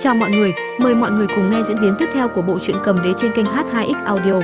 Chào mọi người, mời mọi người cùng nghe diễn biến tiếp theo của bộ truyện cầm đế trên kênh H2X Audio.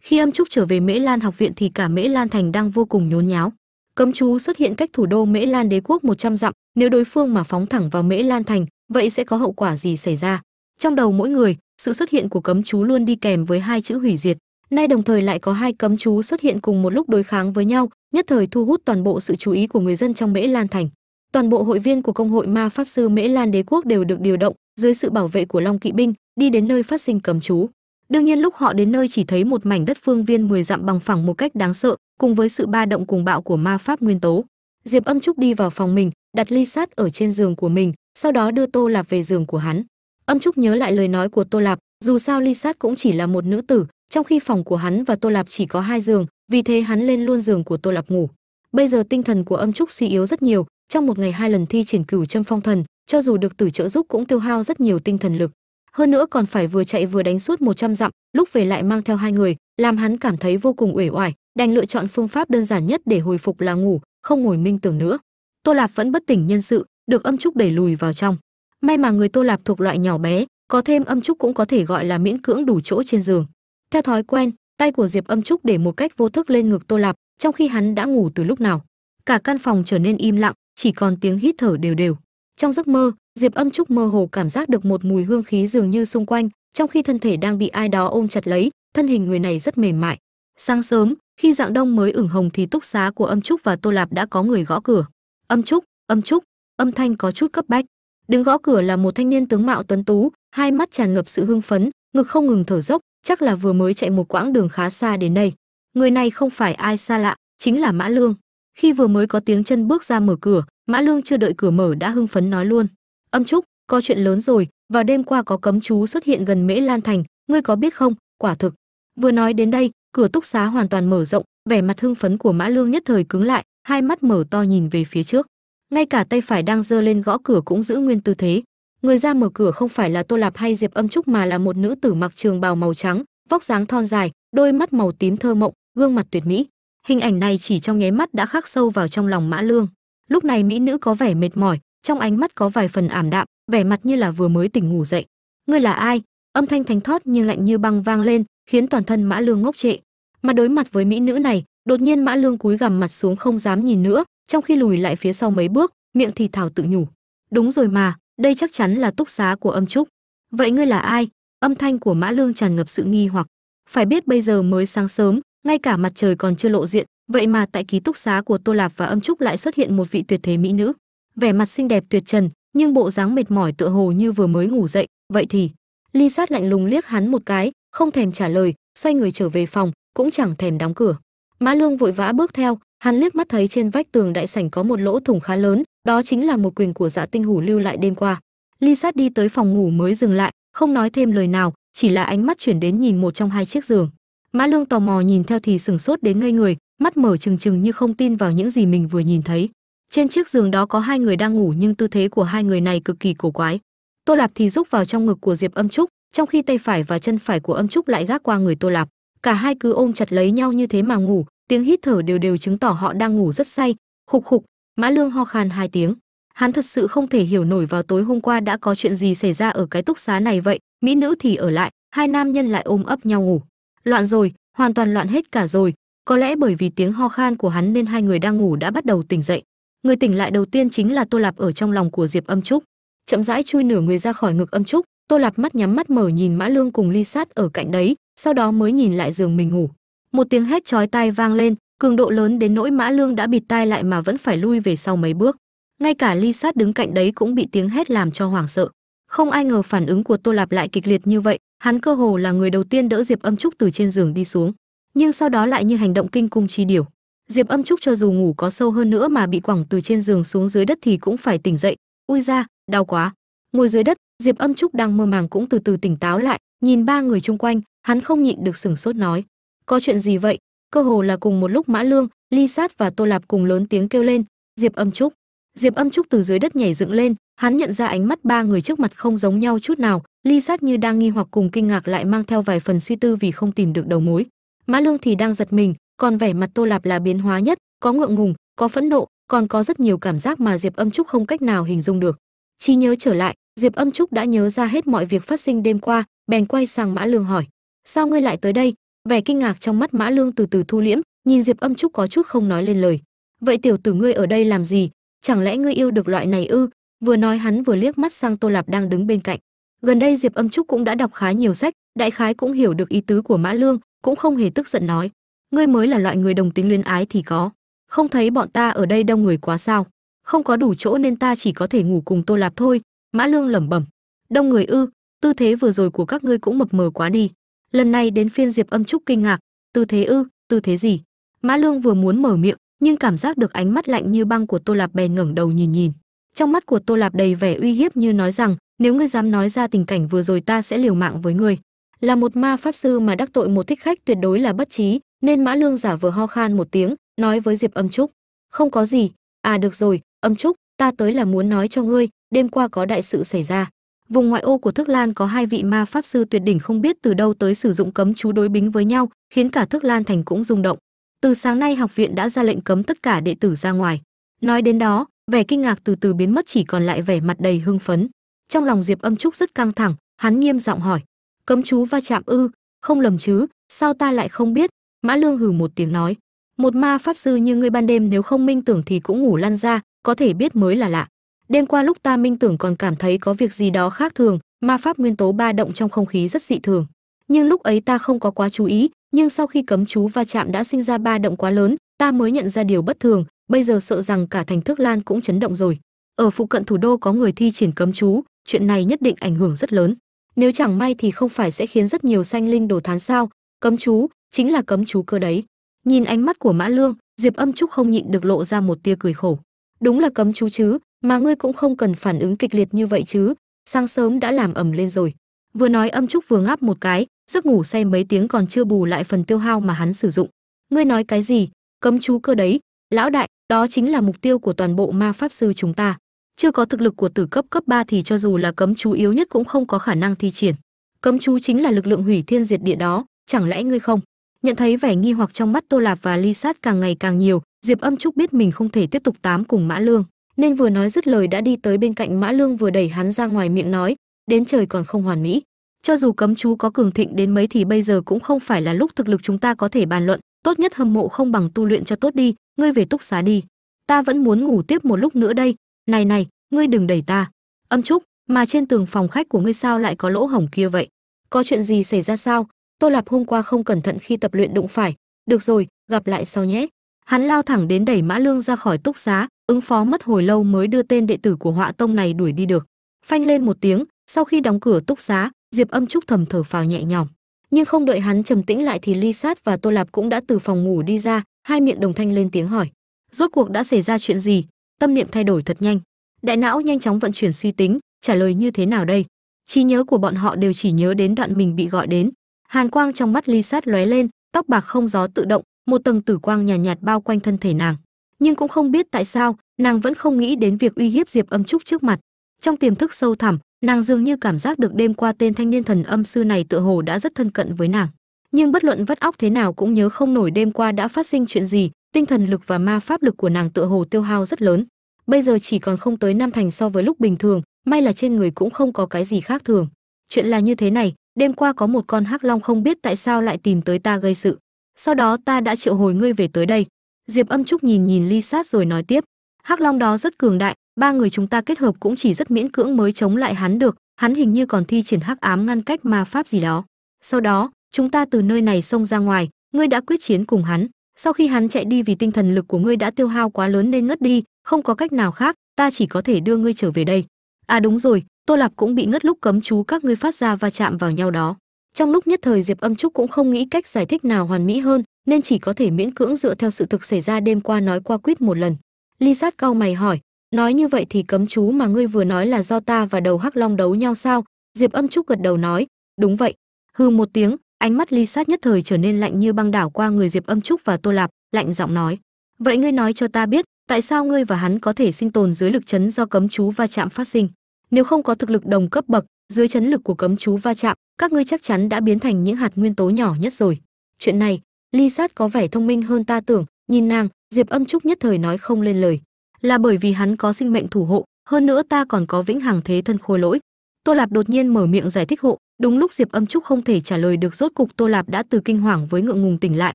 Khi Âm Trúc trở về Mễ Lan học viện thì cả Mễ Lan thành đang vô cùng nhốn nháo. Cấm chú xuất hiện cách thủ đô Mễ Lan đế quốc 100 dặm, nếu đối phương mà phóng thẳng vào Mễ Lan thành, vậy sẽ có hậu quả gì xảy ra? Trong đầu mỗi người, sự xuất hiện của cấm chú luôn đi kèm với hai chữ hủy diệt. Nay đồng thời lại có hai cấm chú xuất hiện cùng một lúc đối kháng với nhau, nhất thời thu hút toàn bộ sự chú ý của người dân trong Mễ Lan thành. Toàn bộ hội viên của công hội ma pháp sư Mễ Lan đế quốc đều được điều động dưới sự bảo vệ của Long kỵ binh, đi đến nơi phát sinh cấm chú. Đương nhiên lúc họ đến nơi chỉ thấy một mảnh đất phương viên 10 dặm bằng phẳng một cách đáng sợ, cùng với sự ba động cùng bạo của ma pháp nguyên tố. Diệp Âm Trúc đi vào phòng mình, đặt ly sát ở trên giường của mình, sau đó đưa Tô Lạp về giường của hắn. Âm Trúc nhớ lại lời nói của Tô Lạp, dù sao ly sát cũng chỉ là một nữ tử, trong khi phòng của hắn và Tô Lạp chỉ có hai giường, vì thế hắn lên luôn giường của Tô Lạp ngủ. Bây giờ tinh thần của Âm Trúc suy yếu rất nhiều, trong một ngày hai lần thi triển cửu châm phong thần, cho dù được tử trợ giúp cũng tiêu hao rất nhiều tinh thần lực. Hơn nữa còn phải vừa chạy vừa đánh suốt 100 dặm, lúc về lại mang theo hai người, làm hắn cảm thấy vô cùng uể oải, đành lựa chọn phương pháp đơn giản nhất để hồi phục là ngủ, không ngồi minh tưởng nữa. Tô Lạp vẫn bất tỉnh nhân sự, được Âm Trúc đẩy lùi vào trong. May mà người Tô Lạp thuộc loại nhỏ bé, có thêm Âm Trúc cũng có thể gọi là miễn cưỡng đủ chỗ trên giường. Theo thói quen, tay của Diệp Âm Trúc để một cách vô thức lên ngực Tô Lạp, trong khi hắn đã ngủ từ lúc nào. Cả căn phòng trở nên im lặng, chỉ còn tiếng hít thở đều đều. Trong giấc mơ, Diệp Âm Trúc mơ hồ cảm giác được một mùi hương khí dường như xung quanh, trong khi thân thể đang bị ai đó ôm chặt lấy, thân hình người này rất mềm mại. Sáng sớm, khi dạng đông mới ửng hồng thì túc xá của Âm Trúc và Tô Lạp đã có người gõ cửa. Âm Trúc, Âm Trúc, âm thanh có chút cấp bách. Đứng gõ cửa là một thanh niên tướng mạo tuấn tú, hai mắt tràn ngập sự hưng phấn, ngực không ngừng thở dốc, chắc là vừa mới chạy một quãng đường khá xa đến đây. Người này không phải ai xa lạ, chính là Mã Lương. Khi vừa mới có tiếng chân bước ra mở cửa, Mã Lương chưa đợi cửa mở đã hưng phấn nói luôn: "Âm Trúc, có chuyện lớn rồi, vào đêm qua có cấm chú xuất hiện gần Mễ Lan thành, ngươi có biết không? Quả thực." Vừa nói đến đây, cửa túc xá hoàn toàn mở rộng, vẻ mặt hưng phấn của Mã Lương nhất thời cứng lại, hai mắt mở to nhìn về phía trước. Ngay cả tay phải đang giơ lên gõ cửa cũng giữ nguyên tư thế. Người ra mở cửa không phải là Tô Lạp hay Diệp Âm Trúc mà là một nữ tử mặc trường bào màu trắng, vóc dáng thon dài, đôi mắt màu tím thơ mộng, gương mặt tuyệt mỹ. Hình ảnh này chỉ trong nháy mắt đã khắc sâu vào trong lòng Mã Lương. Lúc này mỹ nữ có vẻ mệt mỏi, trong ánh mắt có vài phần ảm đạm, vẻ mặt như là vừa mới tỉnh ngủ dậy. "Ngươi là ai?" Âm thanh thánh thót nhưng lạnh như băng vang lên, khiến toàn thân Mã Lương ngốc trệ. Mà đối mặt với mỹ nữ này, đột nhiên Mã Lương cúi gằm mặt xuống không dám nhìn nữa, trong khi lùi lại phía sau mấy bước, miệng thì thào tự nhủ. "Đúng rồi mà, đây chắc chắn là túc xá của Âm Trúc. Vậy ngươi là ai?" Âm thanh của Mã Lương tràn ngập sự nghi hoặc. Phải biết bây giờ mới sáng sớm, ngay cả mặt trời còn chưa lộ diện, vậy mà tại ký túc xá của Tô Lạp và Âm Trúc lại xuất hiện một vị tuyệt thế mỹ nữ. Vẻ mặt xinh đẹp tuyệt trần, nhưng bộ dáng mệt mỏi tựa hồ như vừa mới ngủ dậy, vậy thì Ly Sát lạnh lùng liếc hắn một cái, không thèm trả lời, xoay người trở về phòng, cũng chẳng thèm đóng cửa. Mã Lương vội vã bước theo, hắn liếc mắt thấy trên vách tường đại sảnh có một lỗ thủng khá lớn, đó chính là một quyền của Dạ Tinh Hủ lưu lại đêm qua. Ly Sát đi tới phòng ngủ mới dừng lại, không nói thêm lời nào, chỉ là ánh mắt chuyển đến nhìn một trong hai chiếc giường. Mã Lương tò mò nhìn theo thì sừng sốt đến ngây người, mắt mở trừng trừng như không tin vào những gì mình vừa nhìn thấy. Trên chiếc giường đó có hai người đang ngủ nhưng tư thế của hai người này cực kỳ cổ quái. Tô Lạp thì rúc vào trong ngực của Diệp Âm Trúc, trong khi tay phải và chân phải của Âm Trúc lại gác qua người Tô Lạp. Cả hai cứ ôm chặt lấy nhau như thế mà ngủ, tiếng hít thở đều đều chứng tỏ họ đang ngủ rất say. Khục khục, Mã Lương ho khan hai tiếng. Hắn thật sự không thể hiểu nổi vào tối hôm qua đã có chuyện gì xảy ra ở cái túc xá này vậy, mỹ nữ thì ở lại, hai nam nhân lại ôm ấp nhau ngủ. Loạn rồi, hoàn toàn loạn hết cả rồi, có lẽ bởi vì tiếng ho khan của hắn nên hai người đang ngủ đã bắt đầu tỉnh dậy. Người tỉnh lại đầu tiên chính là Tô Lạp ở trong lòng của Diệp Âm Trúc. Chậm rãi chui nửa người ra khỏi ngực Âm Trúc, Tô Lạp mắt nhắm mắt mở nhìn Mã Lương cùng Ly Sát ở cạnh đấy, sau đó mới nhìn lại giường mình ngủ. Một tiếng hét chói tai vang lên, cường độ lớn đến nỗi Mã Lương đã bịt tai lại mà vẫn phải lui về sau mấy bước. Ngay cả Ly Sát đứng cạnh đấy cũng bị tiếng hét làm cho hoảng sợ. Không ai ngờ phản ứng của Tô Lạp lại kịch liệt như vậy, hắn cơ hồ là người đầu tiên đỡ Diệp Âm Trúc từ trên giường đi xuống, nhưng sau đó lại như hành động kinh cung chi điều. Diệp Âm Trúc cho dù ngủ có sâu hơn nữa mà bị quẳng từ trên giường xuống dưới đất thì cũng phải tỉnh dậy. Ui ra, đau quá. Ngồi dưới đất, Diệp Âm Trúc đang mơ màng cũng từ từ tỉnh táo lại, nhìn ba người chung quanh, hắn không nhịn được sừng sốt nói: "Có chuyện gì vậy?" Cơ hồ là cùng một lúc Mã Lương, Ly Sát và Tô Lạp cùng lớn tiếng kêu lên: "Diệp Âm Trúc!" Diệp Âm Trúc từ dưới đất nhảy dựng lên, hắn nhận ra ánh mắt ba người trước mặt không giống nhau chút nào, Ly Sát như đang nghi hoặc cùng kinh ngạc lại mang theo vài phần suy tư vì không tìm được đầu mối. Mã Lương thì đang giật mình, còn vẻ mặt Tô Lạp là biến hóa nhất, có ngượng ngùng, có phẫn nộ, còn có rất nhiều cảm giác mà diệp âm trúc không cách nào hình dung được trí nhớ trở lại diệp âm trúc đã nhớ ra hết mọi việc phát sinh đêm qua bèn quay sang mã lương hỏi sao ngươi lại tới đây vẻ kinh ngạc trong mắt mã lương từ từ thu liễm, nhìn diệp âm trúc có chút không nói lên lời. Vậy tiểu tử ngươi ở đây làm gì? Chẳng lẽ ngươi yêu được loại này ư? Vừa nói hắn vừa liếc mắt sang tô lạp đang đứng bên cạnh. Gần đây diệp âm trúc cũng đã đọc khá nhiều sách, đại khái cũng hiểu được ý tứ của mã lương, cũng không hề tức giận nói. Ngươi mới là loại người đồng tính luyến ái thì có. Không thấy bọn ta ở đây đông người quá sao? Không có đủ chỗ nên ta chỉ có thể ngủ cùng tô lạp thôi. Mã lương lẩm bẩm. Đông người ư? Tư thế vừa rồi của các ngươi cũng mập mờ quá đi lần này đến phiên diệp âm trúc kinh ngạc. Tư thế ư, tư thế gì? Mã lương vừa muốn mở miệng, nhưng cảm giác được ánh mắt lạnh như băng của tô lạp bèn ngẩng đầu nhìn nhìn. Trong mắt của tô lạp đầy vẻ uy hiếp như nói rằng, nếu ngươi dám nói ra tình cảnh vừa rồi ta sẽ liều mạng với ngươi. Là một ma pháp sư mà đắc tội một thích khách tuyệt đối là bất trí, nên mã lương giả vờ ho khan một tiếng, nói với diệp âm trúc, không có gì. À được rồi, âm trúc, ta tới là muốn nói cho ngươi, đêm qua có đại sự xảy ra vùng ngoại ô của thức lan có hai vị ma pháp sư tuyệt đỉnh không biết từ đâu tới sử dụng cấm chú đối bính với nhau, khiến cả thức lan thành cũng rung động. Từ sáng nay, học viện đã ra lệnh cấm tất cả đệ tử ra ngoài. Nói đến đó, vẻ kinh ngạc từ từ biến mất, chỉ còn lại vẻ mặt đầy hưng phấn. Trong lòng diệp âm trúc rất căng thẳng, hắn nghiêm giọng hỏi, cấm chú va chạm ư? Không lầm chứ, sao ta lại không biết? Mã lương hừ một tiếng nói, một ma pháp sư như ngươi ban đêm nếu không minh tưởng thì cũng ngủ lăn ra, có thể biết mới là lạ đêm qua lúc ta minh tưởng còn cảm thấy có việc gì đó khác thường ma pháp nguyên tố ba động trong không khí rất dị thường. Nhưng lúc ấy ta không có quá chú ý, nhưng sau khi cấm chú va chạm đã sinh ra ba động quá lớn, ta mới nhận ra điều bất thường, bây giờ sợ rằng cả thành thức lan cũng chấn động rồi. Ở phụ cận thủ đô có người thi triển cấm chú, chuyện này nhất định ảnh hưởng rất lớn. Nếu chẳng may thì không phải sẽ khiến rất nhiều sanh linh đổ thán sao, cấm chú chính là cấm chú cơ đấy. Nhìn ánh mắt của mã lương, diệp âm trúc không nhịn được lộ ra một tia cười khổ. Đúng là cấm chú chứ mà ngươi cũng không cần phản ứng kịch liệt như vậy chứ, sáng sớm đã làm ẩm lên rồi. Vừa nói âm trúc vừa ngáp một cái, giấc ngủ say mấy tiếng còn chưa bù lại phần tiêu hao mà hắn sử dụng. Ngươi nói cái gì? Cấm chú cơ đấy. Lão đại, đó chính là mục tiêu của toàn bộ ma pháp sư chúng ta. Chưa có thực lực của tử cấp cấp 3 thì cho dù là cấm chú yếu nhất cũng không có khả năng thi triển. Cấm chú chính là lực lượng hủy thiên diệt địa đó, chẳng lẽ ngươi không? Nhận thấy vẻ nghi hoặc trong mắt tô lạp và ly sát càng ngày càng nhiều, diệp âm trúc biết mình không thể tiếp tục tám cùng mã lương nên vừa nói dứt lời đã đi tới bên cạnh mã lương vừa đẩy hắn ra ngoài miệng nói, đến trời còn không hoàn mỹ. Cho dù cấm chú có cường thịnh đến mấy thì bây giờ cũng không phải là lúc thực lực chúng ta có thể bàn luận. Tốt nhất hâm mộ không bằng tu luyện cho tốt đi, ngươi về túc xá đi. Ta vẫn muốn ngủ tiếp một lúc nữa đây. Này này, ngươi đừng đẩy ta. Âm trúc, mà trên tường phòng khách của ngươi sao lại có lỗ hổng kia vậy? Có chuyện gì xảy ra sao? Tô lạp hôm qua không cẩn thận khi tập luyện đụng phải. Được rồi, gặp lại sau nhé. Hắn lao thẳng đến đẩy mã lương ra khỏi túc xá ứng phó mất hồi lâu mới đưa tên đệ tử của họa tông này đuổi đi được. Phanh lên một tiếng sau khi đóng cửa túc xá diệp âm trúc thầm thở phào nhẹ nhõm. Nhưng không đợi hắn trầm tĩnh lại thì ly sát và tô lạp cũng đã từ phòng ngủ đi ra hai miệng đồng thanh lên tiếng hỏi. Rốt cuộc đã xảy ra chuyện gì? Tâm niệm thay đổi thật nhanh. Đại não nhanh chóng vận chuyển suy tính trả lời như thế nào đây? Trí nhớ của bọn họ đều chỉ nhớ đến đoạn mình bị gọi đến. Hàn quang trong mắt ly sát lóe lên tóc bạc không gió tự động một tầng tử quang nhàn nhạt, nhạt bao quanh thân thể nàng nhưng cũng không biết tại sao, nàng vẫn không nghĩ đến việc uy hiếp diệp âm trúc trước mặt. Trong tiềm thức sâu thẳm, nàng dường như cảm giác được đêm qua tên thanh niên thần âm sư này tựa hồ đã rất thân cận với nàng. Nhưng bất luận vắt óc thế nào cũng nhớ không nổi đêm qua đã phát sinh chuyện gì, tinh thần lực và ma pháp lực của nàng tựa hồ tiêu hao rất lớn. Bây giờ chỉ còn không tới năm thành so với lúc bình thường, may là trên người cũng không có cái gì khác thường. Chuyện là như thế này, đêm qua có một con hắc long không biết tại sao lại tìm tới ta gây sự. Sau đó ta đã triệu hồi ngươi về tới đây diệp âm trúc nhìn nhìn ly sát rồi nói tiếp, hắc long đó rất cường đại, ba người chúng ta kết hợp cũng chỉ rất miễn cưỡng mới chống lại hắn được, hắn hình như còn thi triển hắc ám ngăn cách ma pháp gì đó. Sau đó, chúng ta từ nơi này xông ra ngoài, ngươi đã quyết chiến cùng hắn, sau khi hắn chạy đi vì tinh thần lực của ngươi đã tiêu hao quá lớn nên ngất đi, không có cách nào khác, ta chỉ có thể đưa ngươi trở về đây. À đúng rồi, tô lạp cũng bị ngất lúc cấm chú các ngươi phát ra va chạm vào nhau đó. Trong lúc nhất thời diệp âm trúc cũng không nghĩ cách giải thích nào hoàn mỹ hơn nên chỉ có thể miễn cưỡng dựa theo sự thực xảy ra đêm qua nói qua quýt một lần. Ly sát cau mày hỏi, nói như vậy thì cấm chú mà ngươi vừa nói là do ta và đầu hắc long đấu nhau sao? Diệp âm trúc gật đầu nói, đúng vậy. Hư một tiếng, ánh mắt ly sát nhất thời trở nên lạnh như băng đảo qua người diệp âm trúc và tô lạp, lạnh giọng nói, vậy ngươi nói cho ta biết, tại sao ngươi và hắn có thể sinh tồn dưới lực chấn do cấm chú va chạm phát sinh? Nếu không có thực lực đồng cấp bậc, dưới chấn lực của cấm chú va chạm, các ngươi chắc chắn đã biến thành những hạt nguyên tố nhỏ nhất rồi. Chuyện này ly sát có vẻ thông minh hơn ta tưởng, nhìn nàng, diệp âm trúc nhất thời nói không lên lời. Là bởi vì hắn có sinh mệnh thủ hộ, hơn nữa ta còn có vĩnh hằng thế thân khôi lỗi. Tô lạp đột nhiên mở miệng giải thích hộ, đúng lúc diệp âm trúc không thể trả lời được rốt cục tô lạp đã từ kinh hoàng với ngượng ngùng tỉnh lại,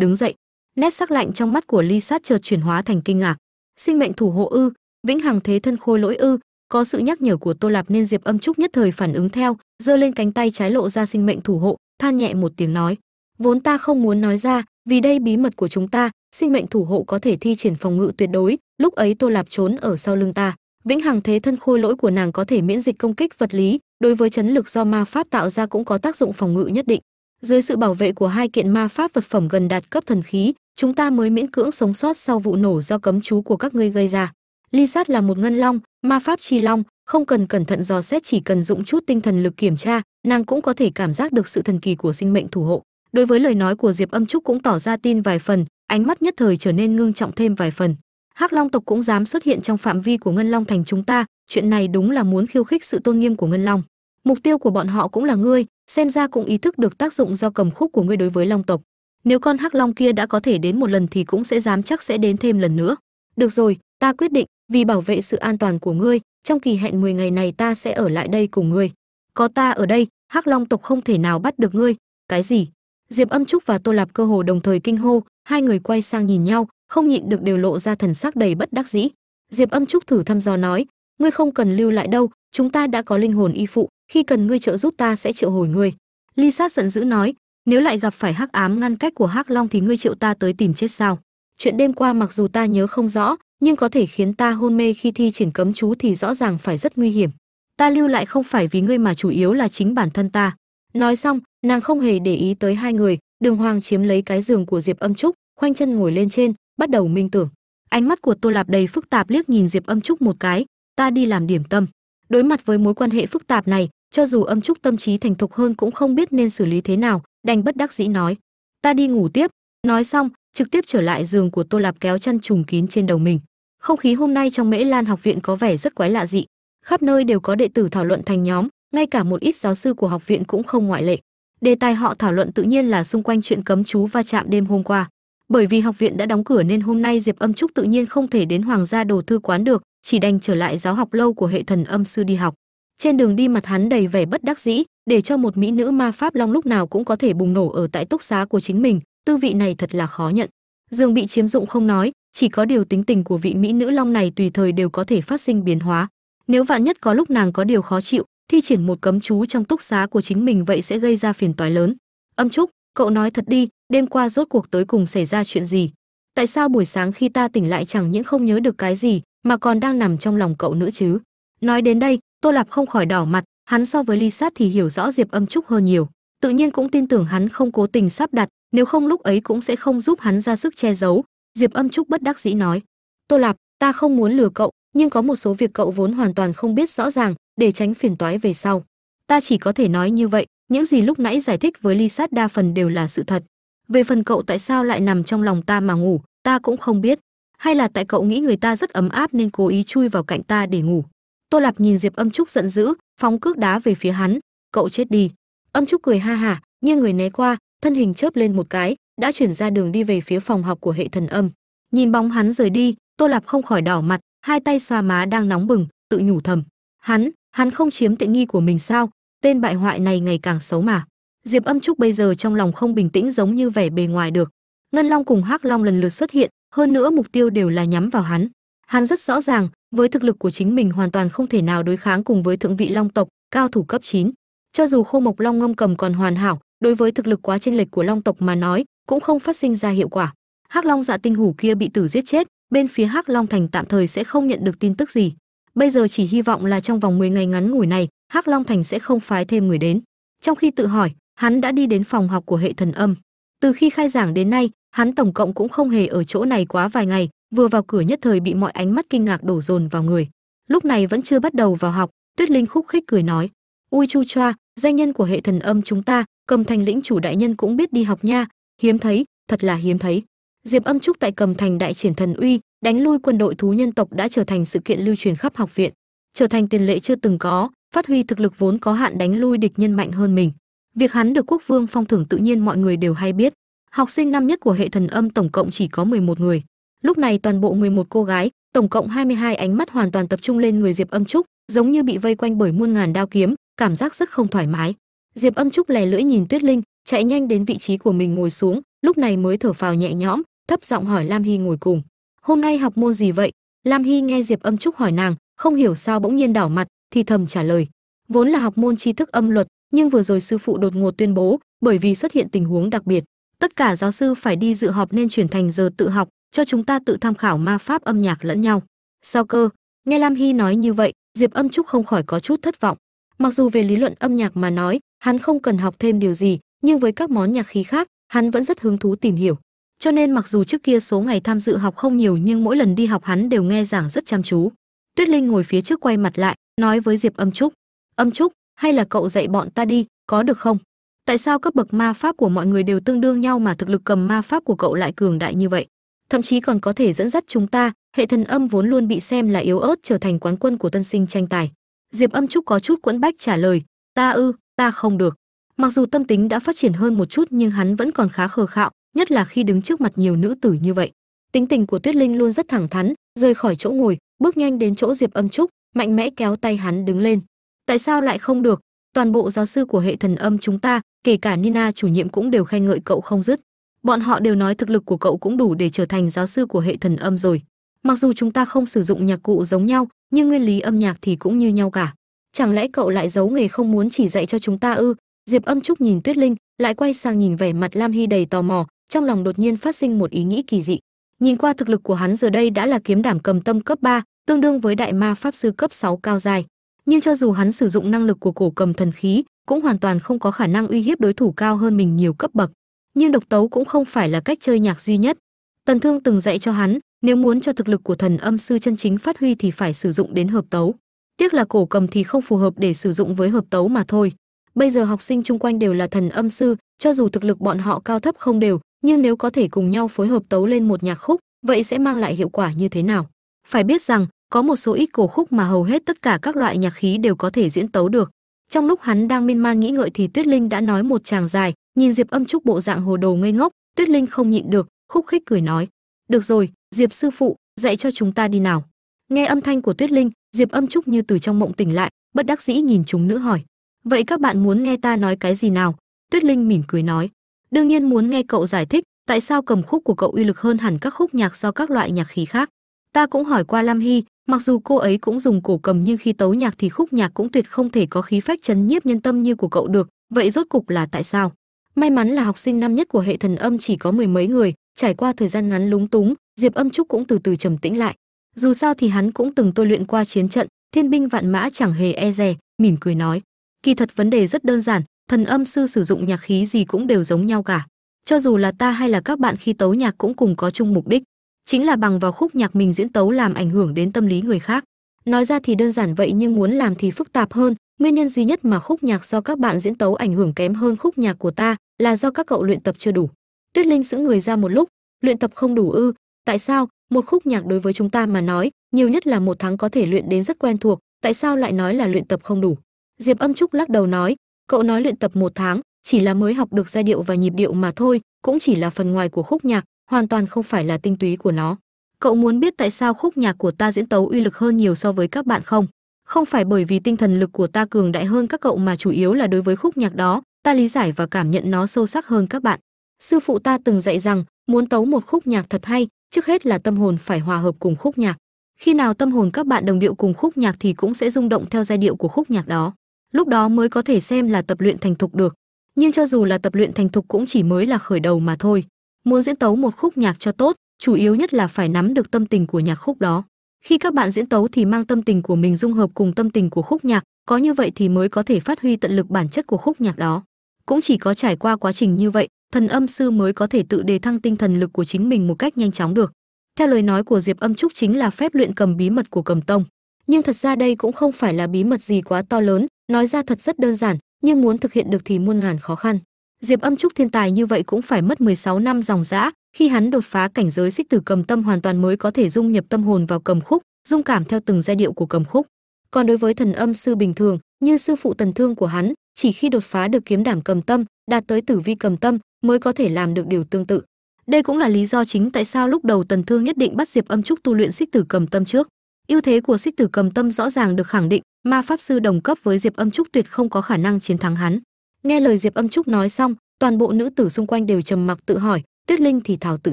đứng dậy. Nét sắc lạnh trong mắt của ly sát chợt chuyển hóa thành kinh ngạc. Sinh mệnh thủ hộ ư, vĩnh hằng thế thân khôi lỗi ư, có sự nhắc nhở của tô lạp nên diệp âm trúc nhất thời phản ứng theo, giơ lên cánh tay trái lộ ra sinh mệnh thủ hộ, than nhẹ một tiếng nói vốn ta không muốn nói ra, vì đây bí mật của chúng ta, sinh mệnh thủ hộ có thể thi triển phòng ngự tuyệt đối, lúc ấy tô lạp trốn ở sau lưng ta. Vĩnh hằng thế thân khôi lỗi của nàng có thể miễn dịch công kích vật lý, đối với chấn lực do ma pháp tạo ra cũng có tác dụng phòng ngự nhất định. Dưới sự bảo vệ của hai kiện ma pháp vật phẩm gần đạt cấp thần khí, chúng ta mới miễn cưỡng sống sót sau vụ nổ do cấm chú của các ngươi gây ra. Ly sát là một ngân long, ma pháp chi long, không cần cẩn thận dò xét chỉ cần dụng chút tinh thần lực kiểm tra, nàng cũng có thể cảm giác được sự thần kỳ của sinh mệnh thủ hộ đối với lời nói của diệp âm trúc cũng tỏ ra tin vài phần, ánh mắt nhất thời trở nên ngưng trọng thêm vài phần. Hắc long tộc cũng dám xuất hiện trong phạm vi của ngân long thành chúng ta, chuyện này đúng là muốn khiêu khích sự tôn nghiêm của ngân long. Mục tiêu của bọn họ cũng là ngươi, xem ra cũng ý thức được tác dụng do cầm khúc của ngươi đối với long tộc. Nếu con hắc long kia đã có thể đến một lần thì cũng sẽ dám chắc sẽ đến thêm lần nữa. Được rồi, ta quyết định, vì bảo vệ sự an toàn của ngươi, trong kỳ hẹn 10 ngày này ta sẽ ở lại đây cùng ngươi. Có ta ở đây, hắc long tộc không thể nào bắt được ngươi. Cái gì? Diệp âm trúc và tô lạp cơ hồ đồng thời kinh hô, hai người quay sang nhìn nhau, không nhịn được đều lộ ra thần sắc đầy bất đắc dĩ. Diệp âm trúc thử thăm dò nói, ngươi không cần lưu lại đâu, chúng ta đã có linh hồn y phụ, khi cần ngươi trợ giúp ta sẽ triệu hồi ngươi. Ly sát giận dữ nói, nếu lại gặp phải hắc ám ngăn cách của hắc long thì ngươi triệu ta tới tìm chết sao? Chuyện đêm qua mặc dù ta nhớ không rõ, nhưng có thể khiến ta hôn mê khi thi triển cấm chú thì rõ ràng phải rất nguy hiểm. Ta lưu lại không phải vì ngươi mà chủ yếu là chính bản thân ta. Nói xong nàng không hề để ý tới hai người, đường hoàng chiếm lấy cái giường của diệp âm trúc, khoanh chân ngồi lên trên, bắt đầu minh tưởng. Ánh mắt của tô lạp đầy phức tạp liếc nhìn diệp âm trúc một cái, ta đi làm điểm tâm. Đối mặt với mối quan hệ phức tạp này, cho dù âm trúc tâm trí thành thục hơn cũng không biết nên xử lý thế nào, đành bất đắc dĩ nói. Ta đi ngủ tiếp. Nói xong, trực tiếp trở lại giường của tô lạp kéo chăn trùm kín trên đầu mình. Không khí hôm nay trong mễ lan học viện có vẻ rất quái lạ dị. Khắp nơi đều có đệ tử thảo luận thành nhóm, ngay cả một ít giáo sư của học viện cũng không ngoại lệ đề tài họ thảo luận tự nhiên là xung quanh chuyện cấm chú va chạm đêm hôm qua. Bởi vì học viện đã đóng cửa nên hôm nay diệp âm trúc tự nhiên không thể đến hoàng gia đồ thư quán được, chỉ đành trở lại giáo học lâu của hệ thần âm sư đi học. Trên đường đi mặt hắn đầy vẻ bất đắc dĩ, để cho một mỹ nữ ma pháp long lúc nào cũng có thể bùng nổ ở tại túc xá của chính mình, tư vị này thật là khó nhận. Dương bị chiếm dụng không nói, chỉ có điều tính tình của vị mỹ nữ long này tùy thời đều có thể phát sinh biến hóa. Nếu vạn nhất có lúc nàng có điều khó chịu thi triển một cấm chú trong túc xá của chính mình vậy sẽ gây ra phiền toái lớn. Âm trúc, cậu nói thật đi, đêm qua rốt cuộc tới cùng xảy ra chuyện gì? Tại sao buổi sáng khi ta tỉnh lại chẳng những không nhớ được cái gì, mà còn đang nằm trong lòng cậu nữa chứ? Nói đến đây, tô lạp không khỏi đỏ mặt, hắn so với ly sát thì hiểu rõ diệp âm trúc hơn nhiều. Tự nhiên cũng tin tưởng hắn không cố tình sắp đặt, nếu không lúc ấy cũng sẽ không giúp hắn ra sức che giấu. Diệp âm trúc bất đắc dĩ nói, tô lạp, ta không muốn lừa cậu, nhưng có một số việc cậu vốn hoàn toàn không biết rõ ràng để tránh phiền toái về sau. Ta chỉ có thể nói như vậy, những gì lúc nãy giải thích với ly sát đa phần đều là sự thật. Về phần cậu tại sao lại nằm trong lòng ta mà ngủ, ta cũng không biết. Hay là tại cậu nghĩ người ta rất ấm áp nên cố ý chui vào cạnh ta để ngủ. Tô lạp nhìn diệp âm trúc giận dữ, phóng cước đá về phía hắn. Cậu chết đi. Âm trúc cười ha hả nhưng người né qua, thân hình chớp lên một cái, đã chuyển ra đường đi về phía phòng học của hệ thần âm. Nhìn bóng hắn rời đi, tô lạp không khỏi đỏ mặt, hai tay xoa má đang nóng bừng, tự nhủ thầm. Hắn hắn không chiếm tiện nghi của mình sao? Tên bại hoại này ngày càng xấu mà. Diệp âm trúc bây giờ trong lòng không bình tĩnh giống như vẻ bề ngoài được. Ngân long cùng hắc long lần lượt xuất hiện, hơn nữa mục tiêu đều là nhắm vào hắn. Hắn rất rõ ràng, với thực lực của chính mình hoàn toàn không thể nào đối kháng cùng với thượng vị long tộc, cao thủ cấp 9. cho dù khô mộc long ngâm cầm còn hoàn hảo, đối với thực lực quá chênh lệch của long tộc mà nói, cũng không phát sinh ra hiệu quả. Hắc long dạ tinh hủ kia bị tử giết chết, bên phía hắc long thành tạm thời sẽ không nhận được tin tức gì bây giờ chỉ hy vọng là trong vòng 10 ngày ngắn ngủi này, hắc long thành sẽ không phái thêm người đến. Trong khi tự hỏi, hắn đã đi đến phòng học của hệ thần âm. Từ khi khai giảng đến nay, hắn tổng cộng cũng không hề ở chỗ này quá vài ngày, vừa vào cửa nhất thời bị mọi ánh mắt kinh ngạc đổ dồn vào người. Lúc này vẫn chưa bắt đầu vào học, tuyết linh khúc khích cười nói, ui chu choa, danh nhân của hệ thần âm chúng ta, cầm thành lĩnh chủ đại nhân cũng biết đi học nha. Hiếm thấy, thật là hiếm thấy. Diệp âm trúc tại cầm thành đại triển thần uy đánh lui quân đội thú nhân tộc đã trở thành sự kiện lưu truyền khắp học viện, trở thành tiền lệ chưa từng có, phát huy thực lực vốn có hạn đánh lui địch nhân mạnh hơn mình. Việc hắn được quốc vương phong thưởng tự nhiên mọi người đều hay biết. Học sinh năm nhất của hệ thần âm tổng cộng chỉ có 11 người. Lúc này toàn bộ 11 cô gái, tổng cộng 22 ánh mắt hoàn toàn tập trung lên người diệp âm trúc, giống như bị vây quanh bởi muôn ngàn đao kiếm, cảm giác rất không thoải mái. Diệp âm trúc lè lưỡi nhìn tuyết linh, chạy nhanh đến vị trí của mình ngồi xuống, lúc này mới thở phào nhẹ nhõm, thấp giọng hỏi lam hy ngồi cùng hôm nay học môn gì vậy? Lam hy nghe diệp âm trúc hỏi nàng, không hiểu sao bỗng nhiên đảo mặt, thì thầm trả lời. Vốn là học môn tri thức âm luật, nhưng vừa rồi sư phụ đột ngột tuyên bố, bởi vì xuất hiện tình huống đặc biệt. Tất cả giáo sư phải đi dự họp nên chuyển thành giờ tự học, cho chúng ta tự tham khảo ma pháp âm nhạc lẫn nhau. Sao cơ? Nghe lam hy nói như vậy, diệp âm trúc không khỏi có chút thất vọng. Mặc dù về lý luận âm nhạc mà nói, hắn không cần học thêm điều gì, nhưng với các món nhạc khí khác, hắn vẫn rất hứng thú tìm hiểu cho nên mặc dù trước kia số ngày tham dự học không nhiều nhưng mỗi lần đi học hắn đều nghe giảng rất chăm chú. Tuyết linh ngồi phía trước quay mặt lại, nói với diệp âm trúc âm trúc, hay là cậu dạy bọn ta đi, có được không? Tại sao cấp bậc ma pháp của mọi người đều tương đương nhau mà thực lực cầm ma pháp của cậu lại cường đại như vậy? Thậm chí còn có thể dẫn dắt chúng ta, hệ thần âm vốn luôn bị xem là yếu ớt trở thành quán quân của tân sinh tranh tài. Diệp âm trúc có chút quẫn bách trả lời, ta ư, ta không được. Mặc dù tâm tính đã phát triển hơn một chút nhưng hắn vẫn còn khá khờ khạo nhất là khi đứng trước mặt nhiều nữ tử như vậy. Tính tình của tuyết linh luôn rất thẳng thắn, rời khỏi chỗ ngồi, bước nhanh đến chỗ diệp âm trúc, mạnh mẽ kéo tay hắn đứng lên. Tại sao lại không được? Toàn bộ giáo sư của hệ thần âm chúng ta, kể cả nina chủ nhiệm cũng đều khen ngợi cậu không dứt. Bọn họ đều nói thực lực của cậu cũng đủ để trở thành giáo sư của hệ thần âm rồi. Mặc dù chúng ta không sử dụng nhạc cụ giống nhau, nhưng nguyên lý âm nhạc thì cũng như nhau cả. Chẳng lẽ cậu lại giấu nghề không muốn chỉ dạy cho chúng ta ư? Diệp âm trúc nhìn tuyết linh, lại quay sang nhìn vẻ mặt lam hy đầy tò mò trong lòng đột nhiên phát sinh một ý nghĩ kỳ dị. Nhìn qua thực lực của hắn giờ đây đã là kiếm đảm cầm tâm cấp 3, tương đương với đại ma pháp sư cấp 6 cao dài nhưng cho dù hắn sử dụng năng lực của cổ cầm thần khí cũng hoàn toàn không có khả năng uy hiếp đối thủ cao hơn mình nhiều cấp bậc. Nhưng độc tấu cũng không phải là cách chơi nhạc duy nhất. Tần thương từng dạy cho hắn nếu muốn cho thực lực của thần âm sư chân chính phát huy thì phải sử dụng đến hợp tấu. Tiếc là cổ cầm thì không phù hợp để sử dụng với hợp tấu mà thôi. Bây giờ học sinh chung quanh đều là thần âm sư cho dù thực lực bọn họ cao thấp không đều nhưng nếu có thể cùng nhau phối hợp tấu lên một nhạc khúc, vậy sẽ mang lại hiệu quả như thế nào? Phải biết rằng, có một số ít cổ khúc mà hầu hết tất cả các loại nhạc khí đều có thể diễn tấu được. Trong lúc hắn đang miên man nghĩ ngợi thì tuyết linh đã nói một tràng dài, nhìn diệp âm trúc bộ dạng hồ đồ ngây ngốc, tuyết linh không nhịn được, khúc khích cười nói, được rồi, diệp sư phụ, dạy cho chúng ta đi nào. Nghe âm thanh của tuyết linh, diệp âm trúc như từ trong mộng tỉnh lại, bất đắc dĩ nhìn chúng nữ hỏi, vậy các bạn muốn nghe ta nói cái gì nào? Tuyết linh mỉm cười nói đương nhiên muốn nghe cậu giải thích, tại sao cầm khúc của cậu uy lực hơn hẳn các khúc nhạc do các loại nhạc khí khác? Ta cũng hỏi qua lam hy, mặc dù cô ấy cũng dùng cổ cầm nhưng khi tấu nhạc thì khúc nhạc cũng tuyệt không thể có khí phách chấn nhiếp nhân tâm như của cậu được, vậy rốt cục là tại sao? May mắn là học sinh năm nhất của hệ thần âm chỉ có mười mấy người, trải qua thời gian ngắn lúng túng, diệp âm trúc cũng từ từ trầm tĩnh lại. Dù sao thì hắn cũng từng tôi luyện qua chiến trận, thiên binh vạn mã chẳng hề e dè, mỉm cười nói. Kỳ thật vấn đề rất đơn giản thần âm sư sử dụng nhạc khí gì cũng đều giống nhau cả. Cho dù là ta hay là các bạn khi tấu nhạc cũng cùng có chung mục đích, chính là bằng vào khúc nhạc mình diễn tấu làm ảnh hưởng đến tâm lý người khác. Nói ra thì đơn giản vậy nhưng muốn làm thì phức tạp hơn. Nguyên nhân duy nhất mà khúc nhạc do các bạn diễn tấu ảnh hưởng kém hơn khúc nhạc của ta là do các cậu luyện tập chưa đủ. Tuyết linh giữ người ra một lúc, luyện tập không đủ ư? Tại sao? Một khúc nhạc đối với chúng ta mà nói, nhiều nhất là một tháng có thể luyện đến rất quen thuộc, tại sao lại nói là luyện tập không đủ? Diệp âm trúc lắc đầu nói cậu nói luyện tập một tháng, chỉ là mới học được giai điệu và nhịp điệu mà thôi, cũng chỉ là phần ngoài của khúc nhạc, hoàn toàn không phải là tinh túy của nó. Cậu muốn biết tại sao khúc nhạc của ta diễn tấu uy lực hơn nhiều so với các bạn không? Không phải bởi vì tinh thần lực của ta cường đại hơn các cậu mà chủ yếu là đối với khúc nhạc đó, ta lý giải và cảm nhận nó sâu sắc hơn các bạn. Sư phụ ta từng dạy rằng, muốn tấu một khúc nhạc thật hay, trước hết là tâm hồn phải hòa hợp cùng khúc nhạc. Khi nào tâm hồn các bạn đồng điệu cùng khúc nhạc thì cũng sẽ rung động theo giai điệu của khúc nhạc đó lúc đó mới có thể xem là tập luyện thành thục được. Nhưng cho dù là tập luyện thành thục cũng chỉ mới là khởi đầu mà thôi. Muốn diễn tấu một khúc nhạc cho tốt, chủ yếu nhất là phải nắm được tâm tình của nhạc khúc đó. Khi các bạn diễn tấu thì mang tâm tình của mình dung hợp cùng tâm tình của khúc nhạc, có như vậy thì mới có thể phát huy tận lực bản chất của khúc nhạc đó. Cũng chỉ có trải qua quá trình như vậy, thần âm sư mới có thể tự đề thăng tinh thần lực của chính mình một cách nhanh chóng được. Theo lời nói của diệp âm trúc chính là phép luyện cầm bí mật của cầm tông. Nhưng thật ra đây cũng không phải là bí mật gì quá to lớn nói ra thật rất đơn giản, nhưng muốn thực hiện được thì muôn ngàn khó khăn. Diệp âm trúc thiên tài như vậy cũng phải mất 16 năm dòng dã, khi hắn đột phá cảnh giới xích tử cầm tâm hoàn toàn mới có thể dung nhập tâm hồn vào cầm khúc, dung cảm theo từng giai điệu của cầm khúc. Còn đối với thần âm sư bình thường, như sư phụ tần thương của hắn, chỉ khi đột phá được kiếm đảm cầm tâm, đạt tới tử vi cầm tâm, mới có thể làm được điều tương tự. Đây cũng là lý do chính tại sao lúc đầu tần thương nhất định bắt diệp âm trúc tu luyện xích tử cầm tâm trước. Ưu thế của xích tử cầm tâm rõ ràng được khẳng định ma pháp sư đồng cấp với diệp âm trúc tuyệt không có khả năng chiến thắng hắn. Nghe lời diệp âm trúc nói xong, toàn bộ nữ tử xung quanh đều trầm mặc tự hỏi, tuyết linh thì thảo tự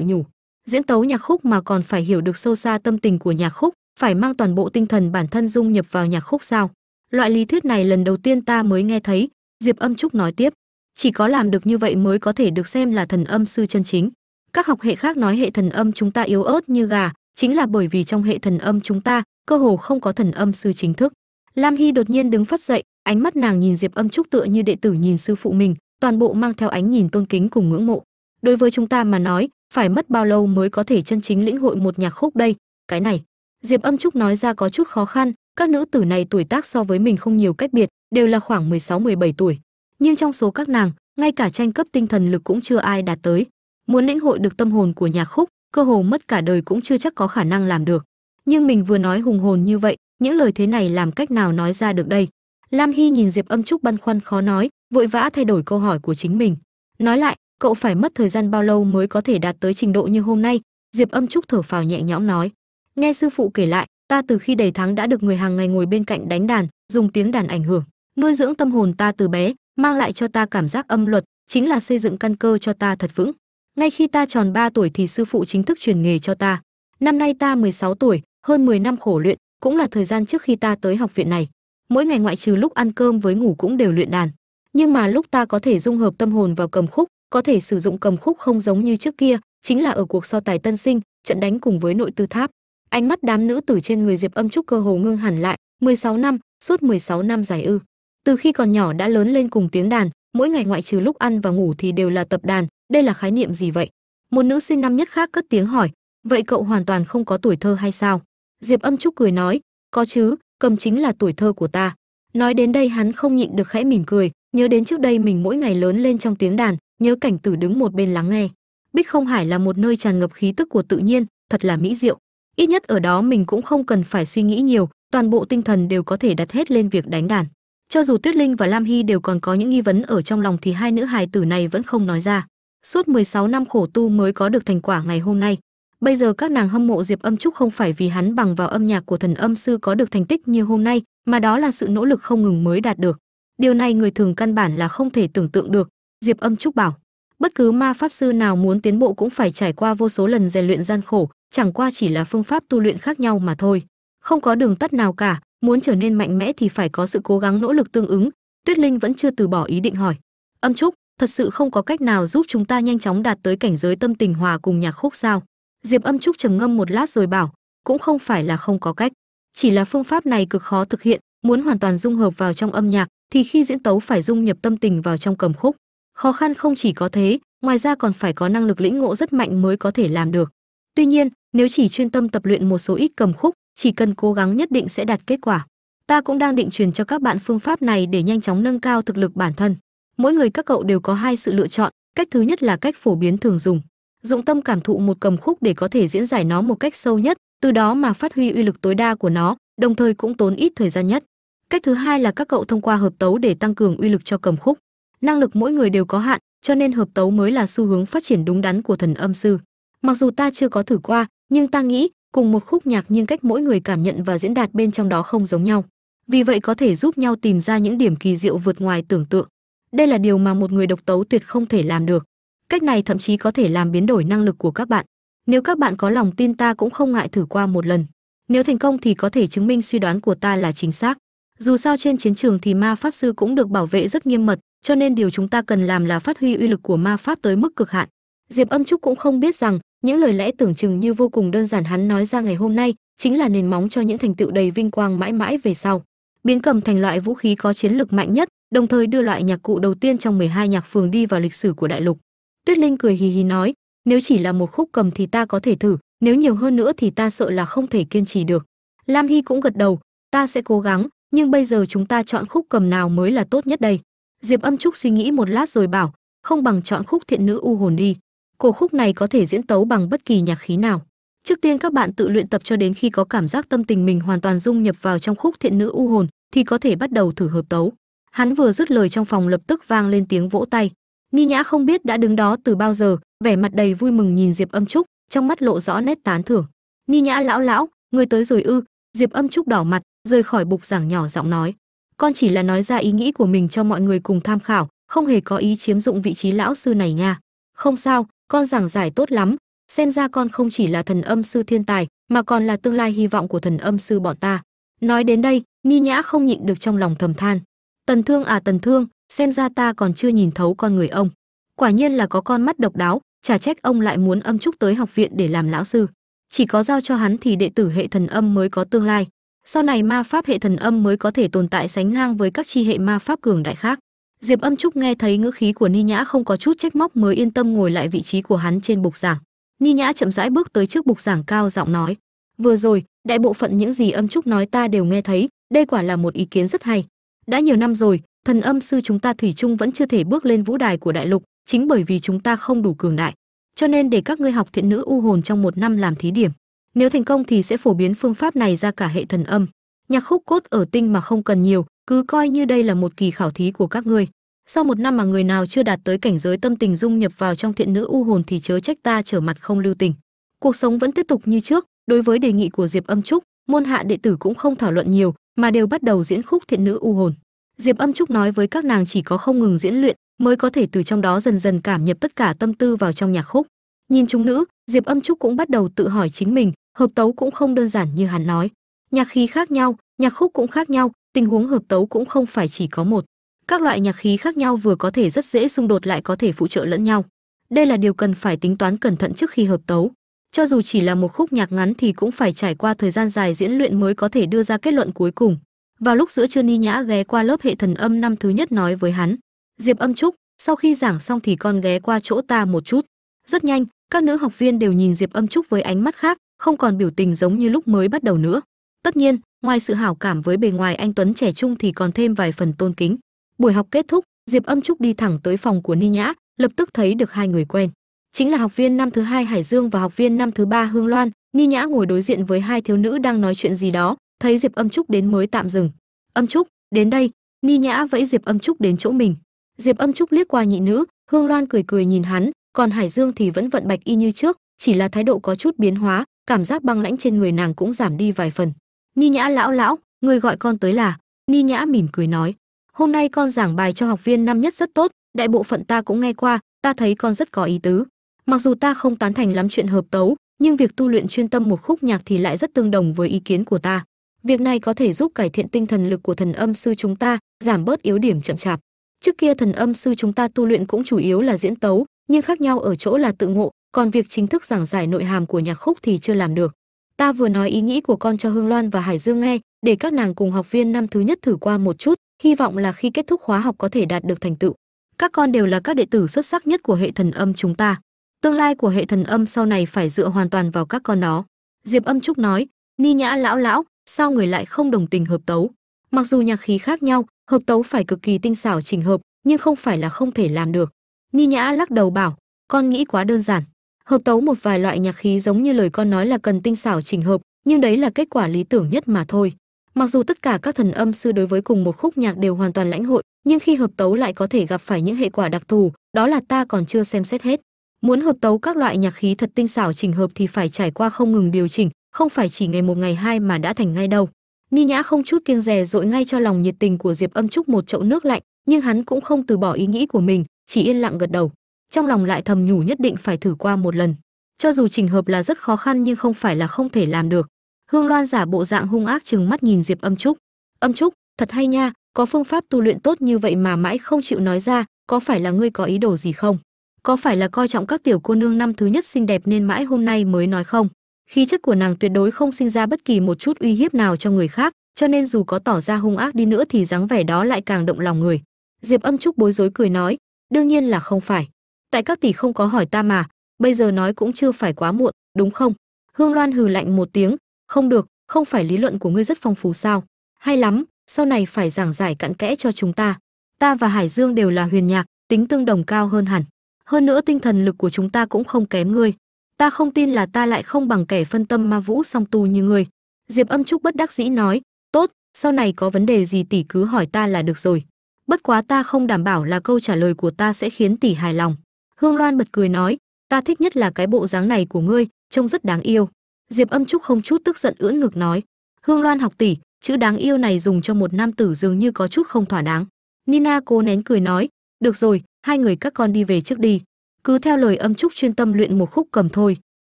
nhủ. Diễn tấu nhạc khúc mà còn phải hiểu được sâu xa tâm tình của nhạc khúc, phải mang toàn bộ tinh thần bản thân dung nhập vào nhạc khúc sao? Loại lý thuyết này lần đầu tiên ta mới nghe thấy, diệp âm trúc nói tiếp. Chỉ có làm được như vậy mới có thể được xem là thần âm sư chân chính. Các học hệ khác nói hệ thần âm chúng ta yếu ớt như gà, chính là bởi vì trong hệ thần âm chúng ta, cơ hồ không có thần âm sư chính thức lam hy đột nhiên đứng phát dậy, ánh mắt nàng nhìn diệp âm trúc tựa như đệ tử nhìn sư phụ mình, toàn bộ mang theo ánh nhìn tôn kính cùng ngưỡng mộ. Đối với chúng ta mà nói, phải mất bao lâu mới có thể chân chính lĩnh hội một nhạc khúc đây? Cái này, diệp âm trúc nói ra có chút khó khăn, các nữ tử này tuổi tác so với mình không nhiều cách biệt, đều là khoảng 16-17 tuổi. Nhưng trong số các nàng, ngay cả tranh cấp tinh thần lực cũng chưa ai đạt tới. Muốn lĩnh hội được tâm hồn của nhạc khúc, cơ hồ mất cả đời cũng chưa chắc có khả năng làm được. Nhưng mình vừa nói hùng hồn như vậy những lời thế này làm cách nào nói ra được đây? Lam hy nhìn diệp âm trúc băn khoăn khó nói, vội vã thay đổi câu hỏi của chính mình. Nói lại, cậu phải mất thời gian bao lâu mới có thể đạt tới trình độ như hôm nay? Diệp âm trúc thở phào nhẹ nhõm nói. Nghe sư phụ kể lại, ta từ khi đầy tháng đã được người hàng ngày ngồi bên cạnh đánh đàn, dùng tiếng đàn ảnh hưởng, nuôi dưỡng tâm hồn ta từ bé, mang lại cho ta cảm giác âm luật, chính là xây dựng căn cơ cho ta thật vững. Ngay khi ta tròn 3 tuổi thì sư phụ chính thức truyền nghề cho ta. Năm nay ta 16 tuổi, hơn 10 năm khổ luyện cũng là thời gian trước khi ta tới học viện này. Mỗi ngày ngoại trừ lúc ăn cơm với ngủ cũng đều luyện đàn. Nhưng mà lúc ta có thể dung hợp tâm hồn vào cầm khúc, có thể sử dụng cầm khúc không giống như trước kia, chính là ở cuộc so tài tân sinh, trận đánh cùng với nội tư tháp. Ánh mắt đám nữ tử trên người diệp âm trúc cơ hồ ngưng hẳn lại 16 năm, suốt 16 năm dài ư. Từ khi còn nhỏ đã lớn lên cùng tiếng đàn, mỗi ngày ngoại trừ lúc ăn và ngủ thì đều là tập đàn, đây là khái niệm gì vậy? Một nữ sinh năm nhất khác cất tiếng hỏi, vậy cậu hoàn toàn không có tuổi thơ hay sao? Diệp âm trúc cười nói, có chứ, cầm chính là tuổi thơ của ta. Nói đến đây hắn không nhịn được khẽ mỉm cười, nhớ đến trước đây mình mỗi ngày lớn lên trong tiếng đàn, nhớ cảnh tử đứng một bên lắng nghe. Bích không hải là một nơi tràn ngập khí tức của tự nhiên, thật là mỹ diệu. Ít nhất ở đó mình cũng không cần phải suy nghĩ nhiều, toàn bộ tinh thần đều có thể đặt hết lên việc đánh đàn. Cho dù tuyết linh và lam hy đều còn có những nghi vấn ở trong lòng thì hai nữ hài tử này vẫn không nói ra. Suốt 16 năm khổ tu mới có được thành quả ngày hôm nay bây giờ các nàng hâm mộ diệp âm trúc không phải vì hắn bằng vào âm nhạc của thần âm sư có được thành tích như hôm nay, mà đó là sự nỗ lực không ngừng mới đạt được. Điều này người thường căn bản là không thể tưởng tượng được, diệp âm trúc bảo. Bất cứ ma pháp sư nào muốn tiến bộ cũng phải trải qua vô số lần rèn luyện gian khổ, chẳng qua chỉ là phương pháp tu luyện khác nhau mà thôi. Không có đường tắt nào cả, muốn trở nên mạnh mẽ thì phải có sự cố gắng nỗ lực tương ứng. Tuyết linh vẫn chưa từ bỏ ý định hỏi. Âm trúc, thật sự không có cách nào giúp chúng ta nhanh chóng đạt tới cảnh giới tâm tình hòa cùng nhạc khúc sao? Diệp âm trúc trầm ngâm một lát rồi bảo, cũng không phải là không có cách. Chỉ là phương pháp này cực khó thực hiện, muốn hoàn toàn dung hợp vào trong âm nhạc, thì khi diễn tấu phải dung nhập tâm tình vào trong cầm khúc. Khó khăn không chỉ có thế, ngoài ra còn phải có năng lực lĩnh ngộ rất mạnh mới có thể làm được. Tuy nhiên, nếu chỉ chuyên tâm tập luyện một số ít cầm khúc, chỉ cần cố gắng nhất định sẽ đạt kết quả. Ta cũng đang định truyền cho các bạn phương pháp này để nhanh chóng nâng cao thực lực bản thân. Mỗi người các cậu đều có hai sự lựa chọn, cách thứ nhất là cách phổ biến thường dùng dụng tâm cảm thụ một cầm khúc để có thể diễn giải nó một cách sâu nhất, từ đó mà phát huy uy lực tối đa của nó, đồng thời cũng tốn ít thời gian nhất. Cách thứ hai là các cậu thông qua hợp tấu để tăng cường uy lực cho cầm khúc. Năng lực mỗi người đều có hạn, cho nên hợp tấu mới là xu hướng phát triển đúng đắn của thần âm sư. Mặc dù ta chưa có thử qua, nhưng ta nghĩ, cùng một khúc nhạc nhưng cách mỗi người cảm nhận và diễn đạt bên trong đó không giống nhau. Vì vậy có thể giúp nhau tìm ra những điểm kỳ diệu vượt ngoài tưởng tượng. Đây là điều mà một người độc tấu tuyệt không thể làm được cách này thậm chí có thể làm biến đổi năng lực của các bạn. Nếu các bạn có lòng tin ta cũng không ngại thử qua một lần. Nếu thành công thì có thể chứng minh suy đoán của ta là chính xác. Dù sao trên chiến trường thì ma pháp sư cũng được bảo vệ rất nghiêm mật, cho nên điều chúng ta cần làm là phát huy uy lực của ma pháp tới mức cực hạn. Diệp âm trúc cũng không biết rằng, những lời lẽ tưởng chừng như vô cùng đơn giản hắn nói ra ngày hôm nay, chính là nền móng cho những thành tựu đầy vinh quang mãi mãi về sau. Biến cầm thành loại vũ khí có chiến lực mạnh nhất, đồng thời đưa loại nhạc cụ đầu tiên trong 12 nhạc phường đi vào lịch sử của đại lục tuyết linh cười hì hì nói, nếu chỉ là một khúc cầm thì ta có thể thử, nếu nhiều hơn nữa thì ta sợ là không thể kiên trì được. Lam hy cũng gật đầu, ta sẽ cố gắng, nhưng bây giờ chúng ta chọn khúc cầm nào mới là tốt nhất đây? Diệp âm trúc suy nghĩ một lát rồi bảo, không bằng chọn khúc thiện nữ u hồn đi, cổ khúc này có thể diễn tấu bằng bất kỳ nhạc khí nào. Trước tiên các bạn tự luyện tập cho đến khi có cảm giác tâm tình mình hoàn toàn dung nhập vào trong khúc thiện nữ u hồn, thì có thể bắt đầu thử hợp tấu. Hắn vừa dứt lời trong phòng lập tức vang lên tiếng vỗ tay ni nhã không biết đã đứng đó từ bao giờ, vẻ mặt đầy vui mừng nhìn diệp âm trúc, trong mắt lộ rõ nét tán thưởng. Ni nhã lão lão, người tới rồi ư? Diệp âm trúc đỏ mặt, rời khỏi bục giảng nhỏ giọng nói. Con chỉ là nói ra ý nghĩ của mình cho mọi người cùng tham khảo, không hề có ý chiếm dụng vị trí lão sư này nha. Không sao, con giảng giải tốt lắm. Xem ra con không chỉ là thần âm sư thiên tài, mà còn là tương lai hy vọng của thần âm sư bọn ta. Nói đến đây ni nhã không nhịn được trong lòng thầm than. Tần thương à tần thương xem ra ta còn chưa nhìn thấu con người ông. Quả nhiên là có con mắt độc đáo, chả trách ông lại muốn âm trúc tới học viện để làm lão sư. Chỉ có giao cho hắn thì đệ tử hệ thần âm mới có tương lai. Sau này ma pháp hệ thần âm mới có thể tồn tại sánh ngang với các chi hệ ma pháp cường đại khác. Diệp âm trúc nghe thấy ngữ khí của ni nhã không có chút trách móc mới yên tâm ngồi lại vị trí của hắn trên bục giảng. Ni nhã chậm rãi bước tới trước bục giảng cao giọng nói, vừa rồi, đại bộ phận những gì âm trúc nói ta đều nghe thấy, đây quả là một ý kiến rất hay. Đã nhiều năm rồi thần âm sư chúng ta thủy chung vẫn chưa thể bước lên vũ đài của đại lục, chính bởi vì chúng ta không đủ cường đại. Cho nên để các ngươi học thiện nữ u hồn trong một năm làm thí điểm, nếu thành công thì sẽ phổ biến phương pháp này ra cả hệ thần âm. Nhạc khúc cốt ở tinh mà không cần nhiều, cứ coi như đây là một kỳ khảo thí của các ngươi. Sau một năm mà người nào chưa đạt tới cảnh giới tâm tình dung nhập vào trong thiện nữ u hồn thì chớ trách ta trở mặt không lưu tình. Cuộc sống vẫn tiếp tục như trước, đối với đề nghị của diệp âm trúc, môn hạ đệ tử cũng không thảo luận nhiều, mà đều bắt đầu diễn khúc thiện nữ u hồn diệp âm trúc nói với các nàng chỉ có không ngừng diễn luyện mới có thể từ trong đó dần dần cảm nhập tất cả tâm tư vào trong nhạc khúc. Nhìn chúng nữ, diệp âm trúc cũng bắt đầu tự hỏi chính mình, hợp tấu cũng không đơn giản như hắn nói. Nhạc khí khác nhau, nhạc khúc cũng khác nhau, tình huống hợp tấu cũng không phải chỉ có một. Các loại nhạc khí khác nhau vừa có thể rất dễ xung đột lại có thể phụ trợ lẫn nhau. Đây là điều cần phải tính toán cẩn thận trước khi hợp tấu. Cho dù chỉ là một khúc nhạc ngắn thì cũng phải trải qua thời gian dài diễn luyện mới có thể đưa ra kết luận cuối cùng vào lúc giữa trưa ni nhã ghé qua lớp hệ thần âm năm thứ nhất nói với hắn, diệp âm trúc, sau khi giảng xong thì con ghé qua chỗ ta một chút. Rất nhanh, các nữ học viên đều nhìn diệp âm trúc với ánh mắt khác, không còn biểu tình giống như lúc mới bắt đầu nữa. Tất nhiên, ngoài sự hảo cảm với bề ngoài anh tuấn trẻ trung thì còn thêm vài phần tôn kính. Buổi học kết thúc, diệp âm trúc đi thẳng tới phòng của ni nhã, lập tức thấy được hai người quen. Chính là học viên năm thứ hai hải dương và học viên năm thứ ba hương loan, ni nhã ngồi đối diện với hai thiếu nữ đang nói chuyện gì đó thấy diệp âm trúc đến mới tạm dừng. Âm trúc, đến đây, ni nhã vẫy diệp âm trúc đến chỗ mình. Diệp âm trúc liếc qua nhị nữ, hương loan cười cười nhìn hắn, còn hải dương thì vẫn vận bạch y như trước, chỉ là thái độ có chút biến hóa, cảm giác băng lãnh trên người nàng cũng giảm đi vài phần. Ni nhã lão lão, người gọi con tới là? Ni nhã mỉm cười nói. Hôm nay con giảng bài cho học viên năm nhất rất tốt, đại bộ phận ta cũng nghe qua, ta thấy con rất có ý tứ. Mặc dù ta không tán thành lắm chuyện hợp tấu, nhưng việc tu luyện chuyên tâm một khúc nhạc thì lại rất tương đồng với ý kiến của ta việc này có thể giúp cải thiện tinh thần lực của thần âm sư chúng ta, giảm bớt yếu điểm chậm chạp. Trước kia thần âm sư chúng ta tu luyện cũng chủ yếu là diễn tấu, nhưng khác nhau ở chỗ là tự ngộ, còn việc chính thức giảng giải nội hàm của nhạc khúc thì chưa làm được. Ta vừa nói ý nghĩ của con cho hương loan và hải dương nghe, để các nàng cùng học viên năm thứ nhất thử qua một chút, hy vọng là khi kết thúc khóa học có thể đạt được thành tựu. Các con đều là các đệ tử xuất sắc nhất của hệ thần âm chúng ta. Tương lai của hệ thần âm sau này phải dựa hoàn toàn vào các con nó diệp âm trúc nói, ni nhã lão lão sao người lại không đồng tình hợp tấu? Mặc dù nhạc khí khác nhau, hợp tấu phải cực kỳ tinh xảo chỉnh hợp, nhưng không phải là không thể làm được. Ni nhã lắc đầu bảo, con nghĩ quá đơn giản. Hợp tấu một vài loại nhạc khí giống như lời con nói là cần tinh xảo chỉnh hợp, nhưng đấy là kết quả lý tưởng nhất mà thôi. Mặc dù tất cả các thần âm sư đối với cùng một khúc nhạc đều hoàn toàn lãnh hội, nhưng khi hợp tấu lại có thể gặp phải những hệ quả đặc thù, đó là ta còn chưa xem xét hết. Muốn hợp tấu các loại nhạc khí thật tinh xảo chỉnh hợp thì phải trải qua không ngừng điều chỉnh không phải chỉ ngày một, ngày hai mà đã thành ngay đâu. Ni nhã không chút kiêng dè dội ngay cho lòng nhiệt tình của diệp âm trúc một chậu nước lạnh, nhưng hắn cũng không từ bỏ ý nghĩ của mình, chỉ yên lặng gật đầu. Trong lòng lại thầm nhủ nhất định phải thử qua một lần. Cho dù trình hợp là rất khó khăn nhưng không phải là không thể làm được. Hương loan giả bộ dạng hung ác chừng mắt nhìn diệp âm trúc. Âm trúc, thật hay nha, có phương pháp tu luyện tốt như vậy mà mãi không chịu nói ra, có phải là ngươi có ý đồ gì không? Có phải là coi trọng các tiểu cô nương năm thứ nhất xinh đẹp nên mãi hôm nay mới nói không? Khí chất của nàng tuyệt đối không sinh ra bất kỳ một chút uy hiếp nào cho người khác, cho nên dù có tỏ ra hung ác đi nữa thì dáng vẻ đó lại càng động lòng người. Diệp âm trúc bối rối cười nói, đương nhiên là không phải. Tại các tỷ không có hỏi ta mà, bây giờ nói cũng chưa phải quá muộn, đúng không? Hương loan hừ lạnh một tiếng, không được, không phải lý luận của ngươi rất phong phú sao? Hay lắm, sau này phải giảng giải cặn kẽ cho chúng ta. Ta và hải dương đều là huyền nhạc, tính tương đồng cao hơn hẳn. Hơn nữa tinh thần lực của chúng ta cũng không kém ngươi ta không tin là ta lại không bằng kẻ phân tâm ma vũ song tu như ngươi. Diệp âm trúc bất đắc dĩ nói, tốt, sau này có vấn đề gì tỷ cứ hỏi ta là được rồi. Bất quá ta không đảm bảo là câu trả lời của ta sẽ khiến tỷ hài lòng. Hương loan bật cười nói, ta thích nhất là cái bộ dáng này của ngươi, trông rất đáng yêu. Diệp âm trúc không chút tức giận ưỡn ngực nói, hương loan học tỷ, chữ đáng yêu này dùng cho một nam tử dường như có chút không thỏa đáng. Nina cố nén cười nói, được rồi, hai người các con đi về trước đi cứ theo lời âm trúc chuyên tâm luyện một khúc cầm thôi.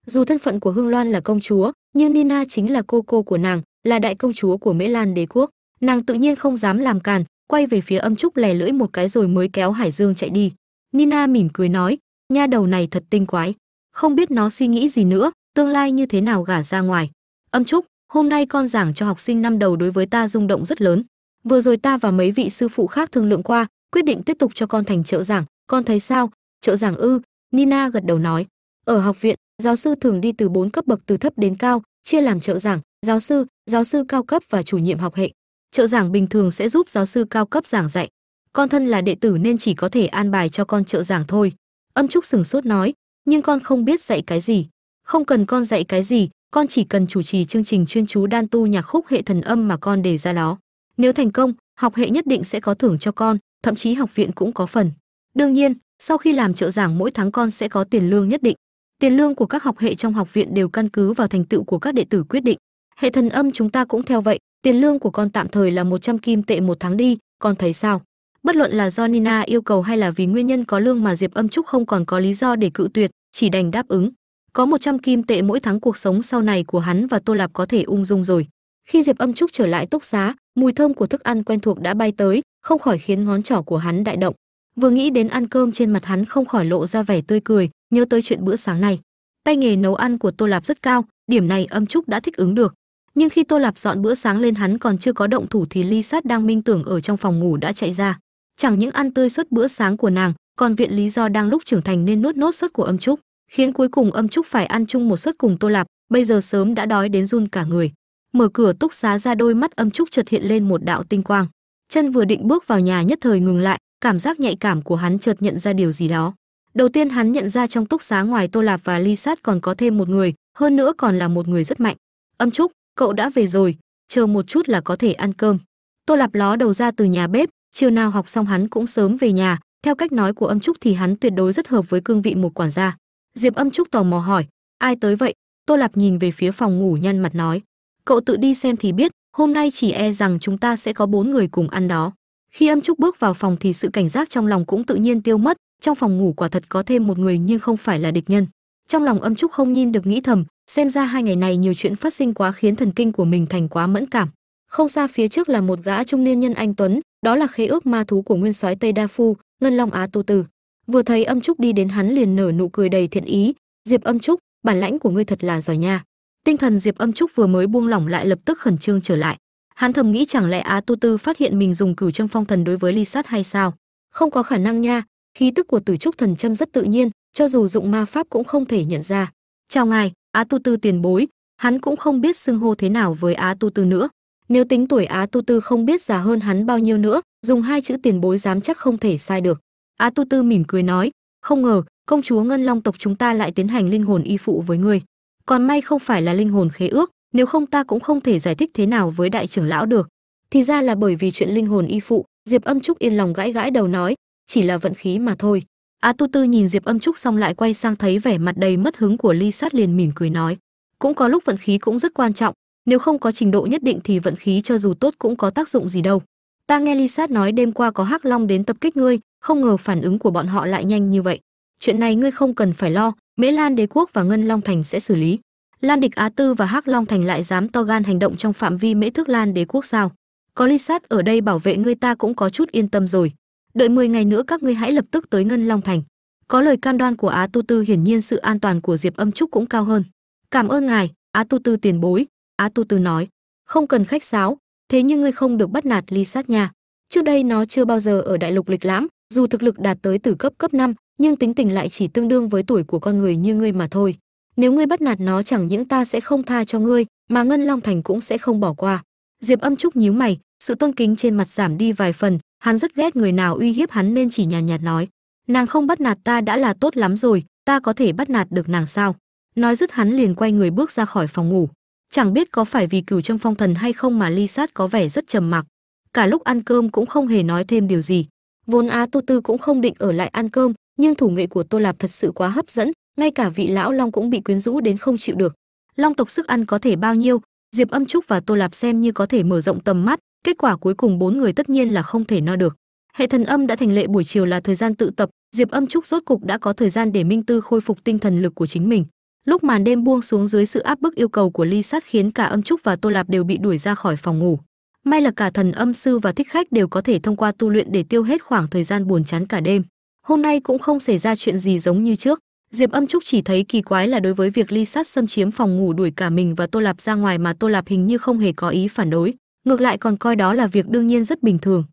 Dù thân phận của hương loan là công chúa, nhưng nina chính là cô cô của nàng, là đại công chúa của mễ lan đế quốc. Nàng tự nhiên không dám làm càn, quay về phía âm trúc lè lưỡi một cái rồi mới kéo hải dương chạy đi. Nina mỉm cười nói, nha đầu này thật tinh quái, không biết nó suy nghĩ gì nữa, tương lai như thế nào gả ra ngoài. Âm trúc hôm nay con giảng cho học sinh năm đầu đối với ta rung động rất lớn. Vừa rồi ta và mấy vị sư phụ khác thương lượng qua, quyết định tiếp tục cho con thành trợ giảng, con thấy sao? Trợ giảng ư, nina gật đầu nói, ở học viện, giáo sư thường đi từ bốn cấp bậc từ thấp đến cao, chia làm trợ giảng, giáo sư giáo sư cao cấp và chủ nhiệm học hệ. Trợ giảng bình thường sẽ giúp giáo sư cao cấp giảng dạy. Con thân là đệ tử nên chỉ có thể an bài cho con trợ giảng thôi. Âm trúc sừng sốt nói, nhưng con không biết dạy cái gì. Không cần con dạy cái gì, con chỉ cần chủ trì chương trình chuyên chú đan tu nhạc khúc hệ thần âm mà con đề ra đó. Nếu thành công, học hệ nhất định sẽ có thưởng cho con, thậm chí học viện cũng có phần. Đương nhiên sau khi làm trợ giảng, mỗi tháng con sẽ có tiền lương nhất định. Tiền lương của các học hệ trong học viện đều căn cứ vào thành tựu của các đệ tử quyết định. Hệ thần âm chúng ta cũng theo vậy, tiền lương của con tạm thời là 100 kim tệ một tháng đi, con thấy sao? Bất luận là do nina yêu cầu hay là vì nguyên nhân có lương mà diệp âm trúc không còn có lý do để cự tuyệt, chỉ đành đáp ứng. Có 100 kim tệ mỗi tháng cuộc sống sau này của hắn và tô lạp có thể ung dung rồi. Khi diệp âm trúc trở lại túc xá, mùi thơm của thức ăn quen thuộc đã bay tới, không khỏi khiến ngón trỏ của hắn đại động vừa nghĩ đến ăn cơm trên mặt hắn không khỏi lộ ra vẻ tươi cười, nhớ tới chuyện bữa sáng này. Tay nghề nấu ăn của tô lạp rất cao, điểm này âm trúc đã thích ứng được. Nhưng khi tô lạp dọn bữa sáng lên hắn còn chưa có động thủ thì ly sát đang minh tưởng ở trong phòng ngủ đã chạy ra. Chẳng những ăn tươi suốt bữa sáng của nàng, còn viện lý do đang lúc trưởng thành nên nuốt nốt suất của âm trúc, khiến cuối cùng âm trúc phải ăn chung một suất cùng tô lạp, bây giờ sớm đã đói đến run cả người. Mở cửa túc xá ra đôi mắt âm trúc chợt hiện lên một đạo tinh quang. Chân vừa định bước vào nhà nhất thời ngừng lại cảm giác nhạy cảm của hắn chợt nhận ra điều gì đó. Đầu tiên hắn nhận ra trong túc xá ngoài tô lạp và ly sát còn có thêm một người, hơn nữa còn là một người rất mạnh. Âm trúc, cậu đã về rồi, chờ một chút là có thể ăn cơm. Tô lạp ló đầu ra từ nhà bếp, chiều nào học xong hắn cũng sớm về nhà. Theo cách nói của âm trúc thì hắn tuyệt đối rất hợp với cương vị một quản gia. Diệp âm trúc tò mò hỏi, ai tới vậy? Tô lạp nhìn về phía phòng ngủ nhăn mặt nói, cậu tự đi xem thì biết, hôm nay chỉ e rằng chúng ta sẽ có bốn người cùng ăn đó khi âm trúc bước vào phòng thì sự cảnh giác trong lòng cũng tự nhiên tiêu mất, trong phòng ngủ quả thật có thêm một người nhưng không phải là địch nhân. Trong lòng âm trúc không nhìn được nghĩ thầm, xem ra hai ngày này nhiều chuyện phát sinh quá khiến thần kinh của mình thành quá mẫn cảm. Không xa phía trước là một gã trung niên nhân anh tuấn, đó là khế ước ma thú của nguyên soái tây đa phu, ngân long á tu tử vừa thấy âm trúc đi đến hắn liền nở nụ cười đầy thiện ý, diệp âm trúc, bản lãnh của ngươi thật là giỏi nha. Tinh thần diệp âm trúc vừa mới buông lỏng lại lập tức khẩn trương trở lại hắn thầm nghĩ chẳng lẽ á tu tư phát hiện mình dùng cửu châm phong thần đối với ly sát hay sao? Không có khả năng nha, khí tức của tử trúc thần châm rất tự nhiên, cho dù dụng ma pháp cũng không thể nhận ra. Chào ngài, á tu tư tiền bối. Hắn cũng không biết xưng hô thế nào với á tu tư nữa. Nếu tính tuổi á tu tư không biết già hơn hắn bao nhiêu nữa, dùng hai chữ tiền bối dám chắc không thể sai được. Á tu tư mỉm cười nói, không ngờ, công chúa ngân long tộc chúng ta lại tiến hành linh hồn y phụ với ngươi. Còn may không phải là linh hồn khế ước nếu không ta cũng không thể giải thích thế nào với đại trưởng lão được. Thì ra là bởi vì chuyện linh hồn y phụ, diệp âm trúc yên lòng gãi gãi đầu nói, chỉ là vận khí mà thôi. Á tu tư nhìn diệp âm trúc xong lại quay sang thấy vẻ mặt đầy mất hứng của ly sát liền mỉm cười nói, cũng có lúc vận khí cũng rất quan trọng, nếu không có trình độ nhất định thì vận khí cho dù tốt cũng có tác dụng gì đâu. Ta nghe ly sát nói đêm qua có hắc long đến tập kích ngươi, không ngờ phản ứng của bọn họ lại nhanh như vậy. Chuyện này ngươi không cần phải lo, mễ lan đế quốc và ngân long thành sẽ xử lý lan địch á tư và hắc long thành lại dám to gan hành động trong phạm vi mễ Thước lan đế quốc sao? Có ly sát ở đây bảo vệ ngươi ta cũng có chút yên tâm rồi. Đợi 10 ngày nữa các ngươi hãy lập tức tới ngân long thành. Có lời cam đoan của á tu tư hiển nhiên sự an toàn của diệp âm trúc cũng cao hơn. Cảm ơn ngài á tu tư tiền bối á tu tư nói. Không cần khách sáo thế nhưng ngươi không được bắt nạt ly sát nha. Trước đây nó chưa bao giờ ở đại lục lịch lãm dù thực lực đạt tới từ cấp cấp 5, nhưng tính tình lại chỉ tương đương với tuổi của con người như ngươi mà thôi nếu ngươi bắt nạt nó chẳng những ta sẽ không tha cho ngươi mà ngân long thành cũng sẽ không bỏ qua. Diệp âm trúc nhíu mày sự tôn kính trên mặt giảm đi vài phần hắn rất ghét người nào uy hiếp hắn nên chỉ nhàn nhạt, nhạt nói nàng không bắt nạt ta đã là tốt lắm rồi ta có thể bắt nạt được nàng sao? Nói dứt hắn liền quay người bước ra khỏi phòng ngủ. Chẳng biết có phải vì cửu trâm phong thần hay không mà ly sát có vẻ rất trầm mặc. Cả lúc ăn cơm cũng không hề nói thêm điều gì. Vốn á tô tư cũng không định ở lại ăn cơm nhưng thủ nghệ của tô lạp thật sự quá hấp dẫn ngay cả vị lão long cũng bị quyến rũ đến không chịu được. Long tộc sức ăn có thể bao nhiêu, diệp âm trúc và tô lạp xem như có thể mở rộng tầm mắt, kết quả cuối cùng bốn người tất nhiên là không thể no được. Hệ thần âm đã thành lệ buổi chiều là thời gian tự tập, diệp âm trúc rốt cục đã có thời gian để minh tư khôi phục tinh thần lực của chính mình. Lúc màn đêm buông xuống dưới sự áp bức yêu cầu của ly sát khiến cả âm trúc và tô lạp đều bị đuổi ra khỏi phòng ngủ. May là cả thần âm sư và thích khách đều có thể thông qua tu luyện để tiêu hết khoảng thời gian buồn chán cả đêm. Hôm nay cũng không xảy ra chuyện gì giống như trước diệp âm trúc chỉ thấy kỳ quái là đối với việc ly sát xâm chiếm phòng ngủ đuổi cả mình và tô lạp ra ngoài mà tô lạp hình như không hề có ý phản đối, ngược lại còn coi đó là việc đương nhiên rất bình thường.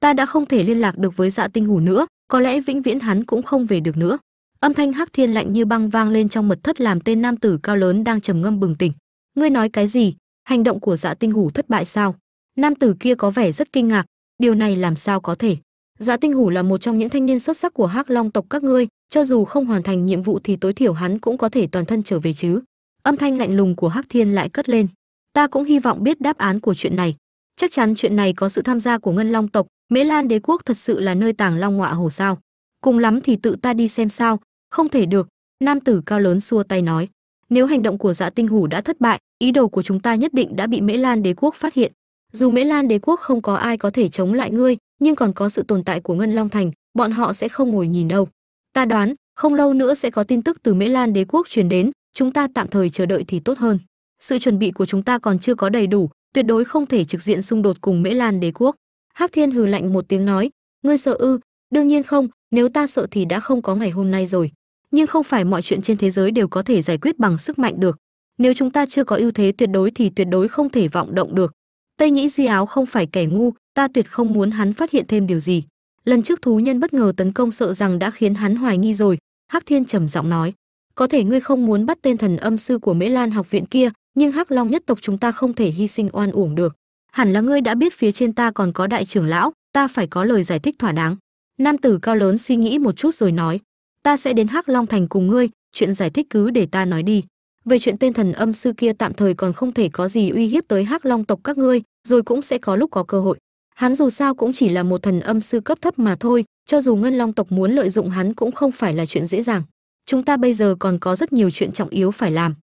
Ta đã không thể liên lạc được với dạ tinh hủ nữa, có lẽ vĩnh viễn hắn cũng không về được nữa. Âm thanh hắc thiên lạnh như băng vang lên trong mật thất làm tên nam tử cao lớn đang trầm ngâm bừng tỉnh. Ngươi nói cái gì? Hành động của dạ tinh hủ thất bại sao? Nam tử kia có vẻ rất kinh ngạc, điều này làm sao có thể? Dạ tinh hủ là một trong những thanh niên xuất sắc của hắc long tộc các ngươi, cho dù không hoàn thành nhiệm vụ thì tối thiểu hắn cũng có thể toàn thân trở về chứ. Âm thanh lạnh lùng của hắc thiên lại cất lên. Ta cũng hy vọng biết đáp án của chuyện này. Chắc chắn chuyện này có sự tham gia của ngân long tộc, mễ lan đế quốc thật sự là nơi tàng long ngọa hổ sao? Cùng lắm thì tự ta đi xem sao. Không thể được, nam tử cao lớn xua tay nói. Nếu hành động của dạ tinh hủ đã thất bại, ý đồ của chúng ta nhất định đã bị mễ lan đế quốc phát hiện dù mễ lan đế quốc không có ai có thể chống lại ngươi, nhưng còn có sự tồn tại của ngân long thành, bọn họ sẽ không ngồi nhìn đâu. Ta đoán, không lâu nữa sẽ có tin tức từ mễ lan đế quốc truyền đến, chúng ta tạm thời chờ đợi thì tốt hơn. Sự chuẩn bị của chúng ta còn chưa có đầy đủ, tuyệt đối không thể trực diện xung đột cùng mễ lan đế quốc. Hắc thiên hừ lạnh một tiếng nói, ngươi sợ ư? Đương nhiên không, nếu ta sợ thì đã không có ngày hôm nay rồi. Nhưng không phải mọi chuyện trên thế giới đều có thể giải quyết bằng sức mạnh được. Nếu chúng ta chưa có ưu thế tuyệt đối thì tuyệt đối không thể vọng động được tây nhĩ duy áo không phải kẻ ngu, ta tuyệt không muốn hắn phát hiện thêm điều gì. Lần trước thú nhân bất ngờ tấn công sợ rằng đã khiến hắn hoài nghi rồi, hắc thiên trầm giọng nói. Có thể ngươi không muốn bắt tên thần âm sư của mễ lan học viện kia, nhưng hắc long nhất tộc chúng ta không thể hy sinh oan uổng được. Hẳn là ngươi đã biết phía trên ta còn có đại trưởng lão, ta phải có lời giải thích thỏa đáng. Nam tử cao lớn suy nghĩ một chút rồi nói. Ta sẽ đến hắc long thành cùng ngươi, chuyện giải thích cứ để ta nói đi về chuyện tên thần âm sư kia tạm thời còn không thể có gì uy hiếp tới hắc long tộc các ngươi rồi cũng sẽ có lúc có cơ hội. Hắn dù sao cũng chỉ là một thần âm sư cấp thấp mà thôi cho dù ngân long tộc muốn lợi dụng hắn cũng không phải là chuyện dễ dàng. Chúng ta bây giờ còn có rất nhiều chuyện trọng yếu phải làm.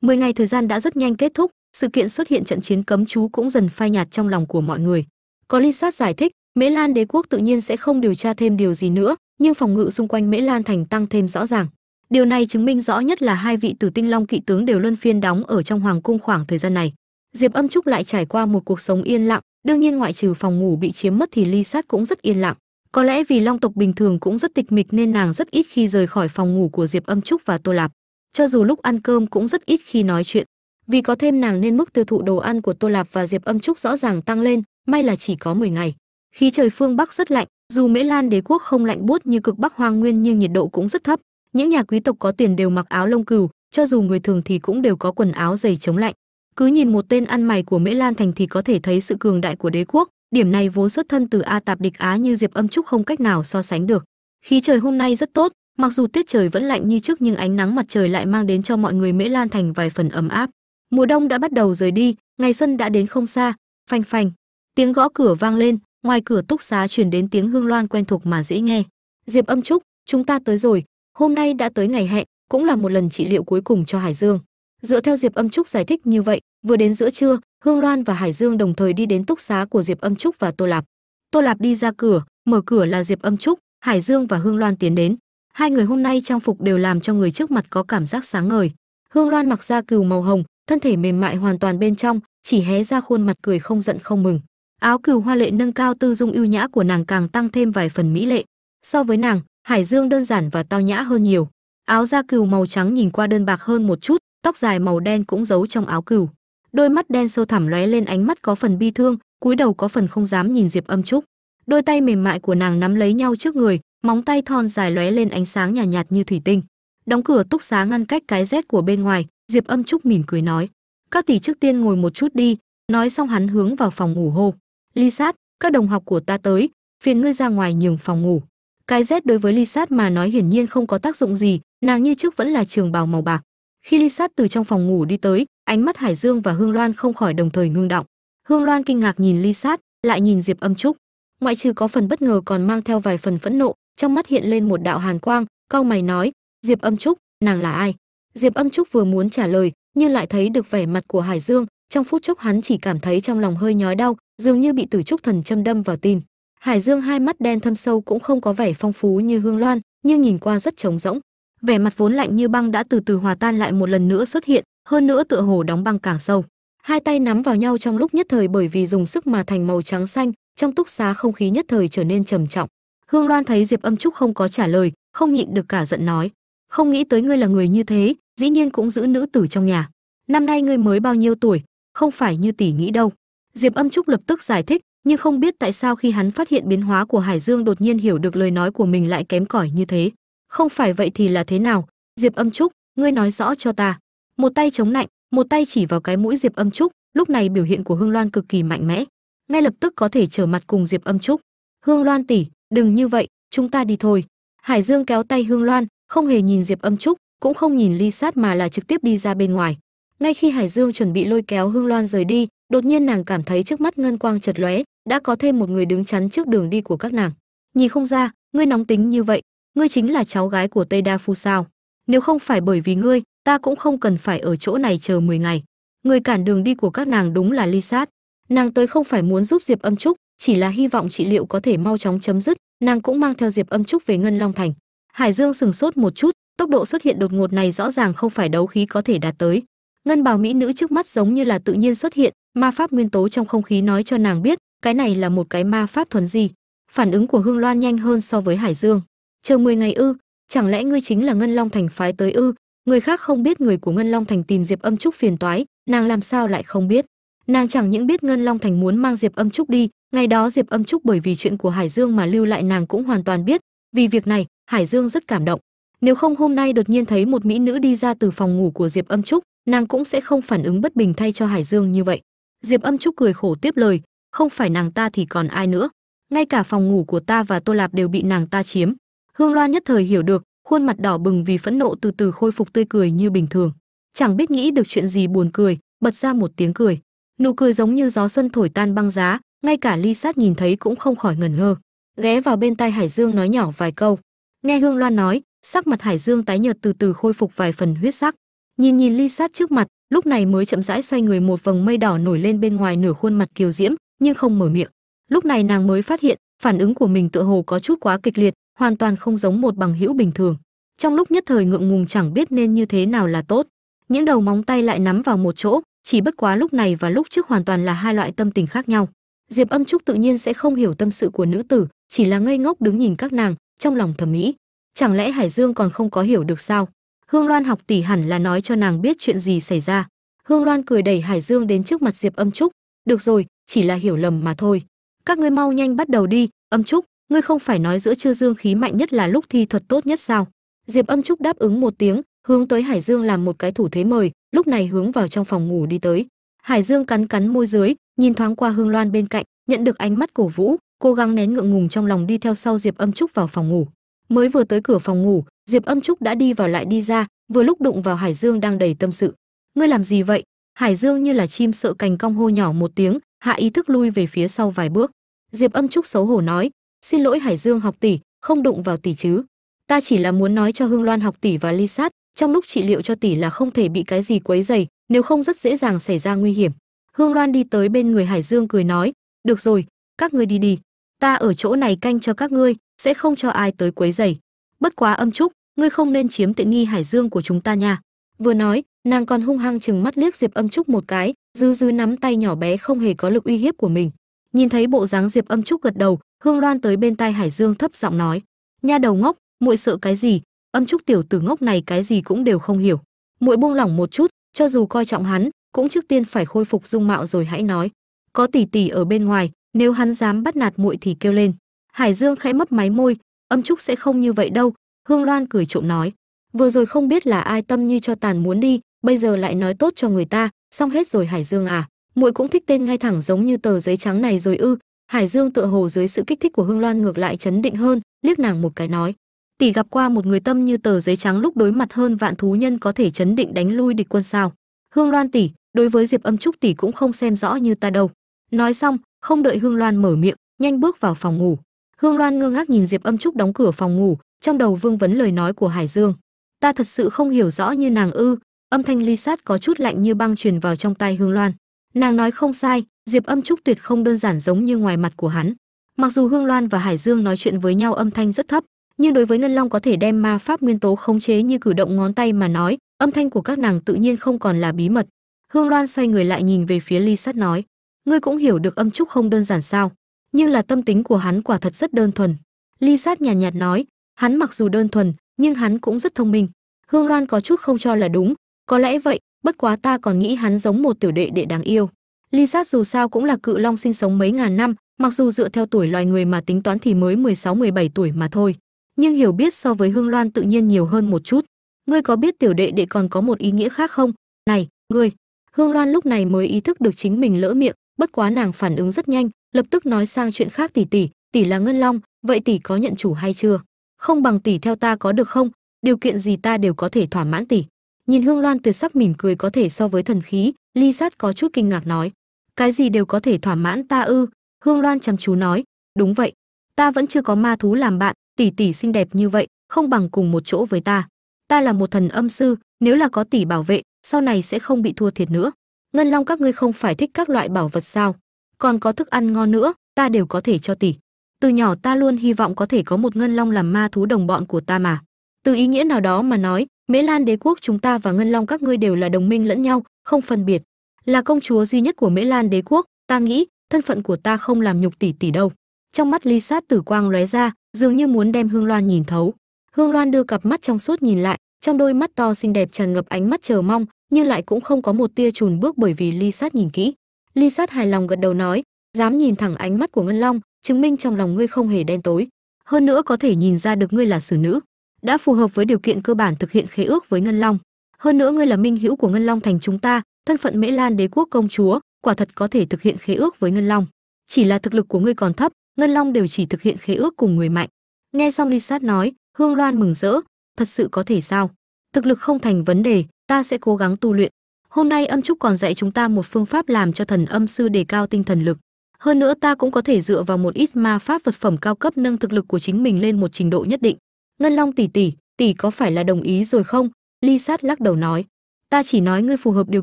Mười ngày thời gian đã rất nhanh kết thúc, sự kiện xuất hiện trận chiến cấm chú cũng dần phai nhạt trong lòng của mọi người. Có Ly Sát giải thích, Mễ Lan đế quốc tự nhiên sẽ không điều tra thêm điều gì nữa, nhưng phòng ngự xung quanh Mễ Lan thành tăng thêm rõ ràng. Điều này chứng minh rõ nhất là hai vị Tử Tinh Long kỵ tướng đều luân phiên đóng ở trong hoàng cung khoảng thời gian này. Diệp Âm Trúc lại trải qua một cuộc sống yên lặng, đương nhiên ngoại trừ phòng ngủ bị chiếm mất thì Ly Sát cũng rất yên lặng. Có lẽ vì Long tộc bình thường cũng rất tịch mịch nên nàng rất ít khi rời khỏi phòng ngủ của Diệp Âm Trúc và Tô Lạp cho dù lúc ăn cơm cũng rất ít khi nói chuyện vì có thêm nàng nên mức tiêu thụ đồ ăn của tô lạp và diệp âm trúc rõ ràng tăng lên may là chỉ có 10 ngày khí trời phương bắc rất lạnh dù mễ lan đế quốc không lạnh buốt như cực bắc hoang nguyên nhưng nhiệt độ cũng rất thấp. Những nhà quý tộc có tiền đều mặc áo lông cừu cho dù người thường thì cũng đều có quần áo dày chống lạnh. Cứ nhìn một tên ăn mày của mễ lan thành thì có thể thấy sự cường đại của đế quốc. Điểm này vốn xuất thân từ a tạp địch á như diệp âm trúc không cách nào so sánh được. Khí trời hôm nay rất tốt Mặc dù tiết trời vẫn lạnh như trước nhưng ánh nắng mặt trời lại mang đến cho mọi người Mễ Lan Thành vài phần ấm áp. Mùa đông đã bắt đầu rời đi, ngày xuân đã đến không xa, phanh phanh. Tiếng gõ cửa vang lên, ngoài cửa túc xá truyền đến tiếng hương loan quen thuộc mà dễ nghe. Diệp Âm Trúc, chúng ta tới rồi, hôm nay đã tới ngày hẹn, cũng là một lần trị liệu cuối cùng cho Hải Dương. Dựa theo Diệp Âm Trúc giải thích như vậy, vừa đến giữa trưa, Hương Loan và Hải Dương đồng thời đi đến túc xá của Diệp Âm Trúc và Tô Lạp. Tô Lạp đi ra cửa, mở cửa là Diệp Âm Trúc, Hải Dương và Hương Loan tiến đến hai người hôm nay trang phục đều làm cho người trước mặt có cảm giác sáng ngời hương loan mặc da cừu màu hồng thân thể mềm mại hoàn toàn bên trong chỉ hé ra khuôn mặt cười không giận không mừng áo cừu hoa lệ nâng cao tư dung ưu nhã của nàng càng tăng thêm vài phần mỹ lệ. So với nàng hải dương đơn giản và tao nhã hơn nhiều. Áo da cừu màu trắng nhìn qua đơn bạc hơn một chút tóc dài màu đen cũng giấu trong áo cừu. Đôi mắt đen sâu thẳm lóe lên ánh mắt có phần bi thương cúi đầu có phần không dám nhìn diệp âm trúc. Đôi tay mềm mại của nàng nắm lấy nhau trước người móng tay thon dài lóe lên ánh sáng nhàn nhạt, nhạt như thủy tinh. Đóng cửa túc xá ngăn cách cái rét của bên ngoài diệp âm trúc mỉm cười nói. Các tỷ trước tiên ngồi một chút đi nói xong hắn hướng vào phòng ngủ hô ly sát các đồng học của ta tới, phiền ngươi ra ngoài nhường phòng ngủ. Cái rét đối với ly sát mà nói hiển nhiên không có tác dụng gì, nàng như trước vẫn là trường bào màu bạc. Khi ly sát từ trong phòng ngủ đi tới, ánh mắt hải dương và hương loan không khỏi đồng thời ngưng động. Hương loan kinh ngạc nhìn ly sát lại nhìn diệp âm trúc. Ngoại trừ có phần bất ngờ còn mang theo vài phần phẫn nộ, trong mắt hiện lên một đạo hàn quang, cau mày nói, diệp âm trúc, nàng là ai? Diệp âm trúc vừa muốn trả lời, nhưng lại thấy được vẻ mặt của hải dương trong phút chốc hắn chỉ cảm thấy trong lòng hơi nhói đau, dường như bị tử trúc thần châm đâm vào tim. Hải dương hai mắt đen thâm sâu cũng không có vẻ phong phú như hương loan, nhưng nhìn qua rất trống rỗng. Vẻ mặt vốn lạnh như băng đã từ từ hòa tan lại một lần nữa xuất hiện, hơn nữa tựa hồ đóng băng càng sâu. Hai tay nắm vào nhau trong lúc nhất thời bởi vì dùng sức mà thành màu trắng xanh, trong túc xá không khí nhất thời trở nên trầm trọng. Hương loan thấy diệp âm trúc không có trả lời, không nhịn được cả giận nói, không nghĩ tới ngươi là người như thế, dĩ nhiên cũng giữ nữ tử trong nhà. Năm nay ngươi mới bao nhiêu tuổi không phải như tỷ nghĩ đâu. Diệp âm trúc lập tức giải thích, nhưng không biết tại sao khi hắn phát hiện biến hóa của hải dương đột nhiên hiểu được lời nói của mình lại kém cỏi như thế. Không phải vậy thì là thế nào? Diệp âm trúc, ngươi nói rõ cho ta. Một tay chống lạnh một tay chỉ vào cái mũi diệp âm trúc, lúc này biểu hiện của hương loan cực kỳ mạnh mẽ. Ngay lập tức có thể trở mặt cùng diệp âm trúc. Hương loan tỷ, đừng như vậy, chúng ta đi thôi. Hải dương kéo tay hương loan, không hề nhìn diệp âm trúc, cũng không nhìn ly sát mà là trực tiếp đi ra bên ngoài ngay khi hải dương chuẩn bị lôi kéo hương loan rời đi, đột nhiên nàng cảm thấy trước mắt ngân quang chật lóe, đã có thêm một người đứng chắn trước đường đi của các nàng. Nhìn không ra, ngươi nóng tính như vậy, ngươi chính là cháu gái của tây đa phu sao? Nếu không phải bởi vì ngươi, ta cũng không cần phải ở chỗ này chờ 10 ngày. Người cản đường đi của các nàng đúng là ly sát. Nàng tới không phải muốn giúp diệp âm trúc, chỉ là hy vọng trị liệu có thể mau chóng chấm dứt, nàng cũng mang theo diệp âm trúc về ngân long thành. Hải dương sừng sốt một chút, tốc độ xuất hiện đột ngột này rõ ràng không phải đấu khí có thể đạt tới ngân bào mỹ nữ trước mắt giống như là tự nhiên xuất hiện, ma pháp nguyên tố trong không khí nói cho nàng biết, cái này là một cái ma pháp thuần gì phản ứng của hương loan nhanh hơn so với hải dương. Chờ 10 ngày ư, chẳng lẽ ngươi chính là ngân long thành phái tới ư? Người khác không biết người của ngân long thành tìm diệp âm trúc phiền toái, nàng làm sao lại không biết? Nàng chẳng những biết ngân long thành muốn mang diệp âm trúc đi, ngày đó diệp âm trúc bởi vì chuyện của hải dương mà lưu lại nàng cũng hoàn toàn biết. Vì việc này, hải dương rất cảm động. Nếu không hôm nay đột nhiên thấy một mỹ nữ đi ra từ phòng ngủ của diệp âm trúc nàng cũng sẽ không phản ứng bất bình thay cho hải dương như vậy. Diệp âm trúc cười khổ tiếp lời, không phải nàng ta thì còn ai nữa. Ngay cả phòng ngủ của ta và tô lạp đều bị nàng ta chiếm. Hương loan nhất thời hiểu được, khuôn mặt đỏ bừng vì phẫn nộ từ từ khôi phục tươi cười như bình thường. Chẳng biết nghĩ được chuyện gì buồn cười, bật ra một tiếng cười. Nụ cười giống như gió xuân thổi tan băng giá, ngay cả ly sát nhìn thấy cũng không khỏi ngẩn ngơ. Ghé vào bên tai hải dương nói nhỏ vài câu. Nghe hương loan nói, sắc mặt hải dương tái nhợt từ từ khôi phục vài phần huyết sắc nhìn nhìn ly sát trước mặt, lúc này mới chậm rãi xoay người một vầng mây đỏ nổi lên bên ngoài nửa khuôn mặt kiều diễm, nhưng không mở miệng. Lúc này nàng mới phát hiện, phản ứng của mình tựa hồ có chút quá kịch liệt, hoàn toàn không giống một bằng hữu bình thường. Trong lúc nhất thời ngượng ngùng chẳng biết nên như thế nào là tốt. Những đầu móng tay lại nắm vào một chỗ, chỉ bất quá lúc này và lúc trước hoàn toàn là hai loại tâm tình khác nhau. Diệp âm trúc tự nhiên sẽ không hiểu tâm sự của nữ tử, chỉ là ngây ngốc đứng nhìn các nàng, trong lòng thẩm mỹ chẳng lẽ hải dương còn không có hiểu được sao? Hương loan học tỷ hẳn là nói cho nàng biết chuyện gì xảy ra. Hương loan cười đẩy hải dương đến trước mặt diệp âm trúc. Được rồi, chỉ là hiểu lầm mà thôi. Các ngươi mau nhanh bắt đầu đi, âm trúc, ngươi không phải nói giữa trưa dương khí mạnh nhất là lúc thi thuật tốt nhất sao? Diệp âm trúc đáp ứng một tiếng, hướng tới hải dương làm một cái thủ thế mời, lúc này hướng vào trong phòng ngủ đi tới. Hải dương cắn cắn môi dưới, nhìn thoáng qua hương loan bên cạnh, nhận được ánh mắt cổ vũ, cố gắng nén ngượng ngùng trong lòng đi theo sau diệp âm trúc vào phòng ngủ. Mới vừa tới cửa phòng ngủ diệp âm trúc đã đi vào lại đi ra, vừa lúc đụng vào hải dương đang đầy tâm sự. Ngươi làm gì vậy? Hải dương như là chim sợ cành cong hô nhỏ một tiếng, hạ ý thức lui về phía sau vài bước. Diệp âm trúc xấu hổ nói, xin lỗi hải dương học tỷ, không đụng vào tỷ chứ. Ta chỉ là muốn nói cho hương loan học tỷ và ly sát, trong lúc trị liệu cho tỷ là không thể bị cái gì quấy dày nếu không rất dễ dàng xảy ra nguy hiểm. Hương loan đi tới bên người hải dương cười nói, được rồi, các ngươi đi đi. Ta ở chỗ này canh cho các ngươi, sẽ không cho ai tới quấy dày bất quá âm trúc, ngươi không nên chiếm tiện nghi hải dương của chúng ta nha. Vừa nói, nàng còn hung hăng chừng mắt liếc diệp âm trúc một cái, dư dư nắm tay nhỏ bé không hề có lực uy hiếp của mình. Nhìn thấy bộ dáng diệp âm trúc gật đầu, hương loan tới bên tai hải dương thấp giọng nói, nha đầu ngốc, muội sợ cái gì? Âm trúc tiểu tử ngốc này cái gì cũng đều không hiểu. Muội buông lỏng một chút, cho dù coi trọng hắn, cũng trước tiên phải khôi phục dung mạo rồi hãy nói. Có tỷ tỷ ở bên ngoài, nếu hắn dám bắt nạt muội thì kêu lên. Hải dương khẽ mấp máy môi âm trúc sẽ không như vậy đâu, hương loan cười trộm nói. Vừa rồi không biết là ai tâm như cho tàn muốn đi, bây giờ lại nói tốt cho người ta, xong hết rồi hải dương à. Muội cũng thích tên ngay thẳng giống như tờ giấy trắng này rồi ư. Hải dương tựa hồ dưới sự kích thích của hương loan ngược lại chấn định hơn, liếc nàng một cái nói. Tỷ gặp qua một người tâm như tờ giấy trắng lúc đối mặt hơn vạn thú nhân có thể chấn định đánh lui địch quân sao? Hương loan tỷ, đối với diệp âm trúc tỷ cũng không xem rõ như ta đâu. Nói xong, không đợi hương loan mở miệng, nhanh bước vào phòng ngủ hương loan ngơ ngác nhìn diệp âm trúc đóng cửa phòng ngủ, trong đầu vương vấn lời nói của hải dương. Ta thật sự không hiểu rõ như nàng ư, âm thanh ly sát có chút lạnh như băng truyền vào trong tai hương loan. Nàng nói không sai, diệp âm trúc tuyệt không đơn giản giống như ngoài mặt của hắn. Mặc dù hương loan và hải dương nói chuyện với nhau âm thanh rất thấp, nhưng đối với ngân long có thể đem ma pháp nguyên tố khống chế như cử động ngón tay mà nói, âm thanh của các nàng tự nhiên không còn là bí mật. Hương loan xoay người lại nhìn về phía ly sát nói, ngươi cũng hiểu được âm trúc không đơn giản sao? Nhưng là tâm tính của hắn quả thật rất đơn thuần. Ly sát nhàn nhạt, nhạt nói hắn mặc dù đơn thuần nhưng hắn cũng rất thông minh. Hương loan có chút không cho là đúng. Có lẽ vậy bất quá ta còn nghĩ hắn giống một tiểu đệ đệ đáng yêu. Ly sát dù sao cũng là cự long sinh sống mấy ngàn năm mặc dù dựa theo tuổi loài người mà tính toán thì mới 16-17 tuổi mà thôi. Nhưng hiểu biết so với hương loan tự nhiên nhiều hơn một chút. Ngươi có biết tiểu đệ đệ còn có một ý nghĩa khác không? Này ngươi! Hương loan lúc này mới ý thức được chính mình lỡ miệng bất quá nàng phản ứng rất nhanh lập tức nói sang chuyện khác tỷ tỷ tỷ là ngân long, vậy tỷ có nhận chủ hay chưa? Không bằng tỷ theo ta có được không? Điều kiện gì ta đều có thể thỏa mãn tỷ nhìn hương loan tuyệt sắc mỉm cười có thể so với thần khí, ly sát có chút kinh ngạc nói. Cái gì đều có thể thỏa mãn ta ư? Hương loan chăm chú nói. Đúng vậy. Ta vẫn chưa có ma thú làm bạn tỷ tỷ xinh đẹp như vậy, không bằng cùng một chỗ với ta. Ta là một thần âm sư, nếu là có tỷ bảo vệ, sau này sẽ không bị thua thiệt nữa. Ngân long các ngươi không phải thích các loại bảo vật sao? Còn có thức ăn ngon nữa, ta đều có thể cho tỷ. Từ nhỏ ta luôn hy vọng có thể có một ngân long làm ma thú đồng bọn của ta mà. Từ ý nghĩa nào đó mà nói, mễ lan đế quốc chúng ta và ngân long các ngươi đều là đồng minh lẫn nhau, không phân biệt. Là công chúa duy nhất của mễ lan đế quốc, ta nghĩ, thân phận của ta không làm nhục tỷ tỷ đâu. Trong mắt ly sát tử quang lóe ra, dường như muốn đem hương loan nhìn thấu. Hương loan đưa cặp mắt trong suốt nhìn lại, trong đôi mắt to xinh đẹp tràn ngập ánh mắt chờ mong, nhưng lại cũng không có một tia chùn bước bởi vì ly sát nhìn kỹ ly sát hài lòng gật đầu nói, dám nhìn thẳng ánh mắt của ngân long, chứng minh trong lòng ngươi không hề đen tối. Hơn nữa có thể nhìn ra được ngươi là xử nữ, đã phù hợp với điều kiện cơ bản thực hiện khế ước với ngân long. Hơn nữa ngươi là minh hữu của ngân long thành chúng ta, thân phận mễ lan đế quốc công chúa, quả thật có thể thực hiện khế ước với ngân long. Chỉ là thực lực của ngươi còn thấp, ngân long đều chỉ thực hiện khế ước cùng người mạnh. Nghe xong ly sát nói, hương loan mừng rỡ, thật sự có thể sao? Thực lực không thành vấn đề, ta sẽ cố gắng tu luyện hôm nay âm trúc còn dạy chúng ta một phương pháp làm cho thần âm sư đề cao tinh thần lực. Hơn nữa ta cũng có thể dựa vào một ít ma pháp vật phẩm cao cấp nâng thực lực của chính mình lên một trình độ nhất định. Ngân long tỷ tỷ tỷ có phải là đồng ý rồi không? Ly sát lắc đầu nói. Ta chỉ nói ngươi phù hợp điều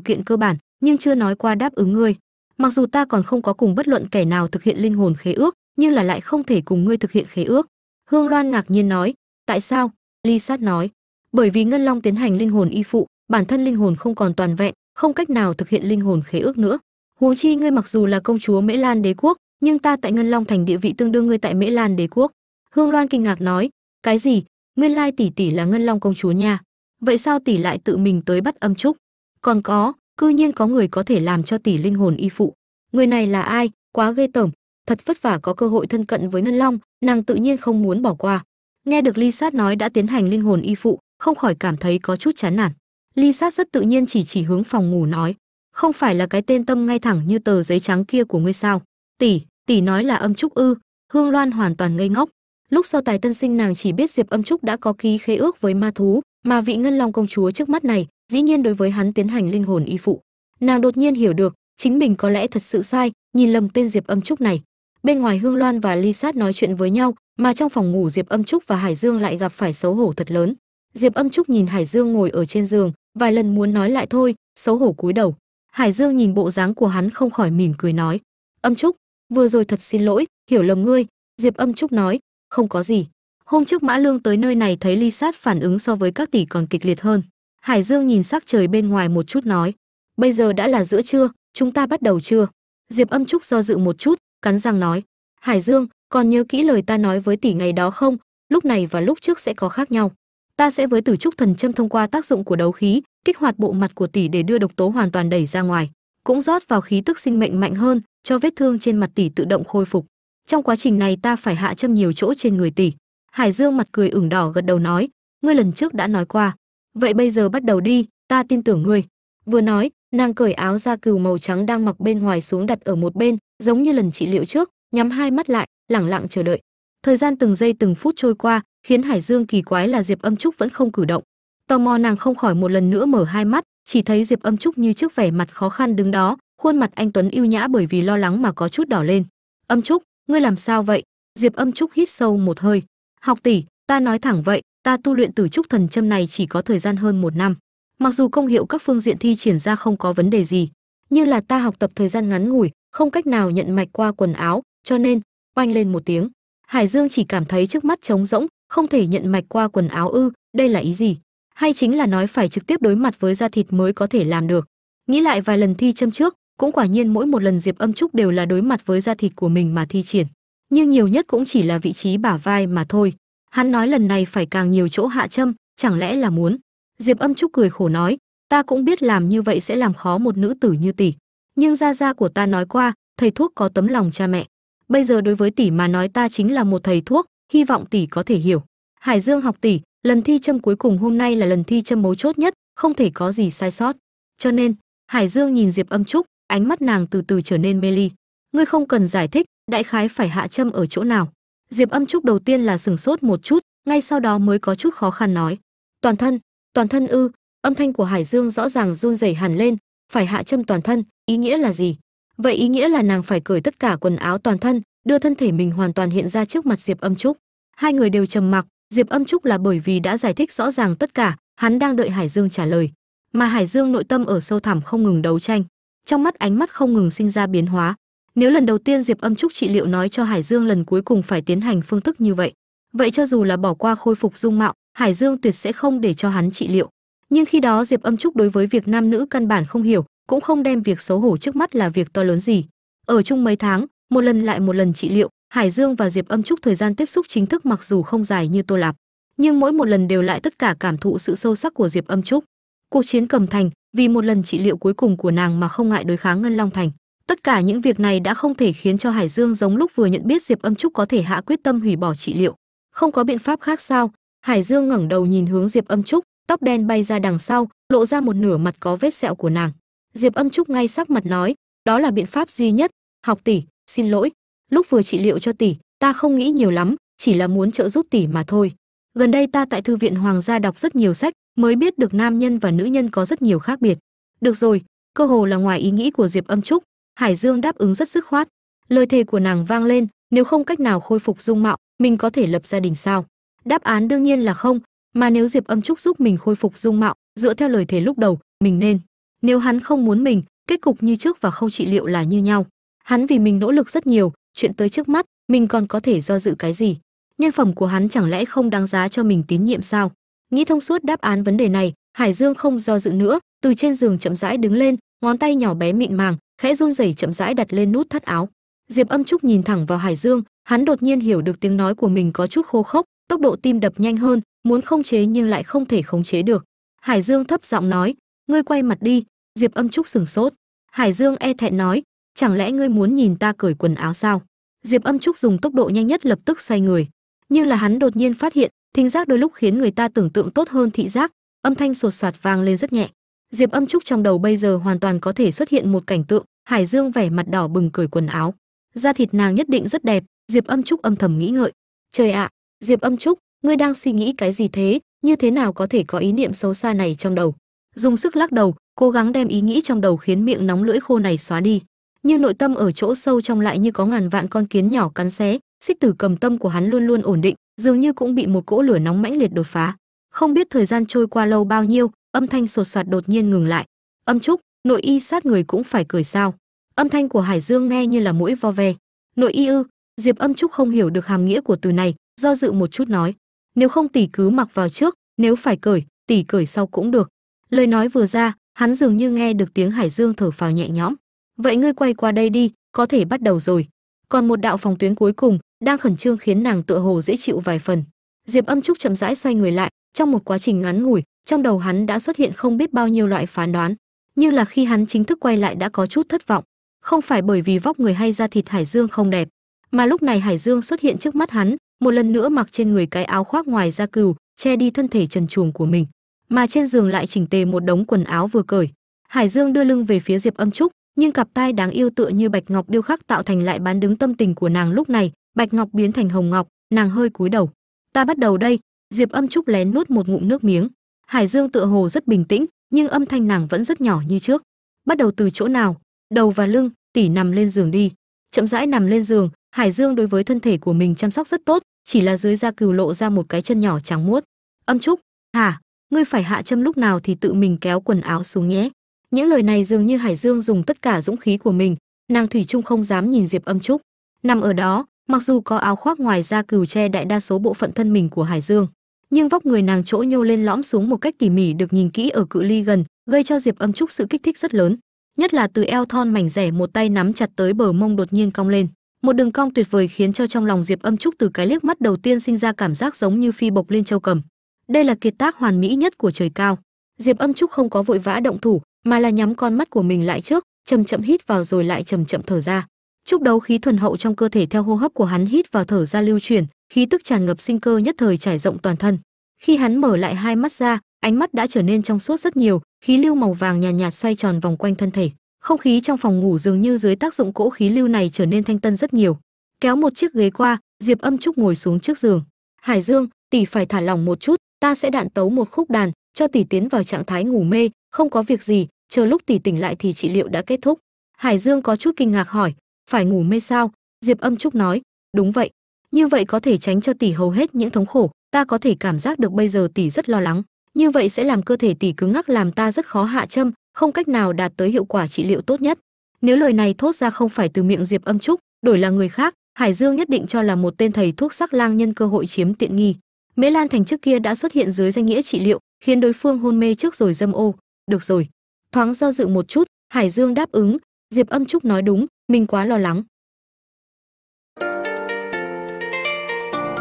kiện cơ bản, nhưng chưa nói qua đáp ứng ngươi. Mặc dù ta còn không có cùng bất luận kẻ nào thực hiện linh hồn khế ước, nhưng là lại không thể cùng ngươi thực hiện khế ước. Hương loan ngạc nhiên nói. Tại sao? Ly sát nói. Bởi vì ngân long tiến hành linh hồn y phụ, bản thân linh hồn không còn toàn vẹn không cách nào thực hiện linh hồn khế ước nữa. Huống chi, ngươi mặc dù là công chúa mễ lan đế quốc, nhưng ta tại ngân long thành địa vị tương đương ngươi tại mễ lan đế quốc. Hương loan kinh ngạc nói, cái gì? Nguyên lai tỷ tỷ là ngân long công chúa nha. Vậy sao tỷ lại tự mình tới bắt âm trúc? Còn có, cư nhiên có người có thể làm cho tỷ linh hồn y phụ. Người này là ai? Quá ghê tởm. Thật vất vả có cơ hội thân cận với ngân long, nàng tự nhiên không muốn bỏ qua. Nghe được ly sát nói đã tiến hành linh hồn y phụ, không khỏi cảm thấy có chút chán nản ly sát rất tự nhiên chỉ chỉ hướng phòng ngủ nói, không phải là cái tên tâm ngay thẳng như tờ giấy trắng kia của ngươi sao? Tỷ tỷ nói là âm trúc ư? Hương loan hoàn toàn ngây ngốc. Lúc sau tài tân sinh nàng chỉ biết diệp âm trúc đã có ký khế ước với ma thú, mà vị ngân long công chúa trước mắt này dĩ nhiên đối với hắn tiến hành linh hồn y phụ. Nàng đột nhiên hiểu được, chính mình có lẽ thật sự sai, nhìn lầm tên diệp âm trúc này. Bên ngoài hương loan và ly sát nói chuyện với nhau, mà trong phòng ngủ diệp âm trúc và hải dương lại gặp phải xấu hổ thật lớn. Diệp âm trúc nhìn hải dương ngồi ở trên giường vài lần muốn nói lại thôi, xấu hổ cúi đầu. Hải dương nhìn bộ dáng của hắn không khỏi mỉm cười nói, âm trúc, vừa rồi thật xin lỗi, hiểu lầm ngươi. Diệp âm trúc nói, không có gì. Hôm trước mã lương tới nơi này thấy ly sát phản ứng so với các tỷ còn kịch liệt hơn. Hải dương nhìn sắc trời bên ngoài một chút nói, bây giờ đã là giữa trưa, chúng ta bắt đầu chưa diệp âm trúc do dự một chút, cắn răng nói, hải dương, còn nhớ kỹ lời ta nói với tỷ ngày đó không? Lúc này và lúc trước sẽ có khác nhau ta sẽ với tử trúc thần châm thông qua tác dụng của đấu khí, kích hoạt bộ mặt của tỷ để đưa độc tố hoàn toàn đẩy ra ngoài, cũng rót vào khí tức sinh mệnh mạnh hơn, cho vết thương trên mặt tỷ tự động khôi phục. Trong quá trình này ta phải hạ châm nhiều chỗ trên người tỷ. Hải dương mặt cười ửng đỏ gật đầu nói, ngươi lần trước đã nói qua. Vậy bây giờ bắt đầu đi, ta tin tưởng ngươi. Vừa nói, nàng cởi áo da cừu màu trắng đang mặc bên ngoài xuống đặt ở một bên, giống như lần trị liệu trước, nhắm hai mắt lại, lẳng lặng chờ đợi thời gian từng giây từng phút trôi qua khiến hải dương kỳ quái là diệp âm trúc vẫn không cử động. Tò mò nàng không khỏi một lần nữa mở hai mắt, chỉ thấy diệp âm trúc như trước vẻ mặt khó khăn đứng đó, khuôn mặt anh tuấn yêu nhã bởi vì lo lắng mà có chút đỏ lên. Âm trúc, ngươi làm sao vậy? Diệp âm trúc hít sâu một hơi. Học tỷ, ta nói thẳng vậy, ta tu luyện tử trúc thần châm này chỉ có thời gian hơn một năm. Mặc dù công hiệu các phương diện thi triển ra không có vấn đề gì, như là ta học tập thời gian ngắn ngủi, không cách nào nhận mạch qua quần áo, cho nên, oanh lên một tiếng hải dương chỉ cảm thấy trước mắt trống rỗng, không thể nhận mạch qua quần áo ư, đây là ý gì? Hay chính là nói phải trực tiếp đối mặt với da thịt mới có thể làm được? Nghĩ lại vài lần thi châm trước, cũng quả nhiên mỗi một lần diệp âm trúc đều là đối mặt với da thịt của mình mà thi triển. Nhưng nhiều nhất cũng chỉ là vị trí bả vai mà thôi. Hắn nói lần này phải càng nhiều chỗ hạ châm, chẳng lẽ là muốn? Diệp âm trúc cười khổ nói, ta cũng biết làm như vậy sẽ làm khó một nữ tử như tỷ. Nhưng gia gia của ta nói qua, thầy thuốc có tấm lòng cha mẹ bây giờ đối với tỷ mà nói ta chính là một thầy thuốc, hy vọng tỷ có thể hiểu. Hải dương học tỷ, lần thi châm cuối cùng hôm nay là lần thi châm mấu chốt nhất, không thể có gì sai sót. Cho nên, hải dương nhìn diệp âm trúc, ánh mắt nàng từ từ trở nên mê ly. Ngươi không cần giải thích, đại khái phải hạ châm ở chỗ nào. Diệp âm trúc đầu tiên là sừng sốt một chút, ngay sau đó mới có chút khó khăn nói. Toàn thân toàn thân ư, âm thanh của hải dương rõ ràng run rẩy hẳn lên, phải hạ châm toàn thân, ý nghĩa là gì? Vậy ý nghĩa là nàng phải cởi tất cả quần áo toàn thân, đưa thân thể mình hoàn toàn hiện ra trước mặt diệp âm trúc. Hai người đều trầm mặc, diệp âm trúc là bởi vì đã giải thích rõ ràng tất cả, hắn đang đợi hải dương trả lời. Mà hải dương nội tâm ở sâu thẳm không ngừng đấu tranh, trong mắt ánh mắt không ngừng sinh ra biến hóa. Nếu lần đầu tiên diệp âm trúc trị liệu nói cho hải dương lần cuối cùng phải tiến hành phương thức như vậy vậy cho dù là bỏ qua khôi phục dung mạo, hải dương tuyệt sẽ không để cho hắn trị liệu. Nhưng khi đó diệp âm trúc đối với việc nam nữ căn bản không hiểu cũng không đem việc xấu hổ trước mắt là việc to lớn gì. Ở chung mấy tháng, một lần lại một lần trị liệu, hải dương và diệp âm trúc thời gian tiếp xúc chính thức mặc dù không dài như tô lạp, nhưng mỗi một lần đều lại tất cả cảm thụ sự sâu sắc của diệp âm trúc. Cuộc chiến cầm thành, vì một lần trị liệu cuối cùng của nàng mà không ngại đối kháng ngân long thành. Tất cả những việc này đã không thể khiến cho hải dương giống lúc vừa nhận biết diệp âm trúc có thể hạ quyết tâm hủy bỏ trị liệu. Không có biện pháp khác sao? Hải dương ngẩng đầu nhìn hướng diệp âm trúc, tóc đen bay ra đằng sau, lộ ra một nửa mặt có vết sẹo của nàng diệp âm trúc ngay sắc mặt nói, đó là biện pháp duy nhất. Học tỷ, xin lỗi. Lúc vừa trị liệu cho tỷ, ta không nghĩ nhiều lắm, chỉ là muốn trợ giúp tỷ mà thôi. Gần đây ta tại thư viện hoàng gia đọc rất nhiều sách, mới biết được nam nhân và nữ nhân có rất nhiều khác biệt. Được rồi, cơ hồ là ngoài ý nghĩ của diệp âm trúc. Hải dương đáp ứng rất dứt khoát. Lời thề của nàng vang lên, nếu không cách nào khôi phục dung mạo, mình có thể lập gia đình sao? Đáp án đương nhiên là không, mà nếu diệp âm trúc giúp mình khôi phục dung mạo, dựa theo lời thề lúc đầu, mình nên nếu hắn không muốn mình, kết cục như trước và khâu trị liệu là như nhau. Hắn vì mình nỗ lực rất nhiều, chuyện tới trước mắt, mình còn có thể do dự cái gì? Nhân phẩm của hắn chẳng lẽ không đáng giá cho mình tín nhiệm sao? Nghĩ thông suốt đáp án vấn đề này, hải dương không do dự nữa, từ trên giường chậm rãi đứng lên, ngón tay nhỏ bé mịn màng, khẽ run rẩy chậm rãi đặt lên nút thắt áo. Diệp âm trúc nhìn thẳng vào hải dương, hắn đột nhiên hiểu được tiếng nói của mình có chút khô khốc, tốc độ tim đập nhanh hơn, muốn không chế nhưng lại không thể khống chế được. Hải dương thấp giọng nói, ngươi quay mặt đi diệp âm trúc sừng sốt. Hải dương e thẹn nói, chẳng lẽ ngươi muốn nhìn ta cởi quần áo sao? Diệp âm trúc dùng tốc độ nhanh nhất lập tức xoay người. Nhưng là hắn đột nhiên phát hiện, thính giác đôi lúc khiến người ta tưởng tượng tốt hơn thị giác, âm thanh sột soạt vang lên rất nhẹ. Diệp âm trúc trong đầu bây giờ hoàn toàn có thể xuất hiện một cảnh tượng, hải dương vẻ mặt đỏ bừng cởi quần áo. Da thịt nàng nhất định rất đẹp, diệp âm trúc âm thầm nghĩ ngợi. Trời ạ, diệp âm trúc, ngươi đang suy nghĩ cái gì thế? Như thế nào có thể có ý niệm xấu xa này trong đầu? Dùng sức lắc đầu cố gắng đem ý nghĩ trong đầu khiến miệng nóng lưỡi khô này xóa đi. Nhưng nội tâm ở chỗ sâu trong lại như có ngàn vạn con kiến nhỏ cắn xé, xích tử cầm tâm của hắn luôn luôn ổn định, dường như cũng bị một cỗ lửa nóng mãnh liệt đột phá. Không biết thời gian trôi qua lâu bao nhiêu, âm thanh sột soạt đột nhiên ngừng lại. Âm trúc, nội y sát người cũng phải cười sao? Âm thanh của hải dương nghe như là mũi vo ve. Nội y ư, diệp âm trúc không hiểu được hàm nghĩa của từ này, do dự một chút nói. Nếu không tỷ cứ mặc vào trước, nếu phải cởi tỷ cởi sau cũng được. Lời nói vừa ra hắn dường như nghe được tiếng hải dương thở phào nhẹ nhõm. Vậy ngươi quay qua đây đi, có thể bắt đầu rồi. Còn một đạo phòng tuyến cuối cùng đang khẩn trương khiến nàng tựa hồ dễ chịu vài phần. Diệp âm trúc chậm rãi xoay người lại, trong một quá trình ngắn ngủi, trong đầu hắn đã xuất hiện không biết bao nhiêu loại phán đoán, như là khi hắn chính thức quay lại đã có chút thất vọng. Không phải bởi vì vóc người hay da thịt hải dương không đẹp, mà lúc này hải dương xuất hiện trước mắt hắn, một lần nữa mặc trên người cái áo khoác ngoài da cừu, che đi thân thể trần truồng của mình mà trên giường lại chỉnh tề một đống quần áo vừa cởi. Hải dương đưa lưng về phía diệp âm trúc, nhưng cặp tai đáng yêu tựa như bạch ngọc điêu khắc tạo thành lại bán đứng tâm tình của nàng lúc này. Bạch ngọc biến thành hồng ngọc, nàng hơi cúi đầu. Ta bắt đầu đây. Diệp âm trúc lén nuốt một ngụm nước miếng. Hải dương tựa hồ rất bình tĩnh, nhưng âm thanh nàng vẫn rất nhỏ như trước. Bắt đầu từ chỗ nào? Đầu và lưng tỷ nằm lên giường đi. Chậm rãi nằm lên giường, hải dương đối với thân thể của mình chăm sóc rất tốt, chỉ là dưới da cừu lộ ra một cái chân nhỏ trắng muốt. Âm trúc hả ngươi phải hạ châm lúc nào thì tự mình kéo quần áo xuống nhé. Những lời này dường như hải dương dùng tất cả dũng khí của mình, nàng thủy trung không dám nhìn diệp âm trúc. Nằm ở đó, mặc dù có áo khoác ngoài da cừu che đại đa số bộ phận thân mình của hải dương, nhưng vóc người nàng chỗ nhô lên lõm xuống một cách tỉ mỉ được nhìn kỹ ở cự ly gần, gây cho diệp âm trúc sự kích thích rất lớn. Nhất là từ eo thon mảnh rẻ một tay nắm chặt tới bờ mông đột nhiên cong lên. Một đường cong tuyệt vời khiến cho trong lòng diệp âm trúc từ cái liếc mắt đầu tiên sinh ra cảm giác giống như phi bộc lên châu cầm đây là kiệt tác hoàn mỹ nhất của trời cao. Diệp âm trúc không có vội vã động thủ mà là nhắm con mắt của mình lại trước chậm chậm hít vào rồi lại chậm chậm thở ra. Trúc đấu khí thuần hậu trong cơ thể theo hô hấp của hắn hít vào thở ra lưu chuyển khí tức tràn ngập sinh cơ nhất thời trải rộng toàn thân. Khi hắn mở lại hai mắt ra ánh mắt đã trở nên trong suốt rất nhiều khí lưu màu vàng nhàn nhạt, nhạt xoay tròn vòng quanh thân thể. Không khí trong phòng ngủ dường như dưới tác dụng cỗ khí lưu này trở nên thanh tân rất nhiều. Kéo một chiếc ghế qua diệp âm trúc ngồi xuống trước giường. Hải dương tỷ phải thả lỏng một chút ta sẽ đạn tấu một khúc đàn, cho tỷ tiến vào trạng thái ngủ mê, không có việc gì, chờ lúc tỷ tỉnh lại thì trị liệu đã kết thúc. Hải dương có chút kinh ngạc hỏi, phải ngủ mê sao? Diệp âm trúc nói, đúng vậy, như vậy có thể tránh cho tỷ hầu hết những thống khổ, ta có thể cảm giác được bây giờ tỷ rất lo lắng, như vậy sẽ làm cơ thể tỷ cứng ngắc, làm ta rất khó hạ châm, không cách nào đạt tới hiệu quả trị liệu tốt nhất. Nếu lời này thốt ra không phải từ miệng diệp âm trúc, đổi là người khác, hải dương nhất định cho là một tên thầy thuốc sắc lang nhân cơ hội chiếm tiện nghi mễ lan thành trước kia đã xuất hiện dưới danh nghĩa trị liệu, khiến đối phương hôn mê trước rồi dâm ô. Được rồi, thoáng do dự một chút, hải dương đáp ứng. Diệp âm trúc nói đúng, mình quá lo lắng.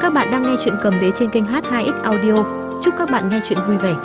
Các bạn đang nghe chuyện cầm đế trên kênh h2x audio. Chúc các bạn nghe chuyện vui vẻ.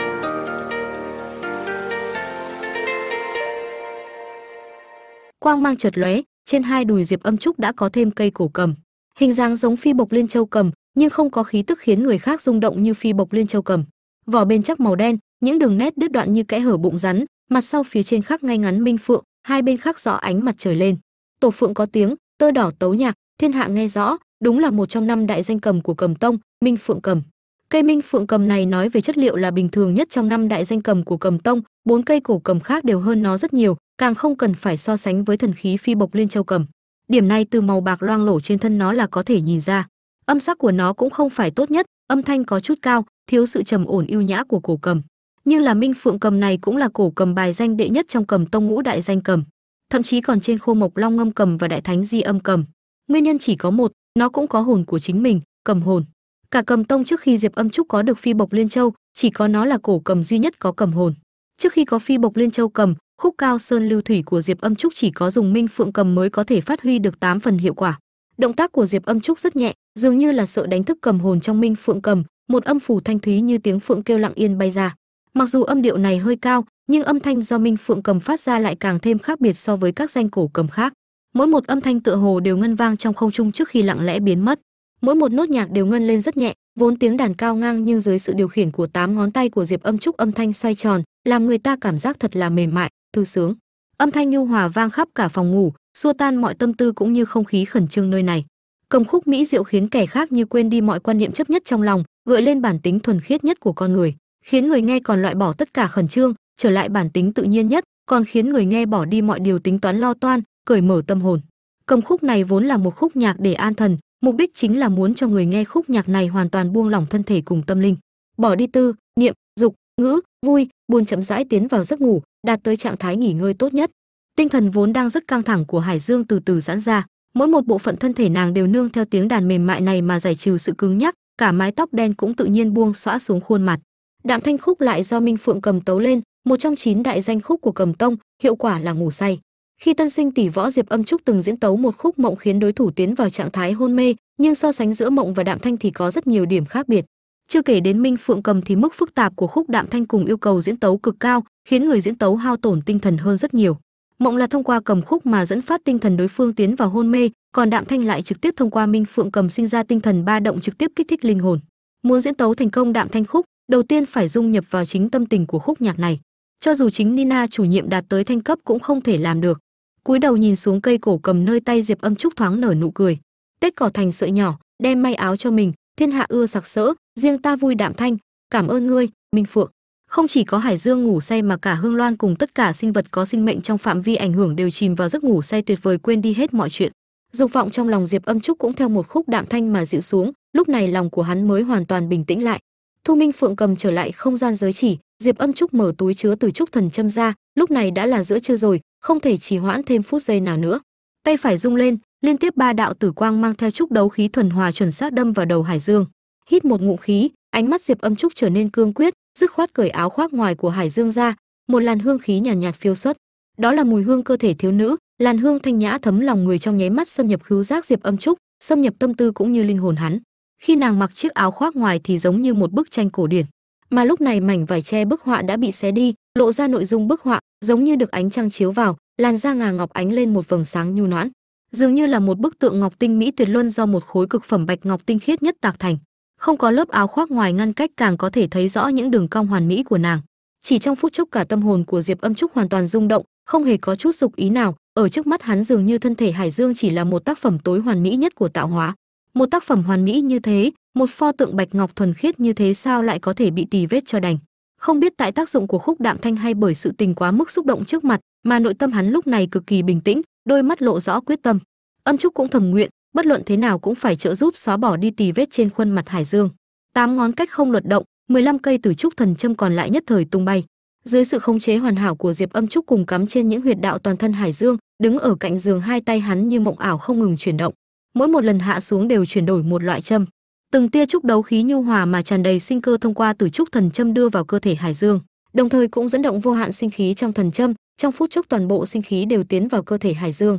Quang mang chợt lóe, trên hai đùi diệp âm trúc đã có thêm cây cổ cầm. Hình dáng giống phi bộc liên châu cầm nhưng không có khí tức khiến người khác rung động như phi bộc liên châu cầm. Vỏ bên chắc màu đen, những đường nét đứt đoạn như kẽ hở bụng rắn, mặt sau phía trên khắc ngay ngắn minh phượng, hai bên khắc rõ ánh mặt trời lên. Tổ phượng có tiếng, tơ đỏ tấu nhạc, thiên hạ nghe rõ, đúng là một trong năm đại danh cầm của cầm tông, minh phượng cầm. Cây minh phượng cầm này nói về chất liệu là bình thường nhất trong năm đại danh cầm của cầm tông, bốn cây cổ cầm khác đều hơn nó rất nhiều, càng không cần phải so sánh với thần khí phi bộc liên châu cầm. Điểm này từ màu bạc loang lổ trên thân nó là có thể nhìn ra âm sắc của nó cũng không phải tốt nhất, âm thanh có chút cao, thiếu sự trầm ổn ưu nhã của cổ cầm. Nhưng là minh phượng cầm này cũng là cổ cầm bài danh đệ nhất trong cầm tông ngũ đại danh cầm. Thậm chí còn trên khô mộc long ngâm cầm và đại thánh di âm cầm. Nguyên nhân chỉ có một, nó cũng có hồn của chính mình, cầm hồn. Cả cầm tông trước khi diệp âm trúc có được phi bộc liên châu, chỉ có nó là cổ cầm duy nhất có cầm hồn. Trước khi có phi bộc liên châu cầm, khúc cao sơn lưu thủy của diệp âm trúc chỉ có dùng minh phượng cầm mới có thể phát huy được 8 phần hiệu quả. Động tác của diệp âm trúc rất nhẹ dường như là sợ đánh thức cầm hồn trong minh phượng cầm, một âm phủ thanh thúy như tiếng phượng kêu lặng yên bay ra. Mặc dù âm điệu này hơi cao, nhưng âm thanh do minh phượng cầm phát ra lại càng thêm khác biệt so với các danh cổ cầm khác. Mỗi một âm thanh tựa hồ đều ngân vang trong không trung trước khi lặng lẽ biến mất. Mỗi một nốt nhạc đều ngân lên rất nhẹ, vốn tiếng đàn cao ngang nhưng dưới sự điều khiển của tám ngón tay của diệp âm trúc âm thanh xoay tròn, làm người ta cảm giác thật là mềm mại, thư sướng. Âm thanh nhu hòa vang khắp cả phòng ngủ, xua tan mọi tâm tư cũng như không khí khẩn trương nơi này cầm khúc mỹ diệu khiến kẻ khác như quên đi mọi quan niệm chấp nhất trong lòng, gợi lên bản tính thuần khiết nhất của con người, khiến người nghe còn loại bỏ tất cả khẩn trương, trở lại bản tính tự nhiên nhất, còn khiến người nghe bỏ đi mọi điều tính toán lo toan, cởi mở tâm hồn. Cầm khúc này vốn là một khúc nhạc để an thần, mục đích chính là muốn cho người nghe khúc nhạc này hoàn toàn buông lỏng thân thể cùng tâm linh. Bỏ đi tư, niệm, dục, ngữ, vui buồn chậm rãi tiến vào giấc ngủ, đạt tới trạng thái nghỉ ngơi tốt nhất. Tinh thần vốn đang rất căng thẳng của hải dương từ từ giãn ra mỗi một bộ phận thân thể nàng đều nương theo tiếng đàn mềm mại này mà giải trừ sự cứng nhắc, cả mái tóc đen cũng tự nhiên buông xõa xuống khuôn mặt. Đạm thanh khúc lại do minh phượng cầm tấu lên, một trong chín đại danh khúc của cầm tông, hiệu quả là ngủ say. Khi tân sinh tỷ võ diệp âm trúc từng diễn tấu một khúc mộng khiến đối thủ tiến vào trạng thái hôn mê, nhưng so sánh giữa mộng và đạm thanh thì có rất nhiều điểm khác biệt. Chưa kể đến minh phượng cầm thì mức phức tạp của khúc đạm thanh cùng yêu cầu diễn tấu cực cao, khiến người diễn tấu hao tổn tinh thần hơn rất nhiều mộng là thông qua cầm khúc mà dẫn phát tinh thần đối phương tiến vào hôn mê, còn đạm thanh lại trực tiếp thông qua minh phượng cầm sinh ra tinh thần ba động trực tiếp kích thích linh hồn. Muốn diễn tấu thành công đạm thanh khúc, đầu tiên phải dung nhập vào chính tâm tình của khúc nhạc này. Cho dù chính nina chủ nhiệm đạt tới thanh cấp cũng không thể làm được. Cúi đầu nhìn xuống cây cổ cầm nơi tay diệp âm trúc thoáng nở nụ cười. Tết cỏ thành sợi nhỏ, đem may áo cho mình, thiên hạ ưa sặc sỡ, riêng ta vui đạm thanh, cảm ơn ngươi, minh phượng không chỉ có hải dương ngủ say mà cả hương loan cùng tất cả sinh vật có sinh mệnh trong phạm vi ảnh hưởng đều chìm vào giấc ngủ say tuyệt vời quên đi hết mọi chuyện. Dục vọng trong lòng diệp âm trúc cũng theo một khúc đạm thanh mà dịu xuống, lúc này lòng của hắn mới hoàn toàn bình tĩnh lại. Thu minh phượng cầm trở lại không gian giới chỉ, diệp âm trúc mở túi chứa từ trúc thần châm ra, lúc này đã là giữa trưa rồi, không thể trì hoãn thêm phút giây nào nữa. Tay phải rung lên, liên tiếp ba đạo tử quang mang theo trúc đấu khí thuần hòa chuẩn xác đâm vào đầu hải dương. Hít một ngụm khí, ánh mắt diệp âm trúc trở nên cương quyết dứt khoát cởi áo khoác ngoài của hải dương ra một làn hương khí nhàn nhạt, nhạt phiêu xuất. Đó là mùi hương cơ thể thiếu nữ làn hương thanh nhã thấm lòng người trong nháy mắt xâm nhập khứu giác diệp âm trúc xâm nhập tâm tư cũng như linh hồn hắn. Khi nàng mặc chiếc áo khoác ngoài thì giống như một bức tranh cổ điển. Mà lúc này mảnh vải che bức họa đã bị xé đi lộ ra nội dung bức họa giống như được ánh trăng chiếu vào làn da ngà ngọc ánh lên một vầng sáng nhu noãn. Dường như là một bức tượng ngọc tinh mỹ tuyệt luân do một khối cực phẩm bạch ngọc tinh khiết nhất tạc thành không có lớp áo khoác ngoài ngăn cách càng có thể thấy rõ những đường cong hoàn mỹ của nàng. Chỉ trong phút chốc cả tâm hồn của diệp âm trúc hoàn toàn rung động, không hề có chút dục ý nào. Ở trước mắt hắn dường như thân thể hải dương chỉ là một tác phẩm tối hoàn mỹ nhất của tạo hóa. Một tác phẩm hoàn mỹ như thế, một pho tượng bạch ngọc thuần khiết như thế sao lại có thể bị tì vết cho đành? Không biết tại tác dụng của khúc đạm thanh hay bởi sự tình quá mức xúc động trước mặt, mà nội tâm hắn lúc này cực kỳ bình tĩnh, đôi mắt lộ rõ quyết tâm. Âm trúc cũng thầm nguyện bất luận thế nào cũng phải trợ giúp xóa bỏ đi tì vết trên khuôn mặt hải dương. Tám ngón cách không luật động 15 cây tử trúc thần châm còn lại nhất thời tung bay. Dưới sự khống chế hoàn hảo của diệp âm trúc cùng cắm trên những huyệt đạo toàn thân hải dương, đứng ở cạnh giường hai tay hắn như mộng ảo không ngừng chuyển động. Mỗi một lần hạ xuống đều chuyển đổi một loại châm. Từng tia trúc đấu khí nhu hòa mà tràn đầy sinh cơ thông qua tử trúc thần châm đưa vào cơ thể hải dương, đồng thời cũng dẫn động vô hạn sinh khí trong thần châm, trong phút chốc toàn bộ sinh khí đều tiến vào cơ thể hải dương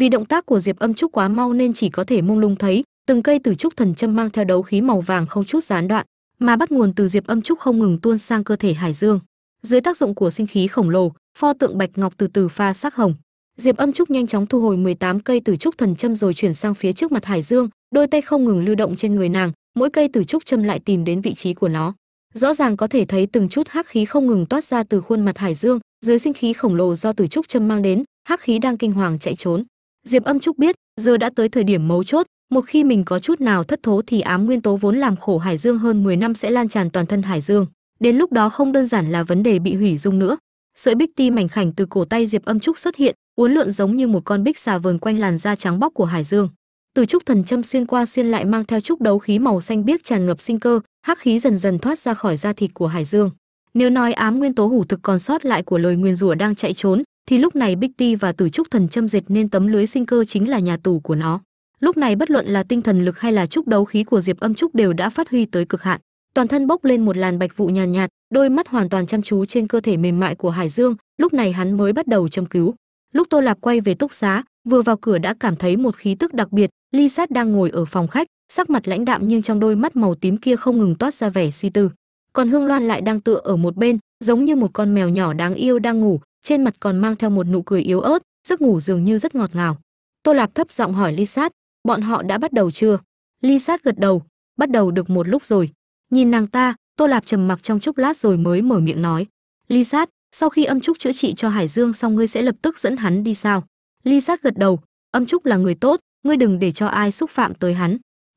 vì động tác của diệp âm trúc quá mau nên chỉ có thể mông lung thấy, từng cây từ trúc thần châm mang theo đấu khí màu vàng không chút gián đoạn, mà bắt nguồn từ diệp âm trúc không ngừng tuôn sang cơ thể hải dương. Dưới tác dụng của sinh khí khổng lồ, pho tượng bạch ngọc từ từ pha sắc hồng. Diệp âm trúc nhanh chóng thu hồi 18 cây từ trúc thần châm rồi chuyển sang phía trước mặt hải dương, đôi tay không ngừng lưu động trên người nàng, mỗi cây từ trúc châm lại tìm đến vị trí của nó. Rõ ràng có thể thấy từng chút hắc khí không ngừng toát ra từ khuôn mặt hải dương, dưới sinh khí khổng lồ do từ trúc châm mang đến, hắc khí đang kinh hoàng chạy trốn diệp âm trúc biết, giờ đã tới thời điểm mấu chốt, một khi mình có chút nào thất thố thì ám nguyên tố vốn làm khổ hải dương hơn 10 năm sẽ lan tràn toàn thân hải dương. Đến lúc đó không đơn giản là vấn đề bị hủy dung nữa. Sợi bích ti mảnh khảnh từ cổ tay diệp âm trúc xuất hiện, uốn lượn giống như một con bích xà vờn quanh làn da trắng bóc của hải dương. Từ trúc thần châm xuyên qua xuyên lại mang theo trúc đấu khí màu xanh biếc tràn ngập sinh cơ, hắc khí dần dần thoát ra khỏi da thịt của hải dương. Nếu nói ám nguyên tố hủ thực còn sót lại của lời nguyên rủa đang chạy trốn thì lúc này bích ti và tử trúc thần châm dệt nên tấm lưới sinh cơ chính là nhà tù của nó. Lúc này bất luận là tinh thần lực hay là trúc đấu khí của diệp âm trúc đều đã phát huy tới cực hạn. Toàn thân bốc lên một làn bạch vụ nhàn nhạt, nhạt đôi mắt hoàn toàn chăm chú trên cơ thể mềm mại của hải dương lúc này hắn mới bắt đầu châm cứu. Lúc tô lạp quay về túc xá vừa vào cửa đã cảm thấy một khí tức đặc biệt ly sát đang ngồi ở phòng khách sắc mặt lãnh đạm nhưng trong đôi mắt màu tím kia không ngừng toát ra vẻ suy tư. Còn hương loan lại đang tựa ở một bên giống như một con mèo nhỏ đáng yêu đang ngủ trên mặt còn mang theo một nụ cười yếu ớt, giấc ngủ dường như rất ngọt ngào. Tô lạp thấp giọng hỏi ly sát bọn họ đã bắt đầu chưa? Ly sát gật đầu, bắt đầu được một lúc rồi. Nhìn nàng ta, tô lạp trầm mặc trong chốc lát rồi mới mở miệng nói ly sát sau khi âm trúc chữa trị cho hải dương xong ngươi sẽ lập tức dẫn hắn đi sao? Ly sát gật đầu, âm trúc là người tốt, ngươi đừng để cho ai xúc phạm tới hắn.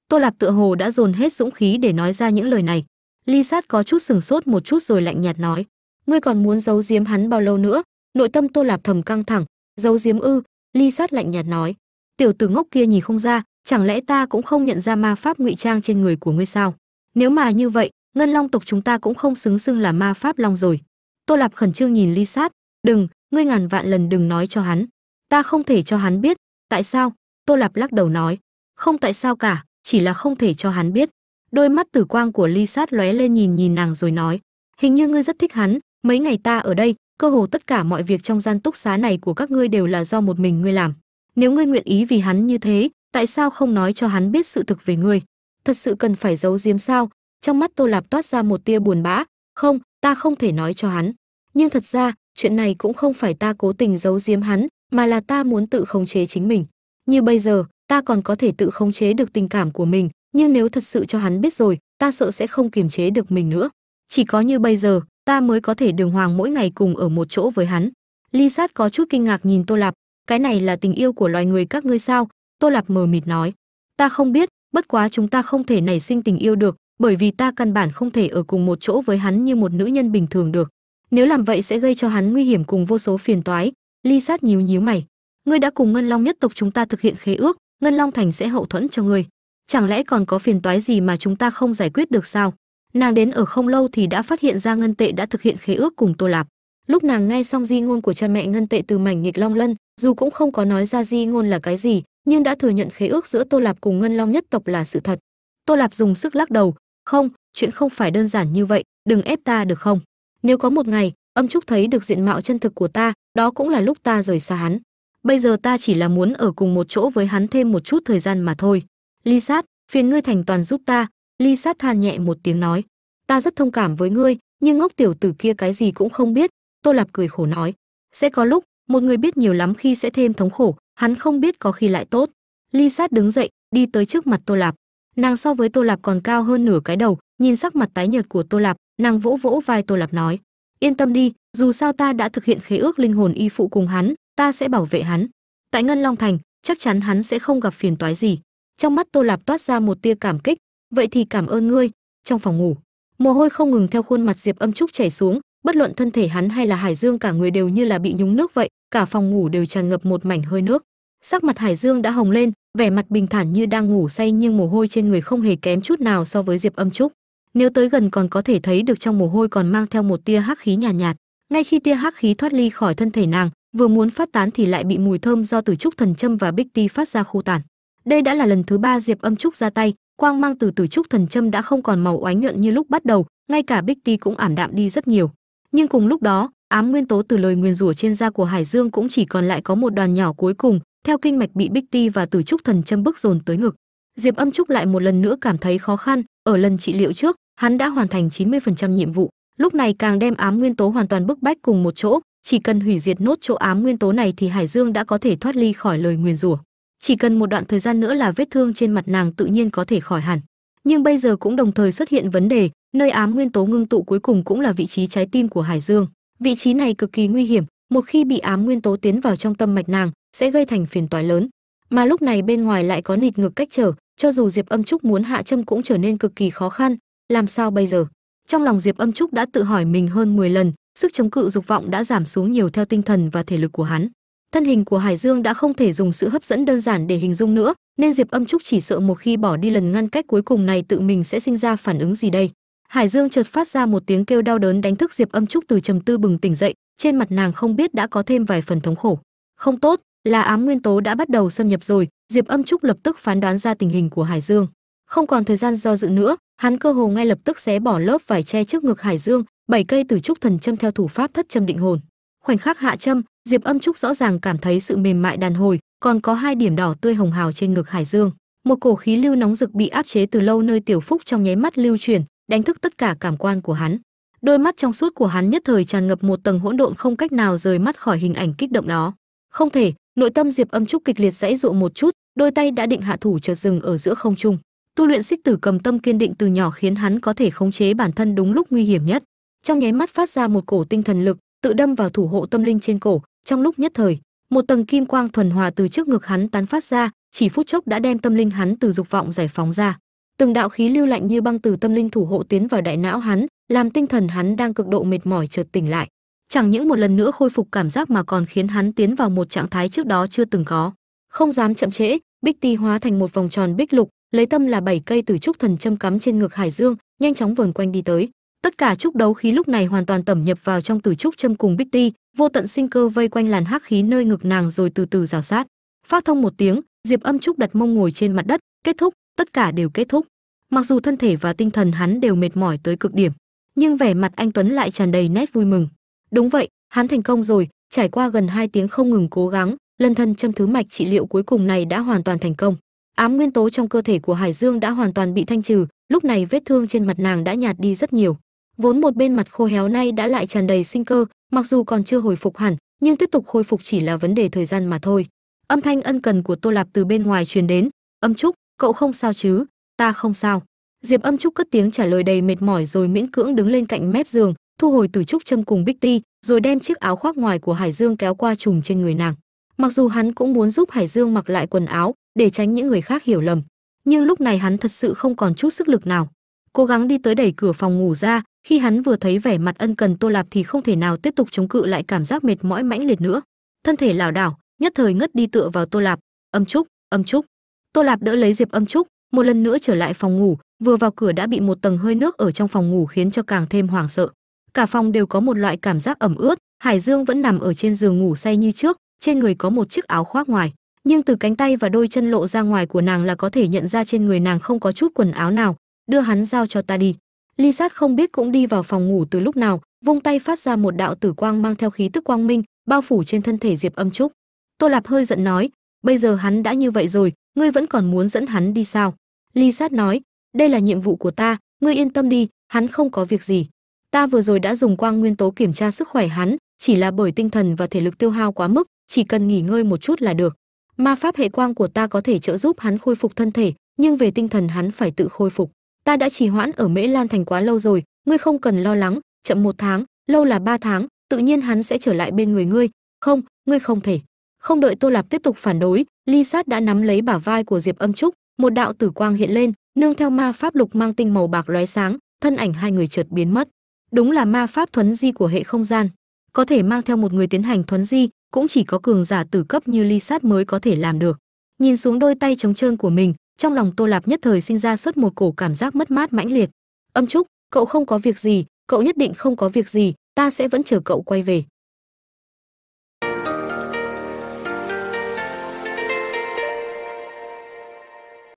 Tô lạp tựa hồ đã dồn hết dũng khí để nói ra những lời này. Ly sát có chút sừng sốt một chút rồi lạnh nhạt nói, ngươi còn muốn giấu giếm hắn bao lâu nữa? Nội tâm tô lạp thầm căng thẳng, giấu diếm ư, ly sát lạnh nhạt nói, tiểu tử ngốc kia nhìn không ra, chẳng lẽ ta cũng không nhận ra ma pháp ngụy trang trên người của ngươi sao? Nếu mà như vậy, ngân long tộc chúng ta cũng không xứng xưng là ma pháp long rồi. Tô lạp khẩn trương nhìn ly sát, đừng, ngươi ngàn vạn lần đừng nói cho hắn. Ta không thể cho hắn biết, tại sao? Tô lạp lắc đầu nói, không tại sao cả, chỉ là không thể cho hắn biết. Đôi mắt tử quang của ly sát lóe lên nhìn nhìn nàng rồi nói, hình như ngươi rất thích hắn, mấy ngày ta ở đây cơ hồ tất cả mọi việc trong gian túc xá này của các ngươi đều là do một mình ngươi làm. Nếu ngươi nguyện ý vì hắn như thế, tại sao không nói cho hắn biết sự thực về ngươi? Thật sự cần phải giấu giếm sao? Trong mắt tô lạp toát ra một tia buồn bã. Không, ta không thể nói cho hắn. Nhưng thật ra, chuyện này cũng không phải ta cố tình giấu giếm hắn, mà là ta muốn tự khống chế chính mình. Như bây giờ, ta còn có thể tự khống chế được tình cảm của mình, nhưng nếu thật sự cho hắn biết rồi, ta sợ sẽ không kiềm chế được mình nữa. Chỉ có như bây giờ ta mới có thể đường hoàng mỗi ngày cùng ở một chỗ với hắn. Ly sát có chút kinh ngạc nhìn tô lạp. Cái này là tình yêu của loài người các ngươi sao? Tô lạp mờ mịt nói. Ta không biết, bất quá chúng ta không thể nảy sinh tình yêu được, bởi vì ta căn bản không thể ở cùng một chỗ với hắn như một nữ nhân bình thường được. Nếu làm vậy sẽ gây cho hắn nguy hiểm cùng vô số phiền toái. Ly sát nhíu nhíu mày. Ngươi đã cùng ngân long nhất tộc chúng ta thực hiện khế ước, ngân long thành sẽ hậu thuẫn cho ngươi. Chẳng lẽ còn có phiền toái gì mà chúng ta không giải quyết được sao? Nàng đến ở không lâu thì đã phát hiện ra ngân tệ đã thực hiện khế ước cùng tô lạp. Lúc nàng nghe xong di ngôn của cha mẹ ngân tệ từ mảnh nghịch long lân, dù cũng không có nói ra di ngôn là cái gì, nhưng đã thừa nhận khế ước giữa tô lạp cùng ngân long nhất tộc là sự thật. Tô lạp dùng sức lắc đầu, không, chuyện không phải đơn giản như vậy, đừng ép ta được không? Nếu có một ngày, âm trúc thấy được diện mạo chân thực của ta, đó cũng là lúc ta rời xa hắn. Bây giờ ta chỉ là muốn ở cùng một chỗ với hắn thêm một chút thời gian mà thôi. Ly sát, phiền ngươi thành toàn giúp ta ly sát than nhẹ một tiếng nói, ta rất thông cảm với ngươi, nhưng ngốc tiểu tử kia cái gì cũng không biết. Tô lạp cười khổ nói, sẽ có lúc, một người biết nhiều lắm khi sẽ thêm thống khổ, hắn không biết có khi lại tốt. Ly sát đứng dậy, đi tới trước mặt tô lạp. Nàng so với tô lạp còn cao hơn nửa cái đầu, nhìn sắc mặt tái nhợt của tô lạp, nàng vỗ vỗ vai tô lạp nói, yên tâm đi, dù sao ta đã thực hiện khế ước linh hồn y phụ cùng hắn, ta sẽ bảo vệ hắn. Tại ngân long thành, chắc chắn hắn sẽ không gặp phiền toái gì. Trong mắt tô lạp toát ra một tia cảm kích vậy thì cảm ơn ngươi. Trong phòng ngủ mồ hôi không ngừng theo khuôn mặt diệp âm trúc chảy xuống bất luận thân thể hắn hay là hải dương cả người đều như là bị nhúng nước vậy cả phòng ngủ đều tràn ngập một mảnh hơi nước. Sắc mặt hải dương đã hồng lên vẻ mặt bình thản như đang ngủ say nhưng mồ hôi trên người không hề kém chút nào so với diệp âm trúc. Nếu tới gần còn có thể thấy được trong mồ hôi còn mang theo một tia hắc khí nhàn nhạt, nhạt. Ngay khi tia hắc khí thoát ly khỏi thân thể nàng vừa muốn phát tán thì lại bị mùi thơm do tử trúc thần châm và bích ti phát ra khu tản đây đã là lần thứ ba diệp âm trúc ra tay quang mang từ tử trúc thần châm đã không còn màu oánh nhuận như lúc bắt đầu, ngay cả bích ti cũng ảm đạm đi rất nhiều. Nhưng cùng lúc đó, ám nguyên tố từ lời nguyền rủa trên da của hải dương cũng chỉ còn lại có một đoàn nhỏ cuối cùng, theo kinh mạch bị bích ti và tử trúc thần châm bức dồn tới ngực. Diệp âm trúc lại một lần nữa cảm thấy khó khăn, ở lần trị liệu trước, hắn đã hoàn thành 90% nhiệm vụ. Lúc này càng đem ám nguyên tố hoàn toàn bức bách cùng một chỗ, chỉ cần hủy diệt nốt chỗ ám nguyên tố này thì hải dương đã có thể thoát ly khỏi lời nguyền rủa chỉ cần một đoạn thời gian nữa là vết thương trên mặt nàng tự nhiên có thể khỏi hẳn. Nhưng bây giờ cũng đồng thời xuất hiện vấn đề, nơi ám nguyên tố ngưng tụ cuối cùng cũng là vị trí trái tim của hải dương. Vị trí này cực kỳ nguy hiểm, một khi bị ám nguyên tố tiến vào trong tâm mạch nàng, sẽ gây thành phiền toái lớn. Mà lúc này bên ngoài lại có nịt ngược cách trở, cho dù diệp âm trúc muốn hạ châm cũng trở nên cực kỳ khó khăn. Làm sao bây giờ? Trong lòng diệp âm trúc đã tự hỏi mình hơn 10 lần, sức chống cự dục vọng đã giảm xuống nhiều theo tinh thần và thể lực của hắn thân hình của hải dương đã không thể dùng sự hấp dẫn đơn giản để hình dung nữa, nên diệp âm trúc chỉ sợ một khi bỏ đi lần ngăn cách cuối cùng này tự mình sẽ sinh ra phản ứng gì đây. Hải dương chợt phát ra một tiếng kêu đau đớn đánh thức diệp âm trúc từ trầm tư bừng tỉnh dậy, trên mặt nàng không biết đã có thêm vài phần thống khổ. Không tốt, là ám nguyên tố đã bắt đầu xâm nhập rồi, diệp âm trúc lập tức phán đoán ra tình hình của hải dương. Không còn thời gian do dự nữa, hắn cơ hồ ngay lập tức xé bỏ lớp vải che trước ngực hải dương, bảy cây từ trúc thần châm theo thủ pháp thất châm định hồn. Khoảnh khắc hạ châm diệp âm trúc rõ ràng cảm thấy sự mềm mại đàn hồi, còn có hai điểm đỏ tươi hồng hào trên ngực hải dương. Một cổ khí lưu nóng rực bị áp chế từ lâu nơi tiểu phúc trong nháy mắt lưu chuyển, đánh thức tất cả cảm quan của hắn. Đôi mắt trong suốt của hắn nhất thời tràn ngập một tầng hỗn độn không cách nào rời mắt khỏi hình ảnh kích động đó. Không thể, nội tâm diệp âm trúc kịch liệt dãy dụ một chút, đôi tay đã định hạ thủ chợt dừng ở giữa không trung. Tu luyện xích tử cầm tâm kiên định từ nhỏ khiến hắn có thể khống chế bản thân đúng lúc nguy hiểm nhất. Trong nháy mắt phát ra một cổ tinh thần lực, tự đâm vào thủ hộ tâm linh trên cổ trong lúc nhất thời, một tầng kim quang thuần hòa từ trước ngực hắn tán phát ra, chỉ phút chốc đã đem tâm linh hắn từ dục vọng giải phóng ra. Từng đạo khí lưu lạnh như băng từ tâm linh thủ hộ tiến vào đại não hắn, làm tinh thần hắn đang cực độ mệt mỏi chợt tỉnh lại. Chẳng những một lần nữa khôi phục cảm giác mà còn khiến hắn tiến vào một trạng thái trước đó chưa từng có. Không dám chậm trễ, bích ti hóa thành một vòng tròn bích lục, lấy tâm là bảy cây từ trúc thần châm cắm trên ngực hải dương, nhanh chóng vờn quanh đi tới tất cả trúc đấu khí lúc này hoàn toàn tẩm nhập vào trong tử trúc châm cùng bích ti, vô tận sinh cơ vây quanh làn hắc khí nơi ngực nàng rồi từ từ rào sát. Phát thông một tiếng, diệp âm trúc đặt mông ngồi trên mặt đất, kết thúc, tất cả đều kết thúc. Mặc dù thân thể và tinh thần hắn đều mệt mỏi tới cực điểm, nhưng vẻ mặt anh tuấn lại tràn đầy nét vui mừng. Đúng vậy, hắn thành công rồi, trải qua gần hai tiếng không ngừng cố gắng, lần thân châm thứ mạch trị liệu cuối cùng này đã hoàn toàn thành công. Ám nguyên tố trong cơ thể của hải dương đã hoàn toàn bị thanh trừ, lúc này vết thương trên mặt nàng đã nhạt đi rất nhiều vốn một bên mặt khô héo nay đã lại tràn đầy sinh cơ, mặc dù còn chưa hồi phục hẳn, nhưng tiếp tục khôi phục chỉ là vấn đề thời gian mà thôi. Âm thanh ân cần của tô lạp từ bên ngoài truyền đến, âm trúc, cậu không sao chứ? Ta không sao. Diệp âm trúc cất tiếng trả lời đầy mệt mỏi rồi miễn cưỡng đứng lên cạnh mép giường, thu hồi từ trúc châm cùng bích ti, rồi đem chiếc áo khoác ngoài của hải dương kéo qua trùm trên người nàng. Mặc dù hắn cũng muốn giúp hải dương mặc lại quần áo, để tránh những người khác hiểu lầm, nhưng lúc này hắn thật sự không còn chút sức lực nào cố gắng đi tới đẩy cửa phòng ngủ ra, khi hắn vừa thấy vẻ mặt ân cần tô lạp thì không thể nào tiếp tục chống cự lại cảm giác mệt mỏi mãnh liệt nữa. Thân thể lảo đảo, nhất thời ngất đi tựa vào tô lạp. Âm trúc âm trúc. Tô lạp đỡ lấy diệp âm trúc, một lần nữa trở lại phòng ngủ, vừa vào cửa đã bị một tầng hơi nước ở trong phòng ngủ khiến cho càng thêm hoảng sợ. Cả phòng đều có một loại cảm giác ẩm ướt, hải dương vẫn nằm ở trên giường ngủ say như trước, trên người có một chiếc áo khoác ngoài. Nhưng từ cánh tay và đôi chân lộ ra ngoài của nàng là có thể nhận ra trên người nàng không có chút quần áo nào đưa hắn giao cho ta đi. Ly sát không biết cũng đi vào phòng ngủ từ lúc nào, vung tay phát ra một đạo tử quang mang theo khí tức quang minh, bao phủ trên thân thể diệp âm trúc. Tô lạp hơi giận nói, bây giờ hắn đã như vậy rồi, ngươi vẫn còn muốn dẫn hắn đi sao? Ly sát nói, đây là nhiệm vụ của ta, ngươi yên tâm đi, hắn không có việc gì. Ta vừa rồi đã dùng quang nguyên tố kiểm tra sức khỏe hắn, chỉ là bởi tinh thần và thể lực tiêu hao quá mức, chỉ cần nghỉ ngơi một chút là được. Ma pháp hệ quang của ta có thể trợ giúp hắn khôi phục thân thể, nhưng về tinh thần hắn phải tự khôi phục ta đã trì hoãn ở mễ lan thành quá lâu rồi, ngươi không cần lo lắng, chậm một tháng, lâu là ba tháng, tự nhiên hắn sẽ trở lại bên người ngươi. Không ngươi không thể. Không đợi tô lạp tiếp tục phản đối, ly sát đã nắm lấy bả vai của diệp âm trúc, một đạo tử quang hiện lên, nương theo ma pháp lục mang tinh màu bạc lóe sáng, thân ảnh hai người chợt biến mất. Đúng là ma pháp thuấn di của hệ không gian. Có thể mang theo một người tiến hành thuấn di, cũng chỉ có cường giả tử cấp như ly sát mới có thể làm được. Nhìn xuống đôi tay trống trơn của mình trong lòng tô lạp nhất thời sinh ra suốt một cổ cảm giác mất mát mãnh liệt. Âm trúc, cậu không có việc gì, cậu nhất định không có việc gì, ta sẽ vẫn chờ cậu quay về.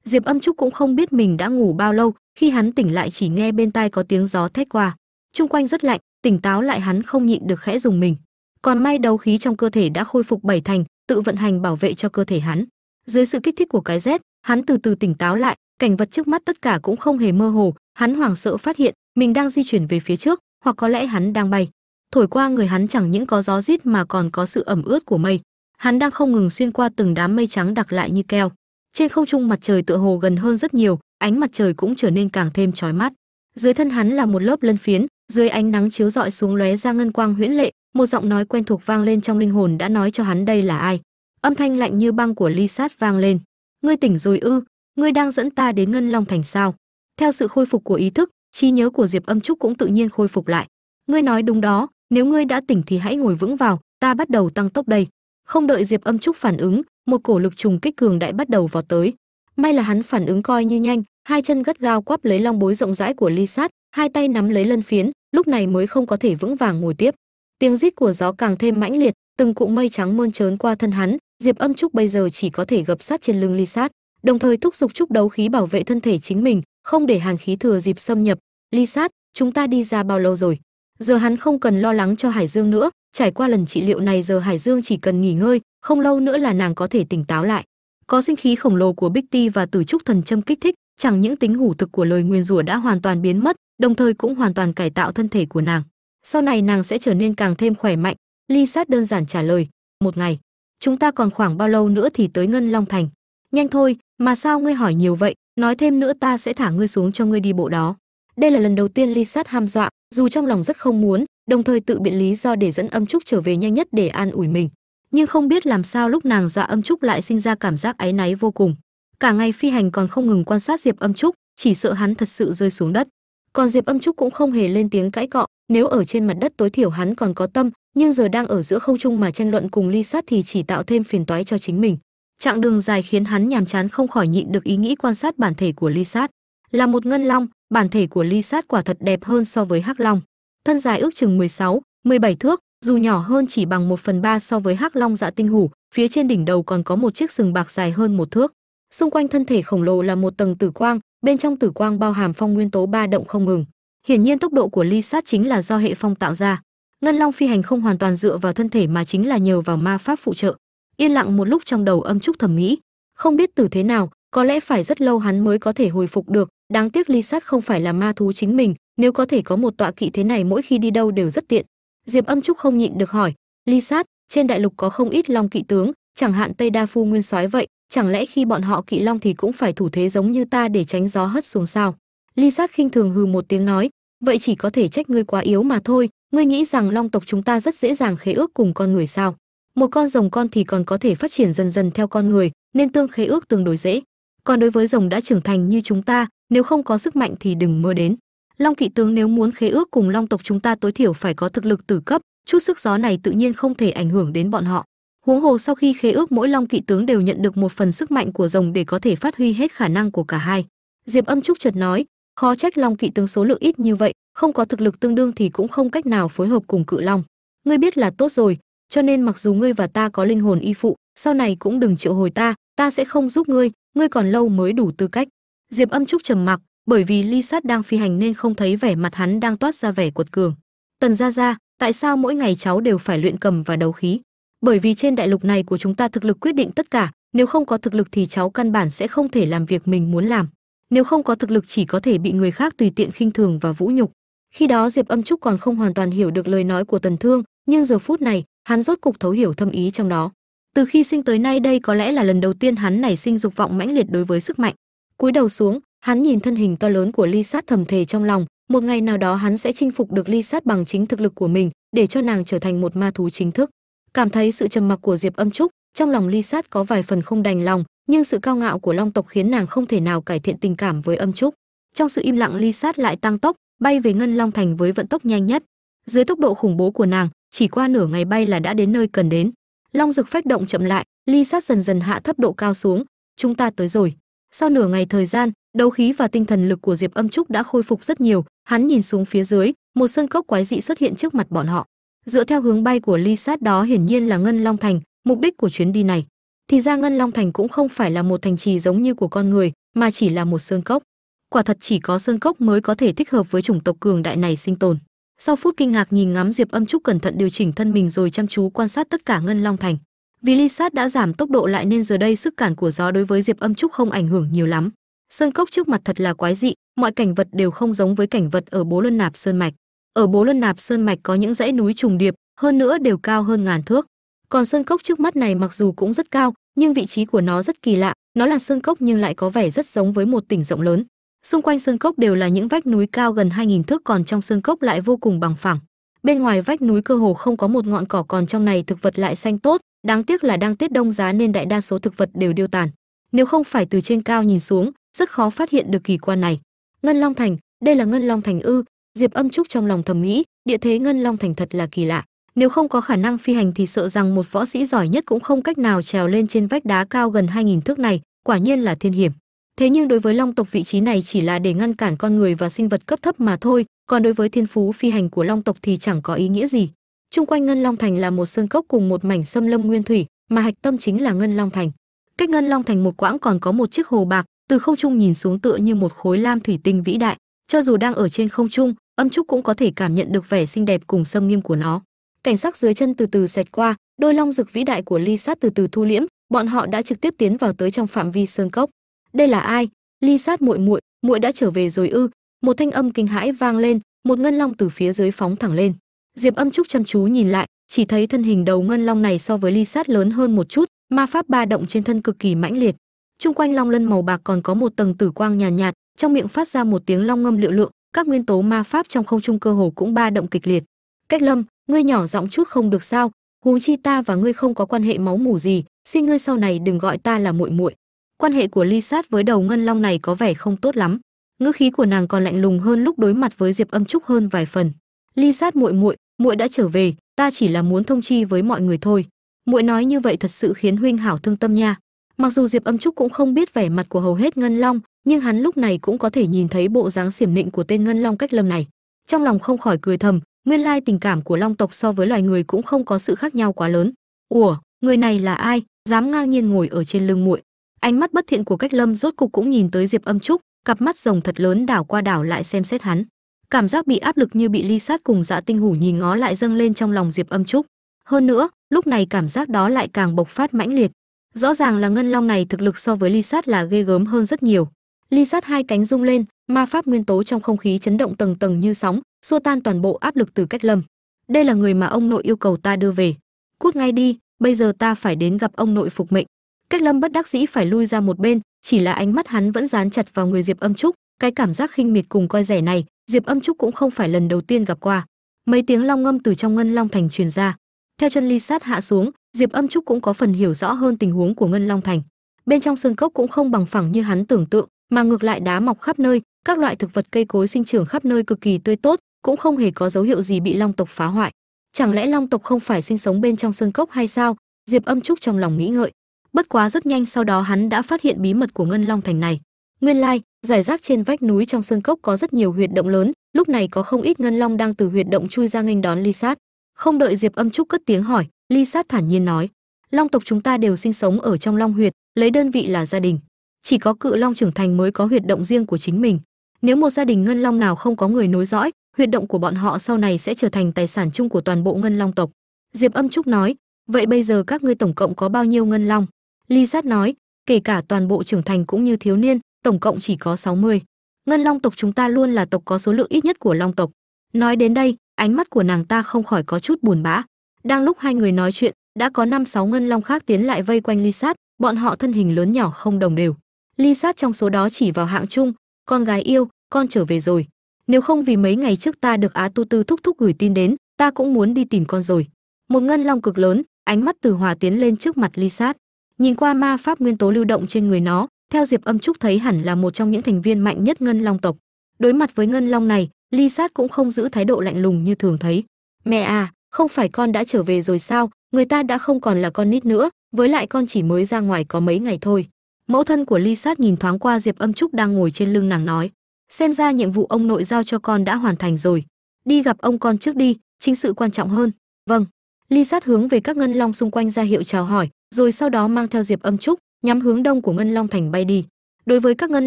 Diệp âm trúc cũng không biết mình đã ngủ bao lâu, khi hắn tỉnh lại chỉ nghe bên tai có tiếng gió thét qua. Chung quanh rất lạnh, tỉnh táo lại hắn không nhịn được khẽ dùng mình. Còn may đấu khí trong cơ thể đã khôi phục bảy thành, tự vận hành bảo vệ cho cơ thể hắn. Dưới sự kích thích của cái rét hắn từ từ tỉnh táo lại, cảnh vật trước mắt tất cả cũng không hề mơ hồ, hắn hoảng sợ phát hiện mình đang di chuyển về phía trước, hoặc có lẽ hắn đang bay. Thổi qua người hắn chẳng những có gió rít mà còn có sự ẩm ướt của mây. Hắn đang không ngừng xuyên qua từng đám mây trắng đặc lại như keo. Trên không trung mặt trời tựa hồ gần hơn rất nhiều, ánh mặt trời cũng trở nên càng thêm chói mắt. Dưới thân hắn là một lớp lân phiến, dưới ánh nắng chiếu rọi xuống lóe ra ngân quang huyễn lệ, một giọng nói quen thuộc vang lên trong linh hồn đã nói cho hắn đây là ai. Âm thanh lạnh như băng của ly sát vang lên ngươi tỉnh rồi ư, ngươi đang dẫn ta đến ngân long thành sao? Theo sự khôi phục của ý thức, trí nhớ của diệp âm trúc cũng tự nhiên khôi phục lại. Ngươi nói đúng đó, nếu ngươi đã tỉnh thì hãy ngồi vững vào, ta bắt đầu tăng tốc đây. Không đợi diệp âm trúc phản ứng, một cổ lực trùng kích cường đại bắt đầu vào tới. May là hắn phản ứng coi như nhanh, hai chân gắt gao quắp lấy long bối rộng rãi của ly sát, hai tay nắm lấy lân phiến, lúc này mới không có thể vững vàng ngồi tiếp. Tiếng rít của gió càng thêm mãnh liệt, từng cụm mây trắng mơn trớn qua thân hắn diệp âm trúc bây giờ chỉ có thể gập sát trên lưng ly sát, đồng thời thúc giục trúc đấu khí bảo vệ thân thể chính mình, không để hàn khí thừa dịp xâm nhập. Ly sát, chúng ta đi ra bao lâu rồi? Giờ hắn không cần lo lắng cho hải dương nữa, trải qua lần trị liệu này giờ hải dương chỉ cần nghỉ ngơi, không lâu nữa là nàng có thể tỉnh táo lại. Có sinh khí khổng lồ của bích ti và tử trúc thần châm kích thích, chẳng những tính hủ thực của lời nguyên rủa đã hoàn toàn biến mất, đồng thời cũng hoàn toàn cải tạo thân thể của nàng. Sau này nàng sẽ trở nên càng thêm khỏe mạnh. Ly sát đơn giản trả lời, một ngày chúng ta còn khoảng bao lâu nữa thì tới ngân long thành? Nhanh thôi, mà sao ngươi hỏi nhiều vậy? Nói thêm nữa ta sẽ thả ngươi xuống cho ngươi đi bộ đó. Đây là lần đầu tiên ly sát ham dọa, dù trong lòng rất không muốn, đồng thời tự biện lý do để dẫn âm trúc trở về nhanh nhất để an ủi mình. Nhưng không biết làm sao lúc nàng dọa âm trúc lại sinh ra cảm giác áy náy vô cùng. Cả ngày phi hành còn không ngừng quan sát diệp âm trúc, chỉ sợ hắn thật sự rơi xuống đất. Còn diệp âm trúc cũng không hề lên tiếng cãi cọ nếu ở trên mặt đất tối thiểu hắn còn có tâm nhưng giờ đang ở giữa không trung mà tranh luận cùng ly sát thì chỉ tạo thêm phiền toái cho chính mình. Chặng đường dài khiến hắn nhàm chán không khỏi nhịn được ý nghĩ quan sát bản thể của ly sát. Là một ngân long bản thể của ly sát quả thật đẹp hơn so với hắc long. Thân dài ước chừng 16, 17 thước dù nhỏ hơn chỉ bằng một phần ba so với hắc long dạ tinh hủ phía trên đỉnh đầu còn có một chiếc sừng bạc dài hơn một thước. Xung quanh thân thể khổng lồ là một tầng tử quang bên trong tử quang bao hàm phong nguyên tố ba động không ngừng hiển nhiên tốc độ của ly sát chính là do hệ phong tạo ra. Ngân long phi hành không hoàn toàn dựa vào thân thể mà chính là nhờ vào ma pháp phụ trợ. Yên lặng một lúc trong đầu âm trúc thầm nghĩ, không biết từ thế nào, có lẽ phải rất lâu hắn mới có thể hồi phục được. Đáng tiếc ly sát không phải là ma thú chính mình, nếu có thể có một tọa kỵ thế này mỗi khi đi đâu đều rất tiện. Diệp âm trúc không nhịn được hỏi ly sát trên đại lục có không ít long kỵ tướng, chẳng hạn tây đa phu nguyên soái vậy, chẳng lẽ khi bọn họ kỵ long thì cũng phải thủ thế giống như ta để tránh gió hất xuống sao? Ly sát khinh thường hừ một tiếng nói, vậy chỉ có thể trách ngươi quá yếu mà thôi, ngươi nghĩ rằng long tộc chúng ta rất dễ dàng khế ước cùng con người sao? Một con rồng con thì còn có thể phát triển dần dần theo con người, nên tương khế ước tương đối dễ. Còn đối với rồng đã trưởng thành như chúng ta, nếu không có sức mạnh thì đừng mơ đến. Long kỵ tướng nếu muốn khế ước cùng long tộc chúng ta tối thiểu phải có thực lực tử cấp, chút sức gió này tự nhiên không thể ảnh hưởng đến bọn họ. Huống hồ sau khi khế ước mỗi long kỵ tướng đều nhận được một phần sức mạnh của rồng để có thể phát huy hết khả năng của cả hai. Diệp âm trúc chợt nói khó trách long kỵ tướng số lượng ít như vậy, không có thực lực tương đương thì cũng không cách nào phối hợp cùng cự long. Ngươi biết là tốt rồi, cho nên mặc dù ngươi và ta có linh hồn y phụ, sau này cũng đừng triệu hồi ta ta sẽ không giúp ngươi ngươi còn lâu mới đủ tư cách. Diệp âm trúc trầm mặc, bởi vì ly sát đang phi hành nên không thấy vẻ mặt hắn đang toát ra vẻ quật cường. Tần gia gia, tại sao mỗi ngày cháu đều phải luyện cầm và đấu khí? Bởi vì trên đại lục này của chúng ta thực lực quyết định tất cả, nếu không có thực lực thì cháu căn bản sẽ không thể làm việc mình muốn làm nếu không có thực lực chỉ có thể bị người khác tùy tiện khinh thường và vũ nhục. Khi đó diệp âm trúc còn không hoàn toàn hiểu được lời nói của tần thương, nhưng giờ phút này, hắn rốt cục thấu hiểu thâm ý trong đó. Từ khi sinh tới nay đây có lẽ là lần đầu tiên hắn nảy sinh dục vọng mãnh liệt đối với sức mạnh. Cúi đầu xuống, hắn nhìn thân hình to lớn của ly sát thầm thề trong lòng, một ngày nào đó hắn sẽ chinh phục được ly sát bằng chính thực lực của mình, để cho nàng trở thành một ma thú chính thức. Cảm thấy sự trầm mặc của diệp âm trúc, trong lòng ly sát có vài phần không đành lòng nhưng sự cao ngạo của long tộc khiến nàng không thể nào cải thiện tình cảm với âm trúc. Trong sự im lặng, ly sát lại tăng tốc, bay về ngân long thành với vận tốc nhanh nhất. Dưới tốc độ khủng bố của nàng, chỉ qua nửa ngày bay là đã đến nơi cần đến. Long dực phách động chậm lại, ly sát dần dần hạ thấp độ cao xuống. Chúng ta tới rồi. Sau nửa ngày thời gian, đấu khí và tinh thần lực của diệp âm trúc đã khôi phục rất nhiều. Hắn nhìn xuống phía dưới, một sân cốc quái dị xuất hiện trước mặt bọn họ. Dựa theo hướng bay của ly sát đó hiển nhiên là ngân long thành, mục đích của chuyến đi này thì ra ngân long thành cũng không phải là một thành trì giống như của con người, mà chỉ là một sơn cốc. Quả thật chỉ có sơn cốc mới có thể thích hợp với chủng tộc cường đại này sinh tồn. Sau phút kinh ngạc nhìn ngắm diệp âm trúc cẩn thận điều chỉnh thân mình rồi chăm chú quan sát tất cả ngân long thành. Vì ly sát đã giảm tốc độ lại nên giờ đây sức cản của gió đối với diệp âm trúc không ảnh hưởng nhiều lắm. Sơn cốc trước mặt thật là quái dị, mọi cảnh vật đều không giống với cảnh vật ở bố luân nạp sơn mạch. Ở bố luân nạp sơn mạch có những dãy núi trùng điệp, hơn nữa đều cao hơn ngàn thước còn sơn cốc trước mắt này mặc dù cũng rất cao, nhưng vị trí của nó rất kỳ lạ. Nó là sơn cốc nhưng lại có vẻ rất giống với một tỉnh rộng lớn. Xung quanh sơn cốc đều là những vách núi cao gần 2.000 thước, còn trong sơn cốc lại vô cùng bằng phẳng. Bên ngoài vách núi cơ hồ không có một ngọn cỏ, còn trong này thực vật lại xanh tốt. Đáng tiếc là đang tiết đông giá nên đại đa số thực vật đều điêu tàn. Nếu không phải từ trên cao nhìn xuống, rất khó phát hiện được kỳ quan này. Ngân long thành, đây là ngân long thành ư? Diệp âm trúc trong lòng thầm nghĩ, địa thế ngân long thành thật là kỳ lạ nếu không có khả năng phi hành thì sợ rằng một võ sĩ giỏi nhất cũng không cách nào trèo lên trên vách đá cao gần 2.000 thước này, quả nhiên là thiên hiểm. Thế nhưng đối với long tộc vị trí này chỉ là để ngăn cản con người và sinh vật cấp thấp mà thôi, còn đối với thiên phú phi hành của long tộc thì chẳng có ý nghĩa gì. Trung quanh ngân long thành là một sơn cốc cùng một mảnh xâm lâm nguyên thủy, mà hạch tâm chính là ngân long thành. Cách ngân long thành một quãng còn có một chiếc hồ bạc, từ không trung nhìn xuống tựa như một khối lam thủy tinh vĩ đại. Cho dù đang ở trên không trung, âm trúc cũng có thể cảm nhận được vẻ xinh đẹp cùng sâm nghiêm của nó cảnh sắc dưới chân từ từ xẹt qua đôi long rực vĩ đại của ly sát từ từ thu liễm bọn họ đã trực tiếp tiến vào tới trong phạm vi sơn cốc. Đây là ai? Ly sát muội muội muội đã trở về rồi ư? Một thanh âm kinh hãi vang lên một ngân long từ phía dưới phóng thẳng lên. Diệp âm trúc chăm chú nhìn lại chỉ thấy thân hình đầu ngân long này so với ly sát lớn hơn một chút ma pháp ba động trên thân cực kỳ mãnh liệt. Chung quanh long lân màu bạc còn có một tầng tử quang nhàn nhạt, nhạt trong miệng phát ra một tiếng long ngâm liệu lượng các nguyên tố ma pháp trong không trung cơ hồ cũng ba động kịch liệt. Cách lâm ngươi nhỏ giọng chút không được sao? Huống chi ta và ngươi không có quan hệ máu mủ gì, xin ngươi sau này đừng gọi ta là muội muội. Quan hệ của ly sát với đầu ngân long này có vẻ không tốt lắm. Ngữ khí của nàng còn lạnh lùng hơn lúc đối mặt với diệp âm trúc hơn vài phần. Ly sát muội muội muội đã trở về, ta chỉ là muốn thông chi với mọi người thôi. Muội nói như vậy thật sự khiến huynh hảo thương tâm nha. Mặc dù diệp âm trúc cũng không biết vẻ mặt của hầu hết ngân long, nhưng hắn lúc này cũng có thể nhìn thấy bộ dáng xiểm nịnh của tên ngân long cách lâm này. Trong lòng không khỏi cười thầm nguyên lai tình cảm của long tộc so với loài người cũng không có sự khác nhau quá lớn. Ủa, người này là ai? Dám ngang nhiên ngồi ở trên lưng muội. Ánh mắt bất thiện của cách lâm rốt cục cũng nhìn tới diệp âm trúc, cặp mắt rồng thật lớn đảo qua đảo lại xem xét hắn. Cảm giác bị áp lực như bị ly sát cùng dạ tinh hủ nhìn ngó lại dâng lên trong lòng diệp âm trúc. Hơn nữa, lúc này cảm giác đó lại càng bộc phát mãnh liệt. Rõ ràng là ngân long này thực lực so với ly sát là ghê gớm hơn rất nhiều. Ly sát hai cánh rung lên ma pháp nguyên tố trong không khí chấn động tầng tầng như sóng, xua tan toàn bộ áp lực từ cách lâm. Đây là người mà ông nội yêu cầu ta đưa về. Cút ngay đi, bây giờ ta phải đến gặp ông nội phục mệnh. Cách lâm bất đắc dĩ phải lui ra một bên, chỉ là ánh mắt hắn vẫn dán chặt vào người diệp âm trúc. Cái cảm giác khinh miệt cùng coi rẻ này, diệp âm trúc cũng không phải lần đầu tiên gặp qua. Mấy tiếng long ngâm từ trong ngân long thành truyền ra. Theo chân ly sát hạ xuống, diệp âm trúc cũng có phần hiểu rõ hơn tình huống của ngân long thành. Bên trong sơn cốc cũng không bằng phẳng như hắn tưởng tượng, mà ngược lại đá mọc khắp nơi các loại thực vật cây cối sinh trưởng khắp nơi cực kỳ tươi tốt, cũng không hề có dấu hiệu gì bị long tộc phá hoại. Chẳng lẽ long tộc không phải sinh sống bên trong sơn cốc hay sao? Diệp âm trúc trong lòng nghĩ ngợi. Bất quá rất nhanh sau đó hắn đã phát hiện bí mật của ngân long thành này. Nguyên lai, giải rác trên vách núi trong sơn cốc có rất nhiều huyệt động lớn, lúc này có không ít ngân long đang từ huyệt động chui ra nghênh đón ly sát. Không đợi diệp âm trúc cất tiếng hỏi, ly sát thản nhiên nói, long tộc chúng ta đều sinh sống ở trong long huyệt, lấy đơn vị là gia đình. Chỉ có cự long trưởng thành mới có huyệt động riêng của chính mình nếu một gia đình ngân long nào không có người nối dõi huyệt động của bọn họ sau này sẽ trở thành tài sản chung của toàn bộ ngân long tộc. Diệp âm trúc nói, vậy bây giờ các ngươi tổng cộng có bao nhiêu ngân long? Ly sát nói, kể cả toàn bộ trưởng thành cũng như thiếu niên, tổng cộng chỉ có 60. ngân long tộc chúng ta luôn là tộc có số lượng ít nhất của long tộc. Nói đến đây, ánh mắt của nàng ta không khỏi có chút buồn bã. Đang lúc hai người nói chuyện, đã có năm sáu ngân long khác tiến lại vây quanh ly sát, bọn họ thân hình lớn nhỏ không đồng đều. Ly sát trong số đó chỉ vào hạng chung con gái yêu, con trở về rồi. Nếu không vì mấy ngày trước ta được á tu tư thúc thúc gửi tin đến, ta cũng muốn đi tìm con rồi. Một ngân long cực lớn, ánh mắt từ hòa tiến lên trước mặt ly sát. Nhìn qua ma pháp nguyên tố lưu động trên người nó, theo diệp âm trúc thấy hẳn là một trong những thành viên mạnh nhất ngân long tộc. Đối mặt với ngân long này, ly sát cũng không giữ thái độ lạnh lùng như thường thấy. Mẹ à không phải con đã trở về rồi sao? Người ta đã không còn là con nít nữa, với lại con chỉ mới ra ngoài có mấy ngày thôi mẫu thân của ly sát nhìn thoáng qua diệp âm trúc đang ngồi trên lưng nàng nói, xem ra nhiệm vụ ông nội giao cho con đã hoàn thành rồi. Đi gặp ông con trước đi, chính sự quan trọng hơn. Vâng. Ly sát hướng về các ngân long xung quanh ra hiệu chào hỏi, rồi sau đó mang theo diệp âm trúc, nhắm hướng đông của ngân long thành bay đi. Đối với các ngân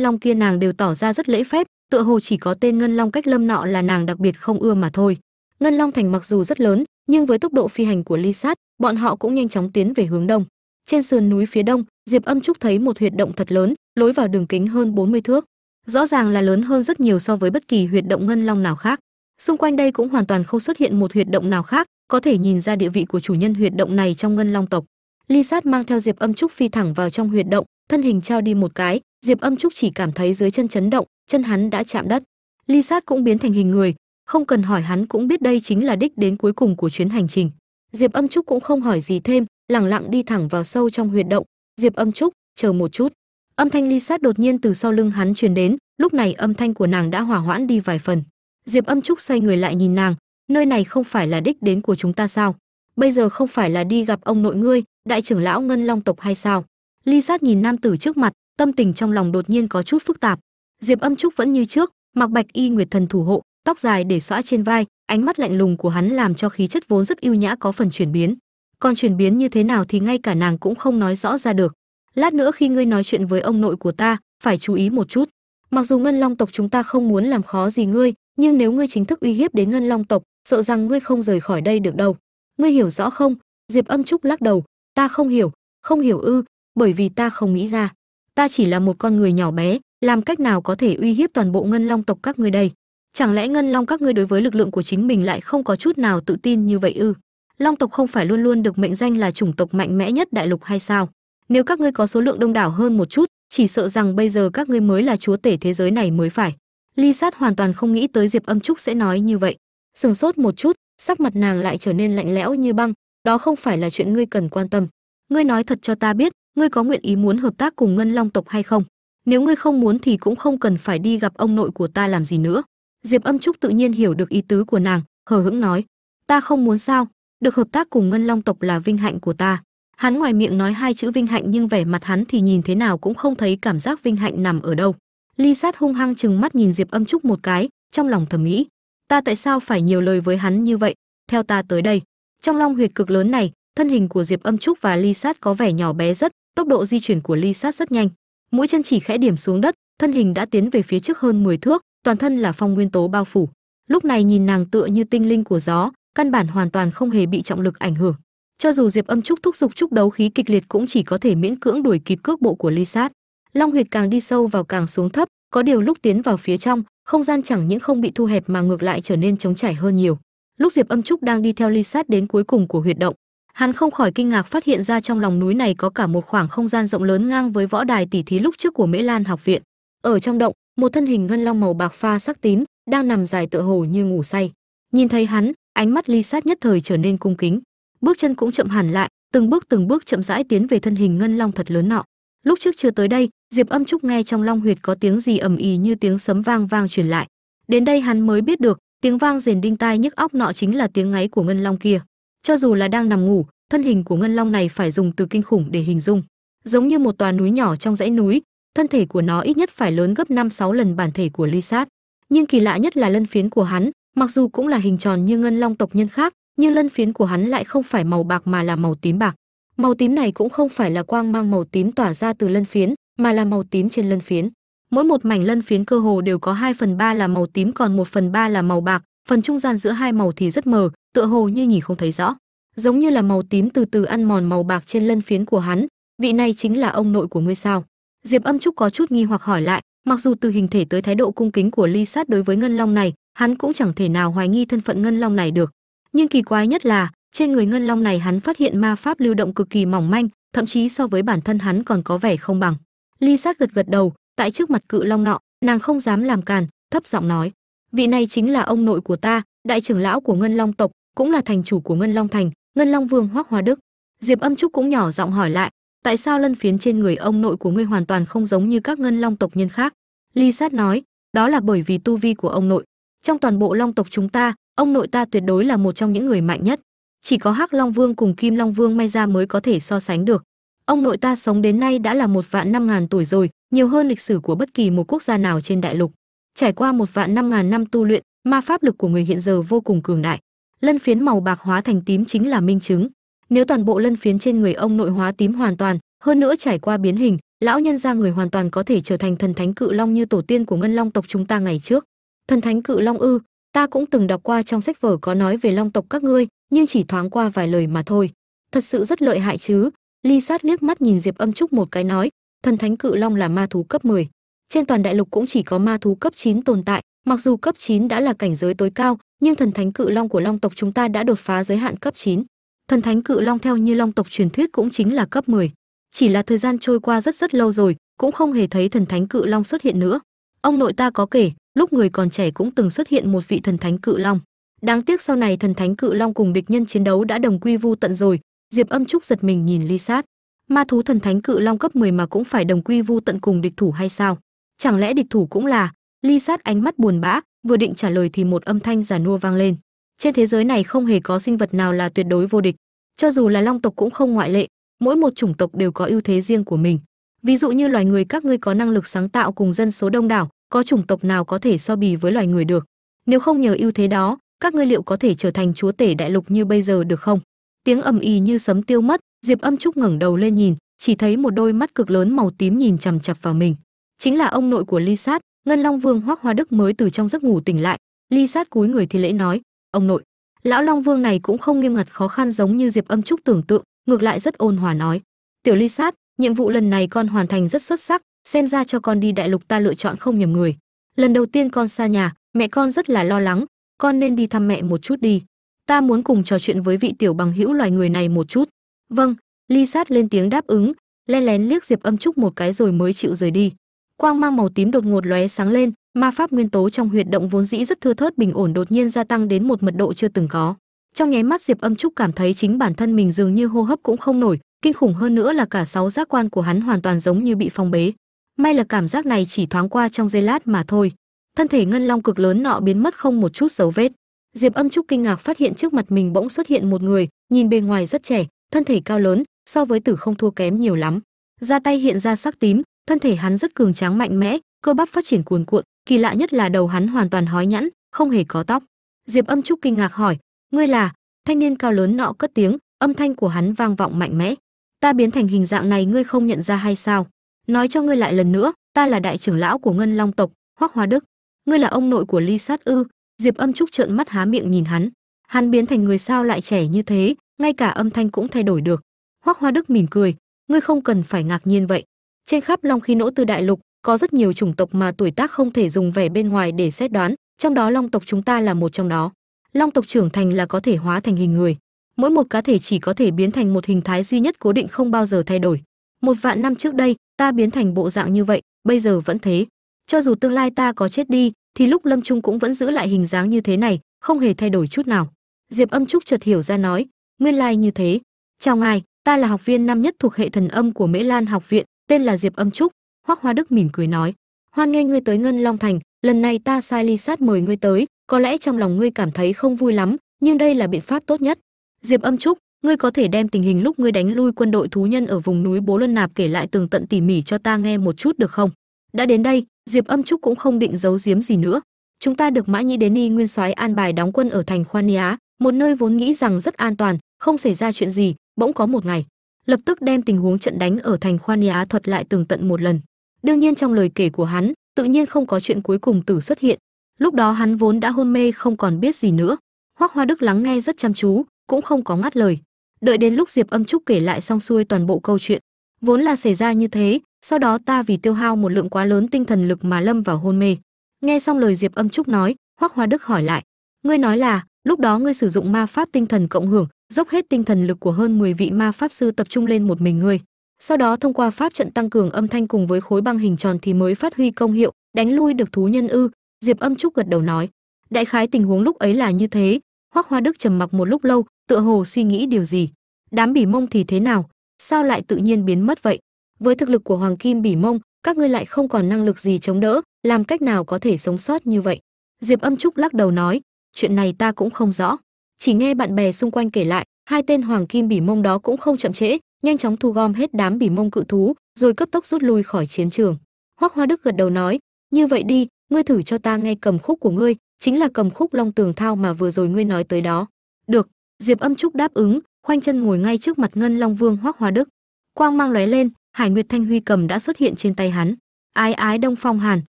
long kia nàng đều tỏ ra rất lễ phép, tựa hồ chỉ có tên ngân long cách lâm nọ là nàng đặc biệt không ưa mà thôi. Ngân long thành mặc dù rất lớn, nhưng với tốc độ phi hành của ly sát, bọn họ cũng nhanh chóng tiến về hướng đông trên sườn núi phía đông, diệp âm trúc thấy một huyệt động thật lớn, lối vào đường kính hơn 40 thước. Rõ ràng là lớn hơn rất nhiều so với bất kỳ huyệt động ngân long nào khác. Xung quanh đây cũng hoàn toàn không xuất hiện một huyệt động nào khác, có thể nhìn ra địa vị của chủ nhân huyệt động này trong ngân long tộc. Ly sát mang theo diệp âm trúc phi thẳng vào trong huyệt động, thân hình trao đi một cái, diệp âm trúc chỉ cảm thấy dưới chân chấn động, chân hắn đã chạm đất. Ly sát cũng biến thành hình người, không cần hỏi hắn cũng biết đây chính là đích đến cuối cùng của chuyến hành trình. Diệp âm trúc cũng không hỏi gì thêm lẳng lặng đi thẳng vào sâu trong huyệt động. Diệp âm trúc, chờ một chút. Âm thanh ly sát đột nhiên từ sau lưng hắn truyền đến, lúc này âm thanh của nàng đã hỏa hoãn đi vài phần. Diệp âm trúc xoay người lại nhìn nàng, nơi này không phải là đích đến của chúng ta sao? Bây giờ không phải là đi gặp ông nội ngươi, đại trưởng lão ngân long tộc hay sao? Ly sát nhìn nam tử trước mặt, tâm tình trong lòng đột nhiên có chút phức tạp. Diệp âm trúc vẫn như trước, mặc bạch y nguyệt thần thủ hộ, tóc dài để xõa trên vai, ánh mắt lạnh lùng của hắn làm cho khí chất vốn rất yêu nhã có phần chuyển biến còn chuyển biến như thế nào thì ngay cả nàng cũng không nói rõ ra được. Lát nữa khi ngươi nói chuyện với ông nội của ta, phải chú ý một chút. Mặc dù ngân long tộc chúng ta không muốn làm khó gì ngươi, nhưng nếu ngươi chính thức uy hiếp đến ngân long tộc, sợ rằng ngươi không rời khỏi đây được đâu. Ngươi hiểu rõ không? Diệp âm trúc lắc đầu. Ta không hiểu không hiểu ư, bởi vì ta không nghĩ ra. Ta chỉ là một con người nhỏ bé, làm cách nào có thể uy hiếp toàn bộ ngân long tộc các ngươi đây? Chẳng lẽ ngân long các ngươi đối với lực lượng của chính mình lại không có chút nào tự tin như vậy ư? Long tộc không phải luôn luôn được mệnh danh là chủng tộc mạnh mẽ nhất đại lục hay sao? Nếu các ngươi có số lượng đông đảo hơn một chút, chỉ sợ rằng bây giờ các ngươi mới là chúa tể thế giới này mới phải. Ly sát hoàn toàn không nghĩ tới diệp âm trúc sẽ nói như vậy. Sừng sốt một chút, sắc mặt nàng lại trở nên lạnh lẽo như băng. Đó không phải là chuyện ngươi cần quan tâm. Ngươi nói thật cho ta biết, ngươi có nguyện ý muốn hợp tác cùng ngân long tộc hay không? Nếu ngươi không muốn thì cũng không cần phải đi gặp ông nội của ta làm gì nữa. Diệp âm trúc tự nhiên hiểu được ý tứ của nàng, hờ hững nói, ta không muốn sao? Được hợp tác cùng ngân long tộc là vinh hạnh của ta. Hắn ngoài miệng nói hai chữ vinh hạnh nhưng vẻ mặt hắn thì nhìn thế nào cũng không thấy cảm giác vinh hạnh nằm ở đâu. Ly sát hung hăng chừng mắt nhìn diệp âm trúc một cái, trong lòng thầm nghĩ, ta tại sao phải nhiều lời với hắn như vậy? Theo ta tới đây, trong long huyệt cực lớn này, thân hình của diệp âm trúc và ly sát có vẻ nhỏ bé rất, tốc độ di chuyển của ly sát rất nhanh. Mũi chân chỉ khẽ điểm xuống đất, thân hình đã tiến về phía trước hơn 10 thước, toàn thân là phong nguyên tố bao phủ. Lúc này nhìn nàng tựa như tinh linh của gió căn bản hoàn toàn không hề bị trọng lực ảnh hưởng. Cho dù diệp âm trúc thúc giục trúc đấu khí kịch liệt cũng chỉ có thể miễn cưỡng đuổi kịp cước bộ của ly sát. Long huyệt càng đi sâu vào càng xuống thấp, có điều lúc tiến vào phía trong, không gian chẳng những không bị thu hẹp mà ngược lại trở nên trống trải hơn nhiều. Lúc diệp âm trúc đang đi theo ly sát đến cuối cùng của huyệt động, hắn không khỏi kinh ngạc phát hiện ra trong lòng núi này có cả một khoảng không gian rộng lớn ngang với võ đài tỉ thí lúc trước của mễ lan học viện. Ở trong động, một thân hình ngân long màu bạc pha sắc tím đang nằm dài tựa hồ như ngủ say. Nhìn thấy hắn ánh mắt ly sát nhất thời trở nên cung kính. Bước chân cũng chậm hẳn lại, từng bước từng bước chậm rãi tiến về thân hình ngân long thật lớn nọ. Lúc trước chưa tới đây, diệp âm trúc nghe trong long huyệt có tiếng gì ầm ì như tiếng sấm vang vang truyền lại. Đến đây hắn mới biết được, tiếng vang rền đinh tai nhức óc nọ chính là tiếng ngáy của ngân long kia. Cho dù là đang nằm ngủ, thân hình của ngân long này phải dùng từ kinh khủng để hình dung. Giống như một tòa núi nhỏ trong dãy núi, thân thể của nó ít nhất phải lớn gấp 5-6 lần bản thể của ly sát. Nhưng kỳ lạ nhất là lân phiến của hắn mặc dù cũng là hình tròn như ngân long tộc nhân khác, nhưng lân phiến của hắn lại không phải màu bạc mà là màu tím bạc. Màu tím này cũng không phải là quang mang màu tím tỏa ra từ lân phiến, mà là màu tím trên lân phiến. Mỗi một mảnh lân phiến cơ hồ đều có 2 phần ba là màu tím còn 1 phần ba là màu bạc, phần trung gian giữa hai màu thì rất mờ, tựa hồ như nhìn không thấy rõ. Giống như là màu tím từ từ ăn mòn màu bạc trên lân phiến của hắn, vị này chính là ông nội của ngươi sao? Diệp âm trúc có chút nghi hoặc hỏi lại, mặc dù từ hình thể tới thái độ cung kính của ly sát đối với ngân long này hắn cũng chẳng thể nào hoài nghi thân phận ngân long này được. Nhưng kỳ quái nhất là, trên người ngân long này hắn phát hiện ma pháp lưu động cực kỳ mỏng manh, thậm chí so với bản thân hắn còn có vẻ không bằng. Ly sát gật gật đầu, tại trước mặt cự long nọ, nàng không dám làm càn, thấp giọng nói, vị này chính là ông nội của ta, đại trưởng lão của ngân long tộc, cũng là thành chủ của ngân long thành, ngân long vương hoắc hoa đức. Diệp âm trúc cũng nhỏ giọng hỏi lại, tại sao lân phiến trên người ông nội của ngươi hoàn toàn không giống như các ngân long tộc nhân khác? Ly sát nói, đó là bởi vì tu vi của ông nội trong toàn bộ long tộc chúng ta, ông nội ta tuyệt đối là một trong những người mạnh nhất. Chỉ có hắc long vương cùng kim long vương may ra mới có thể so sánh được. Ông nội ta sống đến nay đã là một vạn năm ngàn tuổi rồi, nhiều hơn lịch sử của bất kỳ một quốc gia nào trên đại lục. Trải qua một vạn năm ngàn năm tu luyện, ma pháp lực của người hiện giờ vô cùng cường đại. Lân phiến màu bạc hóa thành tím chính là minh chứng. Nếu toàn bộ lân phiến trên người ông nội hóa tím hoàn toàn, hơn nữa trải qua biến hình, lão nhân gia người hoàn toàn có thể trở thành thần thánh cự long như tổ tiên của ngân long tộc chúng ta ngày trước thần thánh cự long ư, ta cũng từng đọc qua trong sách vở có nói về long tộc các ngươi, nhưng chỉ thoáng qua vài lời mà thôi thật sự rất lợi hại chứ ly sát liếc mắt nhìn diệp âm trúc một cái nói, thần thánh cự long là ma thú cấp 10. trên toàn đại lục cũng chỉ có ma thú cấp 9 tồn tại, mặc dù cấp 9 đã là cảnh giới tối cao, nhưng thần thánh cự long của long tộc chúng ta đã đột phá giới hạn cấp 9. thần thánh cự long theo như long tộc truyền thuyết cũng chính là cấp 10. chỉ là thời gian trôi qua rất rất lâu rồi, cũng không hề thấy thần thánh cự long xuất hiện nữa ông nội ta có kể lúc người còn trẻ cũng từng xuất hiện một vị thần thánh cự long. Đáng tiếc sau này thần thánh cự long cùng địch nhân chiến đấu đã đồng quy vu tận rồi, diệp âm trúc giật mình nhìn ly sát. Ma thú thần thánh cự long cấp 10 mà cũng phải đồng quy vu tận cùng địch thủ hay sao? Chẳng lẽ địch thủ cũng là? Ly sát ánh mắt buồn bã, vừa định trả lời thì một âm thanh giả nua vang lên. Trên thế giới này không hề có sinh vật nào là tuyệt đối vô địch. Cho dù là long tộc cũng không ngoại lệ, mỗi một chủng tộc đều có ưu thế riêng của mình. Ví dụ như loài người các ngươi có năng lực sáng tạo cùng dân số đông đảo có chủng tộc nào có thể so bì với loài người được? Nếu không nhờ ưu thế đó, các ngươi liệu có thể trở thành chúa tể đại lục như bây giờ được không? Tiếng ầm ì như sấm tiêu mất, diệp âm trúc ngẩng đầu lên nhìn, chỉ thấy một đôi mắt cực lớn màu tím nhìn chằm chặp vào mình. Chính là ông nội của ly sát, ngân long vương hoắc hoa đức mới từ trong giấc ngủ tỉnh lại. Ly sát cúi người thì lễ nói, ông nội, lão long vương này cũng không nghiêm ngặt khó khăn giống như diệp âm trúc tưởng tượng, ngược lại rất ôn hòa nói. Tiểu ly sát, nhiệm vụ lần này con hoàn thành rất xuất sắc xem ra cho con đi đại lục ta lựa chọn không nhầm người. Lần đầu tiên con xa nhà, mẹ con rất là lo lắng. Con nên đi thăm mẹ một chút đi. Ta muốn cùng trò chuyện với vị tiểu bằng hữu loài người này một chút. Vâng ly sát lên tiếng đáp ứng len lén liếc diệp âm trúc một cái rồi mới chịu rời đi. Quang mang màu tím đột ngột lóe sáng lên, ma pháp nguyên tố trong huyệt động vốn dĩ rất thưa thớt bình ổn đột nhiên gia tăng đến một mật độ chưa từng có. Trong nháy mắt diệp âm trúc cảm thấy chính bản thân mình dường như hô hấp cũng không nổi, kinh khủng hơn nữa là cả sáu giác quan của hắn hoàn toàn giống như bị phong bế may là cảm giác này chỉ thoáng qua trong giây lát mà thôi. Thân thể ngân long cực lớn nọ biến mất không một chút dấu vết. Diệp âm trúc kinh ngạc phát hiện trước mặt mình bỗng xuất hiện một người, nhìn bề ngoài rất trẻ, thân thể cao lớn, so với tử không thua kém nhiều lắm. Ra tay hiện ra sắc tím, thân thể hắn rất cường tráng mạnh mẽ, cơ bắp phát triển cuồn cuộn, kỳ lạ nhất là đầu hắn hoàn toàn hói nhẵn, không hề có tóc. Diệp âm trúc kinh ngạc hỏi, ngươi là? Thanh niên cao lớn nọ cất tiếng, âm thanh của hắn vang vọng mạnh mẽ. Ta biến thành hình dạng này ngươi không nhận ra hay sao? Nói cho ngươi lại lần nữa, ta là đại trưởng lão của ngân long tộc, hoắc hoa đức. Ngươi là ông nội của ly sát ư. Diệp âm trúc trợn mắt há miệng nhìn hắn. Hắn biến thành người sao lại trẻ như thế, ngay cả âm thanh cũng thay đổi được. Hoắc hoa đức mỉm cười, ngươi không cần phải ngạc nhiên vậy. Trên khắp long khí nỗ tư đại lục, có rất nhiều chủng tộc mà tuổi tác không thể dùng vẻ bên ngoài để xét đoán, trong đó long tộc chúng ta là một trong đó. Long tộc trưởng thành là có thể hóa thành hình người. Mỗi một cá thể chỉ có thể biến thành một hình thái duy nhất cố định không bao giờ thay đổi một vạn năm trước đây, ta biến thành bộ dạng như vậy, bây giờ vẫn thế. Cho dù tương lai ta có chết đi, thì lúc lâm trung cũng vẫn giữ lại hình dáng như thế này, không hề thay đổi chút nào. Diệp âm trúc chợt hiểu ra nói, nguyên lai như thế. Chào ngài, ta là học viên năm nhất thuộc hệ thần âm của mễ lan học viện, tên là diệp âm trúc. Hoắc hoa đức mỉm cười nói, hoan nghênh ngươi tới ngân long thành, lần này ta sai ly sát mời ngươi tới, có lẽ trong lòng ngươi cảm thấy không vui lắm, nhưng đây là biện pháp tốt nhất. Diệp âm trúc ngươi có thể đem tình hình lúc ngươi đánh lui quân đội thú nhân ở vùng núi bố luân nạp kể lại tường tận tỉ mỉ cho ta nghe một chút được không? Đã đến đây, diệp âm trúc cũng không định giấu giếm gì nữa. Chúng ta được mã nhĩ đến y nguyên soái an bài đóng quân ở thành khoan á, một nơi vốn nghĩ rằng rất an toàn, không xảy ra chuyện gì, bỗng có một ngày, lập tức đem tình huống trận đánh ở thành khoan á thuật lại tường tận một lần. Đương nhiên trong lời kể của hắn, tự nhiên không có chuyện cuối cùng tử xuất hiện. Lúc đó hắn vốn đã hôn mê không còn biết gì nữa. Hoắc hoa đức lắng nghe rất chăm chú, cũng không có ngắt lời đợi đến lúc diệp âm trúc kể lại xong xuôi toàn bộ câu chuyện, vốn là xảy ra như thế, sau đó ta vì tiêu hao một lượng quá lớn tinh thần lực mà lâm vào hôn mê. Nghe xong lời diệp âm trúc nói, hoắc hoa đức hỏi lại, ngươi nói là, lúc đó ngươi sử dụng ma pháp tinh thần cộng hưởng, dốc hết tinh thần lực của hơn 10 vị ma pháp sư tập trung lên một mình ngươi. Sau đó thông qua pháp trận tăng cường âm thanh cùng với khối băng hình tròn thì mới phát huy công hiệu, đánh lui được thú nhân ư. Diệp âm trúc gật đầu nói, đại khái tình huống lúc ấy là như thế. Hoắc hoa đức trầm mặc một lúc lâu tựa hồ suy nghĩ điều gì? Đám bỉ mông thì thế nào? Sao lại tự nhiên biến mất vậy? Với thực lực của hoàng kim bỉ mông, các ngươi lại không còn năng lực gì chống đỡ, làm cách nào có thể sống sót như vậy? Diệp âm trúc lắc đầu nói, chuyện này ta cũng không rõ. Chỉ nghe bạn bè xung quanh kể lại, hai tên hoàng kim bỉ mông đó cũng không chậm trễ, nhanh chóng thu gom hết đám bỉ mông cự thú, rồi cấp tốc rút lui khỏi chiến trường. Hoắc hoa đức gật đầu nói, như vậy đi, ngươi thử cho ta nghe cầm khúc của ngươi, chính là cầm khúc long tường thao mà vừa rồi ngươi nói tới đó. Được diệp âm trúc đáp ứng, khoanh chân ngồi ngay trước mặt ngân long vương hoắc hoa đức. Quang mang lóe lên, hải nguyệt thanh huy cầm đã xuất hiện trên tay hắn. Ái ái đông phong hàn,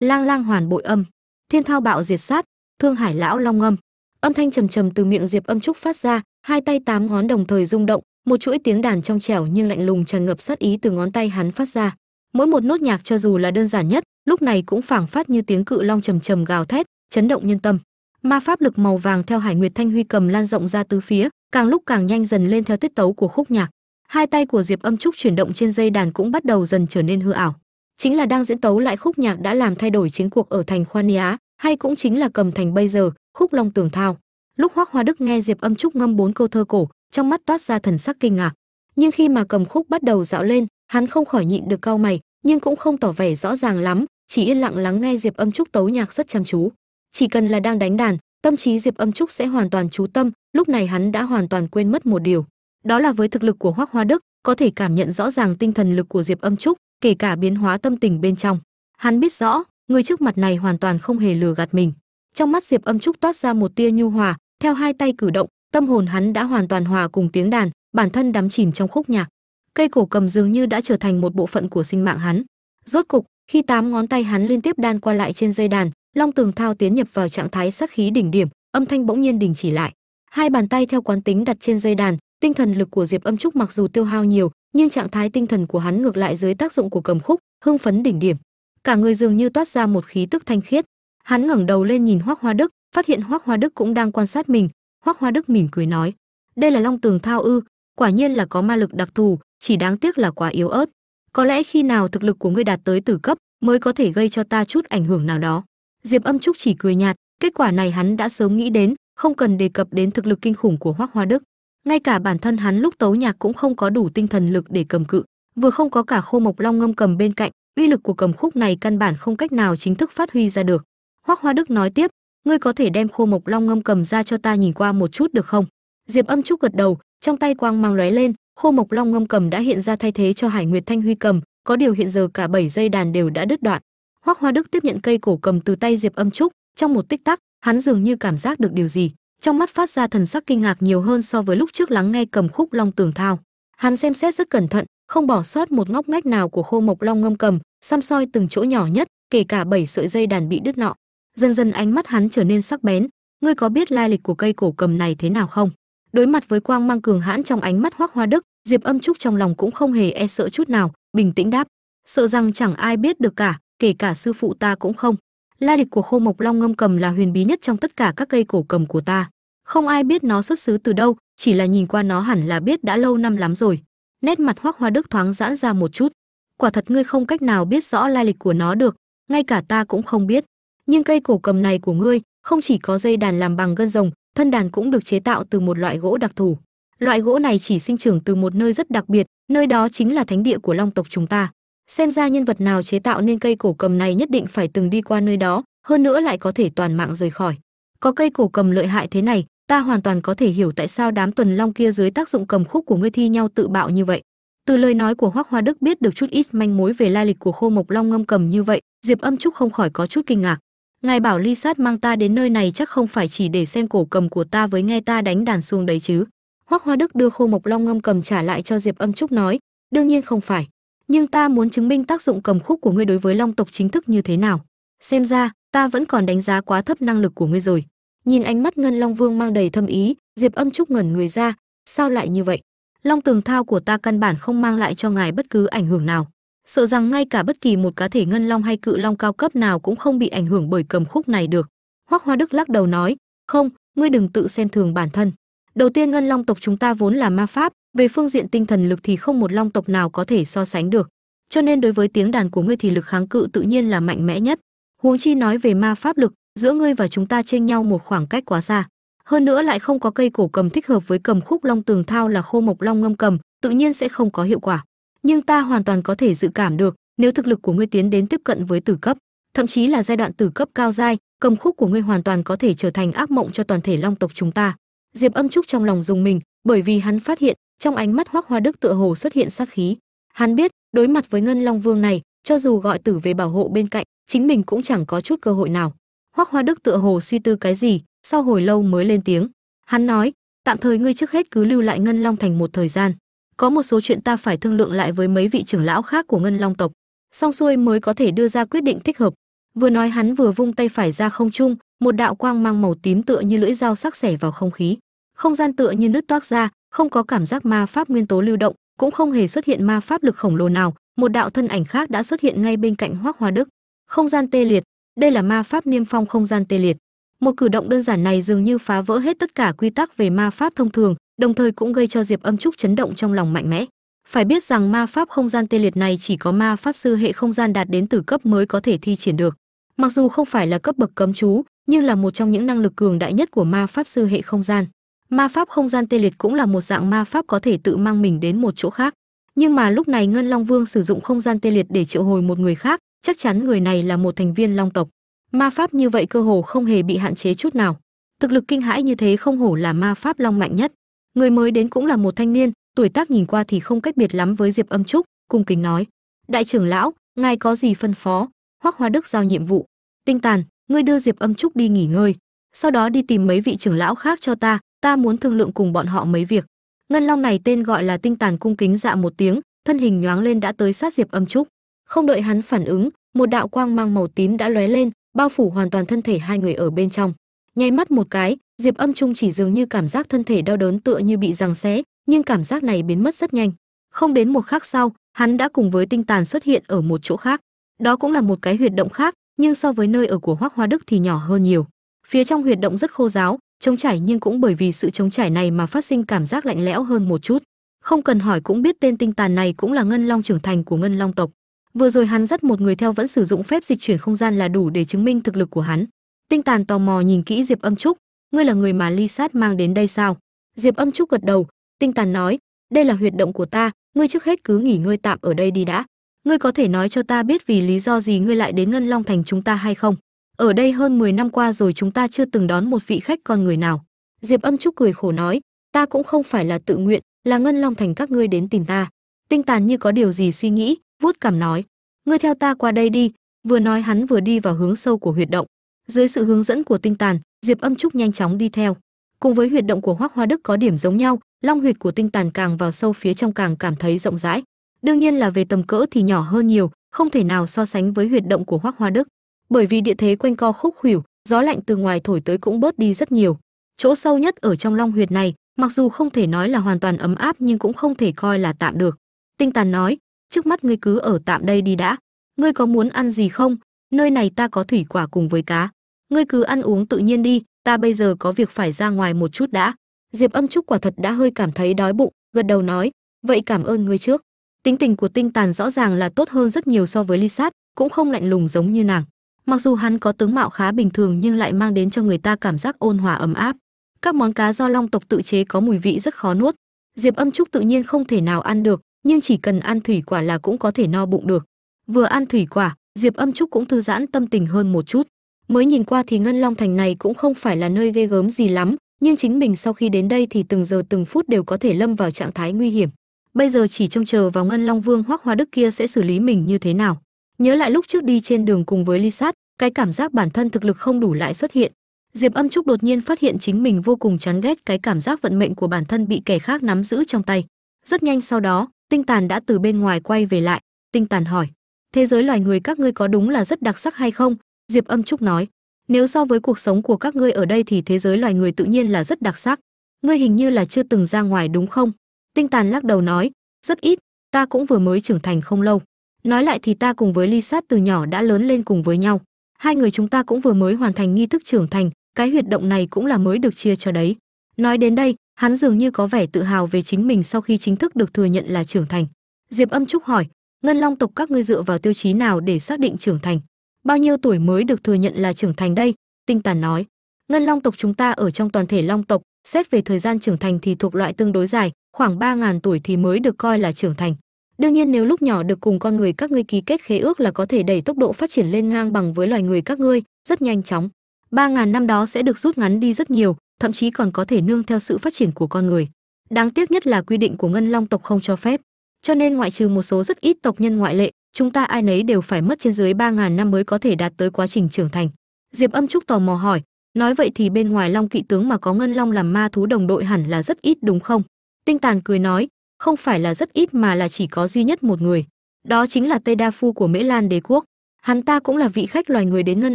lang lang hoàn bội âm, thiên thao bạo diệt sát, thương hải lão long âm. Âm thanh trầm trầm từ miệng diệp âm trúc phát ra, hai tay tám ngón đồng thời rung động, một chuỗi tiếng đàn trong trẻo nhưng lạnh lùng tràn ngập sát ý từ ngón tay hắn phát ra. Mỗi một nốt nhạc cho dù là đơn giản nhất, lúc này cũng phảng phát như tiếng cự long trầm trầm gào thét, chấn động nhân tâm ma pháp lực màu vàng theo hải nguyệt thanh huy cầm lan rộng ra tứ phía, càng lúc càng nhanh dần lên theo tiết tấu của khúc nhạc. Hai tay của diệp âm trúc chuyển động trên dây đàn cũng bắt đầu dần trở nên hư ảo. Chính là đang diễn tấu lại khúc nhạc đã làm thay đổi chiến cuộc ở thành khoan á hay cũng chính là cầm thành bây giờ, khúc long tường thao. Lúc hoác hoa đức nghe diệp âm trúc ngâm bốn câu thơ cổ, trong mắt toát ra thần sắc kinh ngạc. Nhưng khi mà cầm khúc bắt đầu dạo lên, hắn không khỏi nhịn được cau mày, nhưng cũng không tỏ vẻ rõ ràng lắm, chỉ yên lặng lắng nghe diệp âm trúc tấu nhạc rất chăm chú chỉ cần là đang đánh đàn, tâm trí diệp âm trúc sẽ hoàn toàn chú tâm, lúc này hắn đã hoàn toàn quên mất một điều. Đó là với thực lực của hoắc hoa đức, có thể cảm nhận rõ ràng tinh thần lực của diệp âm trúc, kể cả biến hóa tâm tình bên trong. Hắn biết rõ, người trước mặt này hoàn toàn không hề lừa gạt mình. Trong mắt diệp âm trúc toát ra một tia nhu hòa, theo hai tay cử động, tâm hồn hắn đã hoàn toàn hòa cùng tiếng đàn, bản thân đắm chìm trong khúc nhạc. Cây cổ cầm dường như đã trở thành một bộ phận của sinh mạng hắn. Rốt cục, khi tám ngón tay hắn liên tiếp đan qua lại trên dây đàn long tường thao tiến nhập vào trạng thái sắc khí đỉnh điểm, âm thanh bỗng nhiên đình chỉ lại. Hai bàn tay theo quán tính đặt trên dây đàn, tinh thần lực của diệp âm trúc mặc dù tiêu hao nhiều, nhưng trạng thái tinh thần của hắn ngược lại dưới tác dụng của cầm khúc, hưng phấn đỉnh điểm. Cả người dường như toát ra một khí tức thanh khiết. Hắn ngẩng đầu lên nhìn hoắc hoa đức, phát hiện hoắc hoa đức cũng đang quan sát mình. Hoắc hoa đức mỉm cười nói, đây là long tường thao ư? Quả nhiên là có ma lực đặc thù, chỉ đáng tiếc là quá yếu ớt. Có lẽ khi nào thực lực của ngươi đạt tới tử cấp mới có thể gây cho ta chút ảnh hưởng nào đó? Diệp âm trúc chỉ cười nhạt, kết quả này hắn đã sớm nghĩ đến, không cần đề cập đến thực lực kinh khủng của hoắc hoa đức. Ngay cả bản thân hắn lúc tấu nhạc cũng không có đủ tinh thần lực để cầm cự, vừa không có cả khô mộc long ngâm cầm bên cạnh, uy lực của cầm khúc này căn bản không cách nào chính thức phát huy ra được. Hoắc hoa đức nói tiếp, ngươi có thể đem khô mộc long ngâm cầm ra cho ta nhìn qua một chút được không? Diệp âm trúc gật đầu, trong tay quang mang lóe lên, khô mộc long ngâm cầm đã hiện ra thay thế cho hải nguyệt thanh huy cầm, có điều hiện giờ cả bảy dây đàn đều đã đứt đoạn hoắc hoa đức tiếp nhận cây cổ cầm từ tay diệp âm trúc. Trong một tích tắc, hắn dường như cảm giác được điều gì. Trong mắt phát ra thần sắc kinh ngạc nhiều hơn so với lúc trước lắng nghe cầm khúc long tường thao. Hắn xem xét rất cẩn thận, không bỏ sót một ngóc ngách nào của khô mộc long ngâm cầm, xăm soi từng chỗ nhỏ nhất, kể cả bảy sợi dây đàn bị đứt nọ. Dần dần ánh mắt hắn trở nên sắc bén. Ngươi có biết lai lịch của cây cổ cầm này thế nào không? Đối mặt với quang mang cường hãn trong ánh mắt hoắc hoa đức, diệp âm trúc trong lòng cũng không hề e sợ chút nào, bình tĩnh đáp. Sợ rằng chẳng ai biết được cả kể cả sư phụ ta cũng không. Lai lịch của khô mộc long ngâm cầm là huyền bí nhất trong tất cả các cây cổ cầm của ta. Không ai biết nó xuất xứ từ đâu, chỉ là nhìn qua nó hẳn là biết đã lâu năm lắm rồi. Nét mặt hoác hoa đức thoáng giãn ra một chút. Quả thật ngươi không cách nào biết rõ lai lịch của nó được, ngay cả ta cũng không biết. Nhưng cây cổ cầm này của ngươi, không chỉ có dây đàn làm bằng gân rồng, thân đàn cũng được chế tạo từ một loại gỗ đặc thù. Loại gỗ này chỉ sinh trưởng từ một nơi rất đặc biệt, nơi đó chính là thánh địa của long tộc chúng ta xem ra nhân vật nào chế tạo nên cây cổ cầm này nhất định phải từng đi qua nơi đó, hơn nữa lại có thể toàn mạng rời khỏi. Có cây cổ cầm lợi hại thế này, ta hoàn toàn có thể hiểu tại sao đám tuần long kia dưới tác dụng cầm khúc của ngươi thi nhau tự bạo như vậy. Từ lời nói của hoắc hoa đức biết được chút ít manh mối về lai lịch của khô mộc long ngâm cầm như vậy, diệp âm trúc không khỏi có chút kinh ngạc. Ngài bảo ly sát mang ta đến nơi này chắc không phải chỉ để xem cổ cầm của ta với nghe ta đánh đàn xuông đấy chứ. Hoắc hoa đức đưa khô mộc long ngâm cầm trả lại cho diệp âm trúc nói, đương nhiên không phải nhưng ta muốn chứng minh tác dụng cầm khúc của ngươi đối với long tộc chính thức như thế nào. Xem ra, ta vẫn còn đánh giá quá thấp năng lực của ngươi rồi. Nhìn ánh mắt ngân long vương mang đầy thâm ý, diệp âm trúc ngẩn người ra. Sao lại như vậy? Long tường thao của ta căn bản không mang lại cho ngài bất cứ ảnh hưởng nào. Sợ rằng ngay cả bất kỳ một cá thể ngân long hay cự long cao cấp nào cũng không bị ảnh hưởng bởi cầm khúc này được. Hoắc hoa đức lắc đầu nói, không, ngươi đừng tự xem thường bản thân. Đầu tiên ngân long tộc chúng ta vốn là ma pháp về phương diện tinh thần lực thì không một long tộc nào có thể so sánh được. Cho nên đối với tiếng đàn của ngươi thì lực kháng cự tự nhiên là mạnh mẽ nhất. Huống chi nói về ma pháp lực, giữa ngươi và chúng ta chênh nhau một khoảng cách quá xa. Hơn nữa lại không có cây cổ cầm thích hợp với cầm khúc long tường thao là khô mộc long ngâm cầm, tự nhiên sẽ không có hiệu quả. Nhưng ta hoàn toàn có thể dự cảm được, nếu thực lực của ngươi tiến đến tiếp cận với tử cấp, thậm chí là giai đoạn tử cấp cao giai, cầm khúc của ngươi hoàn toàn có thể trở thành ác mộng cho toàn thể long tộc chúng ta. Diệp âm trúc trong lòng dùng mình, bởi vì hắn phát hiện trong ánh mắt hoắc hoa đức tựa hồ xuất hiện sát khí. Hắn biết, đối mặt với ngân long vương này, cho dù gọi tử về bảo hộ bên cạnh, chính mình cũng chẳng có chút cơ hội nào. Hoắc hoa đức tựa hồ suy tư cái gì, sau hồi lâu mới lên tiếng. Hắn nói, tạm thời ngươi trước hết cứ lưu lại ngân long thành một thời gian. Có một số chuyện ta phải thương lượng lại với mấy vị trưởng lão khác của ngân long tộc. Xong xuôi mới có thể đưa ra quyết định thích hợp. Vừa nói hắn vừa vung tay phải ra không trung, một đạo quang mang màu tím tựa như lưỡi dao sắc sẻ vào không khí. Không gian tựa như nứt toác ra không có cảm giác ma pháp nguyên tố lưu động, cũng không hề xuất hiện ma pháp lực khổng lồ nào, một đạo thân ảnh khác đã xuất hiện ngay bên cạnh hoác hoa đức. Không gian tê liệt, đây là ma pháp niêm phong không gian tê liệt. Một cử động đơn giản này dường như phá vỡ hết tất cả quy tắc về ma pháp thông thường, đồng thời cũng gây cho diệp âm trúc chấn động trong lòng mạnh mẽ. Phải biết rằng ma pháp không gian tê liệt này chỉ có ma pháp sư hệ không gian đạt đến từ cấp mới có thể thi triển được. Mặc dù không phải là cấp bậc cấm chú, nhưng là một trong những năng lực cường đại nhất của ma pháp sư hệ không gian ma pháp không gian tê liệt cũng là một dạng ma pháp có thể tự mang mình đến một chỗ khác. Nhưng mà lúc này ngân long vương sử dụng không gian tê liệt để triệu hồi một người khác, chắc chắn người này là một thành viên long tộc. Ma pháp như vậy cơ hồ không hề bị hạn chế chút nào. Thực lực kinh hãi như thế không hổ là ma pháp long mạnh nhất. Người mới đến cũng là một thanh niên, tuổi tác nhìn qua thì không cách biệt lắm với diệp âm trúc, cung kính nói. Đại trưởng lão, ngài có gì phân phó? Hoắc hoa đức giao nhiệm vụ. Tinh tàn, ngươi đưa diệp âm trúc đi nghỉ ngơi sau đó đi tìm mấy vị trưởng lão khác cho ta ta muốn thương lượng cùng bọn họ mấy việc. Ngân long này tên gọi là tinh tàn cung kính dạ một tiếng, thân hình nhoáng lên đã tới sát diệp âm trúc. Không đợi hắn phản ứng, một đạo quang mang màu tím đã lóe lên, bao phủ hoàn toàn thân thể hai người ở bên trong. Nháy mắt một cái, diệp âm trung chỉ dường như cảm giác thân thể đau đớn tựa như bị giằng xé, nhưng cảm giác này biến mất rất nhanh. Không đến một khắc sau, hắn đã cùng với tinh tàn xuất hiện ở một chỗ khác. Đó cũng là một cái huyệt động khác, nhưng so với nơi ở của hoác hoa đức thì nhỏ hơn nhiều phía trong huyệt động rất khô giáo trống trải nhưng cũng bởi vì sự trống trải này mà phát sinh cảm giác lạnh lẽo hơn một chút. Không cần hỏi cũng biết tên tinh tàn này cũng là ngân long trưởng thành của ngân long tộc. Vừa rồi hắn dắt một người theo vẫn sử dụng phép dịch chuyển không gian là đủ để chứng minh thực lực của hắn. Tinh tàn tò mò nhìn kỹ diệp âm trúc. Ngươi là người mà ly sát mang đến đây sao? Diệp âm trúc gật đầu. Tinh tàn nói, đây là huyệt động của ta, ngươi trước hết cứ nghỉ ngơi tạm ở đây đi đã. Ngươi có thể nói cho ta biết vì lý do gì ngươi lại đến ngân long thành chúng ta hay không? Ở đây hơn 10 năm qua rồi chúng ta chưa từng đón một vị khách con người nào. Diệp âm trúc cười khổ nói, ta cũng không phải là tự nguyện, là ngân long thành các ngươi đến tìm ta. Tinh tàn như có điều gì suy nghĩ, vuốt cảm nói, ngươi theo ta qua đây đi. Vừa nói hắn vừa đi vào hướng sâu của huyệt động. Dưới sự hướng dẫn của tinh tàn, diệp âm trúc nhanh chóng đi theo. Cùng với huyệt động của hoác hoa đức có điểm giống nhau, long huyệt của tinh tàn càng vào sâu phía trong càng cảm thấy rộng rãi. Đương nhiên là về tầm cỡ thì nhỏ hơn nhiều, không thể nào so sánh với huyệt động của hoác hoa đức bởi vì địa thế quanh co khúc khuỷu, gió lạnh từ ngoài thổi tới cũng bớt đi rất nhiều. Chỗ sâu nhất ở trong long huyệt này, mặc dù không thể nói là hoàn toàn ấm áp nhưng cũng không thể coi là tạm được. Tinh tàn nói, trước mắt ngươi cứ ở tạm đây đi đã. Ngươi có muốn ăn gì không? Nơi này ta có thủy quả cùng với cá. Ngươi cứ ăn uống tự nhiên đi, ta bây giờ có việc phải ra ngoài một chút đã. Diệp âm trúc quả thật đã hơi cảm thấy đói bụng, gật đầu nói, vậy cảm ơn ngươi trước. Tính tình của tinh tàn rõ ràng là tốt hơn rất nhiều so với ly sát, cũng không lạnh lùng giống như nàng mặc dù hắn có tướng mạo khá bình thường nhưng lại mang đến cho người ta cảm giác ôn hòa ấm áp. Các món cá do long tộc tự chế có mùi vị rất khó nuốt. Diệp âm trúc tự nhiên không thể nào ăn được, nhưng chỉ cần ăn thủy quả là cũng có thể no bụng được. Vừa ăn thủy quả, diệp âm trúc cũng thư giãn tâm tình hơn một chút. Mới nhìn qua thì ngân long thành này cũng không phải là nơi ghê gớm gì lắm, nhưng chính mình sau khi đến đây thì từng giờ từng phút đều có thể lâm vào trạng thái nguy hiểm. Bây giờ chỉ trông chờ vào ngân long vương hoắc hoa đức kia sẽ xử lý mình như thế nào nhớ lại lúc trước đi trên đường cùng với ly sát cái cảm giác bản thân thực lực không đủ lại xuất hiện. Diệp âm trúc đột nhiên phát hiện chính mình vô cùng chán ghét cái cảm giác vận mệnh của bản thân bị kẻ khác nắm giữ trong tay. Rất nhanh sau đó, tinh tàn đã từ bên ngoài quay về lại. Tinh tàn hỏi, thế giới loài người các ngươi có đúng là rất đặc sắc hay không? Diệp âm trúc nói, nếu so với cuộc sống của các ngươi ở đây thì thế giới loài người tự nhiên là rất đặc sắc. Ngươi hình như là chưa từng ra ngoài đúng không? Tinh tàn lắc đầu nói, rất ít, ta cũng vừa mới trưởng thành không lâu nói lại thì ta cùng với ly sát từ nhỏ đã lớn lên cùng với nhau. Hai người chúng ta cũng vừa mới hoàn thành nghi thức trưởng thành, cái huyệt động này cũng là mới được chia cho đấy. Nói đến đây, hắn dường như có vẻ tự hào về chính mình sau khi chính thức được thừa nhận là trưởng thành. Diệp âm trúc hỏi, ngân long tộc các ngươi dựa vào tiêu chí nào để xác định trưởng thành? Bao nhiêu tuổi mới được thừa nhận là trưởng thành đây? Tinh tàn nói, ngân long tộc chúng ta ở trong toàn thể long tộc, xét về thời gian trưởng thành thì thuộc loại tương đối dài, khoảng 3.000 tuổi thì mới được coi là trưởng thành đương nhiên nếu lúc nhỏ được cùng con người các ngươi ký kết khế ước là có thể đẩy tốc độ phát triển lên ngang bằng với loài người các ngươi, rất nhanh chóng. Ba ngàn năm đó sẽ được rút ngắn đi rất nhiều, thậm chí còn có thể nương theo sự phát triển của con người. Đáng tiếc nhất là quy định của ngân long tộc không cho phép. Cho nên ngoại trừ một số rất ít tộc nhân ngoại lệ, chúng ta ai nấy đều phải mất trên dưới ba ngàn năm mới có thể đạt tới quá trình trưởng thành. Diệp âm trúc tò mò hỏi, nói vậy thì bên ngoài long kỵ tướng mà có ngân long làm ma thú đồng đội hẳn là rất ít đúng không? Tinh tàn cười nói không phải là rất ít mà là chỉ có duy nhất một người. Đó chính là tây đa phu của mễ lan đế quốc. Hắn ta cũng là vị khách loài người đến ngân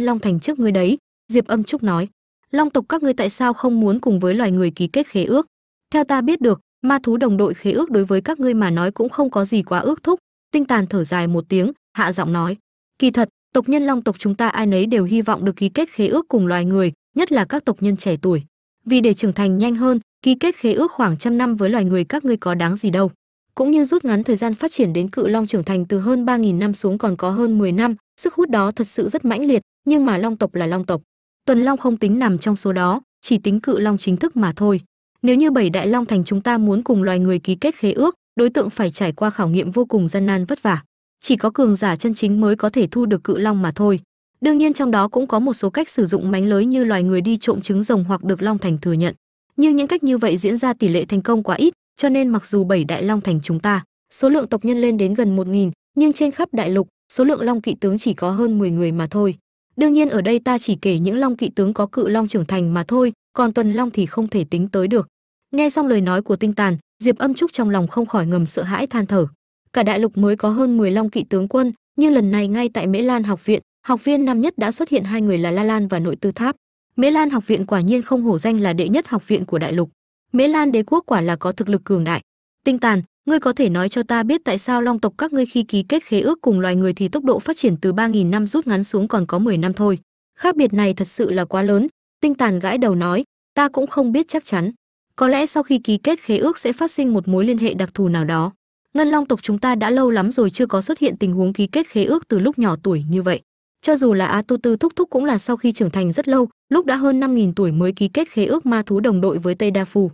long thành trước ngươi đấy, diệp âm trúc nói. Long tộc các ngươi tại sao không muốn cùng với loài người ký kết khế ước? Theo ta biết được, ma thú đồng đội khế ước đối với các ngươi mà nói cũng không có gì quá ước thúc. Tinh tàn thở dài một tiếng, hạ giọng nói. Kỳ thật, tộc nhân long tộc chúng ta ai nấy đều hy vọng được ký kết khế ước cùng loài người, nhất là các tộc nhân trẻ tuổi. Vì để trưởng thành nhanh hơn ký kết khế ước khoảng trăm năm với loài người các ngươi có đáng gì đâu. Cũng như rút ngắn thời gian phát triển đến cự long trưởng thành từ hơn 3.000 năm xuống còn có hơn 10 năm, sức hút đó thật sự rất mãnh liệt, nhưng mà long tộc là long tộc. Tuần long không tính nằm trong số đó, chỉ tính cự long chính thức mà thôi. Nếu như bảy đại long thành chúng ta muốn cùng loài người ký kết khế ước, đối tượng phải trải qua khảo nghiệm vô cùng gian nan vất vả. Chỉ có cường giả chân chính mới có thể thu được cự long mà thôi. Đương nhiên trong đó cũng có một số cách sử dụng mánh lới như loài người đi trộm trứng rồng hoặc được long thành thừa nhận nhưng những cách như vậy diễn ra tỷ lệ thành công quá ít, cho nên mặc dù bảy đại long thành chúng ta, số lượng tộc nhân lên đến gần một nghìn, nhưng trên khắp đại lục, số lượng long kỵ tướng chỉ có hơn 10 người mà thôi. Đương nhiên ở đây ta chỉ kể những long kỵ tướng có cự long trưởng thành mà thôi, còn tuần long thì không thể tính tới được. Nghe xong lời nói của tinh tàn, diệp âm trúc trong lòng không khỏi ngầm sợ hãi than thở. Cả đại lục mới có hơn 10 long kỵ tướng quân, nhưng lần này ngay tại mễ lan học viện, học viên năm nhất đã xuất hiện hai người là la lan và nội tư tháp mễ lan học viện quả nhiên không hổ danh là đệ nhất học viện của đại lục. Mễ lan đế quốc quả là có thực lực cường đại. Tinh tàn, ngươi có thể nói cho ta biết tại sao long tộc các ngươi khi ký kết khế ước cùng loài người thì tốc độ phát triển từ 3000 năm rút ngắn xuống còn có 10 năm thôi? Khác biệt này thật sự là quá lớn. Tinh tàn gãi đầu nói, ta cũng không biết chắc chắn. Có lẽ sau khi ký kết khế ước sẽ phát sinh một mối liên hệ đặc thù nào đó. Ngân long tộc chúng ta đã lâu lắm rồi chưa có xuất hiện tình huống ký kết khế ước từ lúc nhỏ tuổi như vậy cho dù là a tu tư thúc thúc cũng là sau khi trưởng thành rất lâu, lúc đã hơn 5.000 tuổi mới ký kết khế ước ma thú đồng đội với tây đa phù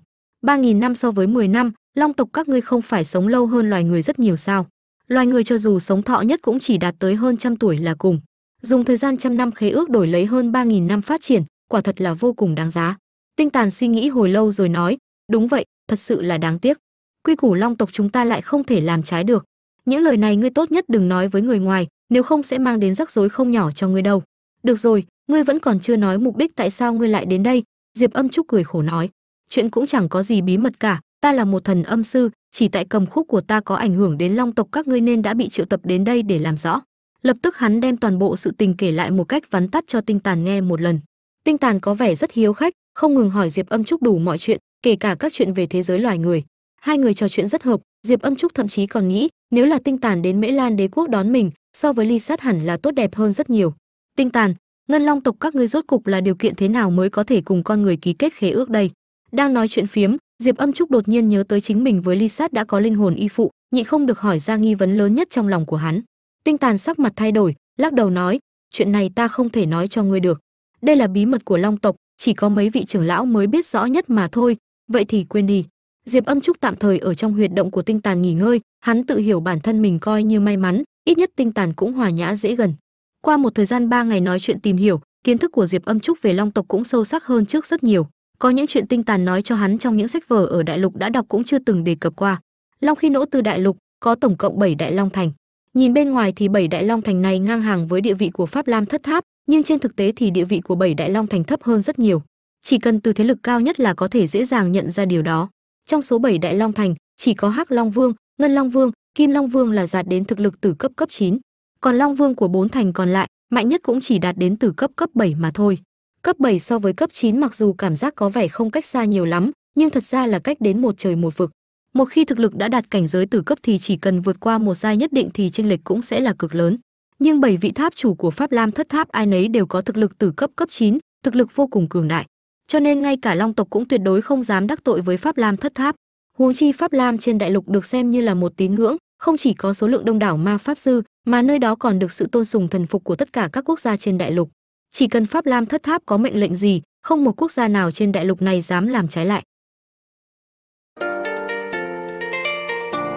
3.000 năm so với 10 năm, long tộc các ngươi không phải sống lâu hơn loài người rất nhiều sao? Loài người cho dù sống thọ nhất cũng chỉ đạt tới hơn trăm tuổi là cùng. Dùng thời gian trăm năm khế ước đổi lấy hơn 3.000 năm phát triển, quả thật là vô cùng đáng giá. Tinh tàn suy nghĩ hồi lâu rồi nói, đúng vậy, thật sự là đáng tiếc. Quy củ long tộc chúng ta lại không thể làm trái được. Những lời này ngươi tốt nhất đừng nói với người ngoài nếu không sẽ mang đến rắc rối không nhỏ cho ngươi đâu. Được rồi, ngươi vẫn còn chưa nói mục đích tại sao ngươi lại đến đây, diệp âm trúc cười khổ nói. Chuyện cũng chẳng có gì bí mật cả, ta là một thần âm sư, chỉ tại cầm khúc của ta có ảnh hưởng đến long tộc các ngươi nên đã bị triệu tập đến đây để làm rõ. Lập tức hắn đem toàn bộ sự tình kể lại một cách vắn tắt cho tinh tàn nghe một lần. Tinh tàn có vẻ rất hiếu khách, không ngừng hỏi diệp âm trúc đủ mọi chuyện, kể cả các chuyện về thế giới loài người. Hai người trò chuyện rất hợp, diệp âm trúc thậm chí còn nghĩ, nếu là tinh tàn đến mễ lan đế quốc đón mình so với ly sát hẳn là tốt đẹp hơn rất nhiều. Tinh tàn, ngân long tộc các ngươi rốt cục là điều kiện thế nào mới có thể cùng con người ký kết khế ước đây? Đang nói chuyện phiếm, diệp âm trúc đột nhiên nhớ tới chính mình với ly sát đã có linh hồn y phụ nhị không được hỏi ra nghi vấn lớn nhất trong lòng của hắn. Tinh tàn sắc mặt thay đổi, lắc đầu nói, chuyện này ta không thể nói cho ngươi được. Đây là bí mật của long tộc, chỉ có mấy vị trưởng lão mới biết rõ nhất mà thôi. Vậy thì quên đi. Diệp âm trúc tạm thời ở trong huyệt động của tinh tàn nghỉ ngơi, hắn tự hiểu bản thân mình coi như may mắn ít nhất tinh tàn cũng hòa nhã dễ gần. Qua một thời gian ba ngày nói chuyện tìm hiểu, kiến thức của diệp âm trúc về long tộc cũng sâu sắc hơn trước rất nhiều. Có những chuyện tinh tàn nói cho hắn trong những sách vở ở đại lục đã đọc cũng chưa từng đề cập qua. Long khi nỗ từ đại lục, có tổng cộng 7 đại long thành. Nhìn bên ngoài thì bảy đại long thành này ngang hàng với địa vị của pháp lam thất tháp, nhưng trên thực tế thì địa vị của bảy đại long thành thấp hơn rất nhiều. Chỉ cần từ thế lực cao nhất là có thể dễ dàng nhận ra điều đó. Trong số 7 đại long thành, chỉ có hắc long vương ngân long vương kim long vương là đạt đến thực lực từ cấp cấp 9. còn long vương của bốn thành còn lại mạnh nhất cũng chỉ đạt đến từ cấp cấp 7 mà thôi. Cấp 7 so với cấp 9 mặc dù cảm giác có vẻ không cách xa nhiều lắm nhưng thật ra là cách đến một trời một vực. Một khi thực lực đã đạt cảnh giới từ cấp thì chỉ cần vượt qua một giai nhất định thì chênh lệch cũng sẽ là cực lớn. Nhưng bảy vị tháp chủ của pháp lam thất tháp ai nấy đều có thực lực từ cấp cấp 9, thực lực vô cùng cường đại. Cho nên ngay cả long tộc cũng tuyệt đối không dám đắc tội với pháp lam thất tháp huống chi pháp lam trên đại lục được xem như là một tín ngưỡng, không chỉ có số lượng đông đảo ma pháp sư, mà nơi đó còn được sự tôn sùng thần phục của tất cả các quốc gia trên đại lục. Chỉ cần pháp lam thất tháp có mệnh lệnh gì, không một quốc gia nào trên đại lục này dám làm trái lại.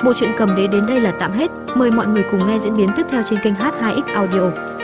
Bộ truyện cầm đế đến đây là tạm hết. Mời mọi người cùng nghe diễn biến tiếp theo trên kênh h2x audio.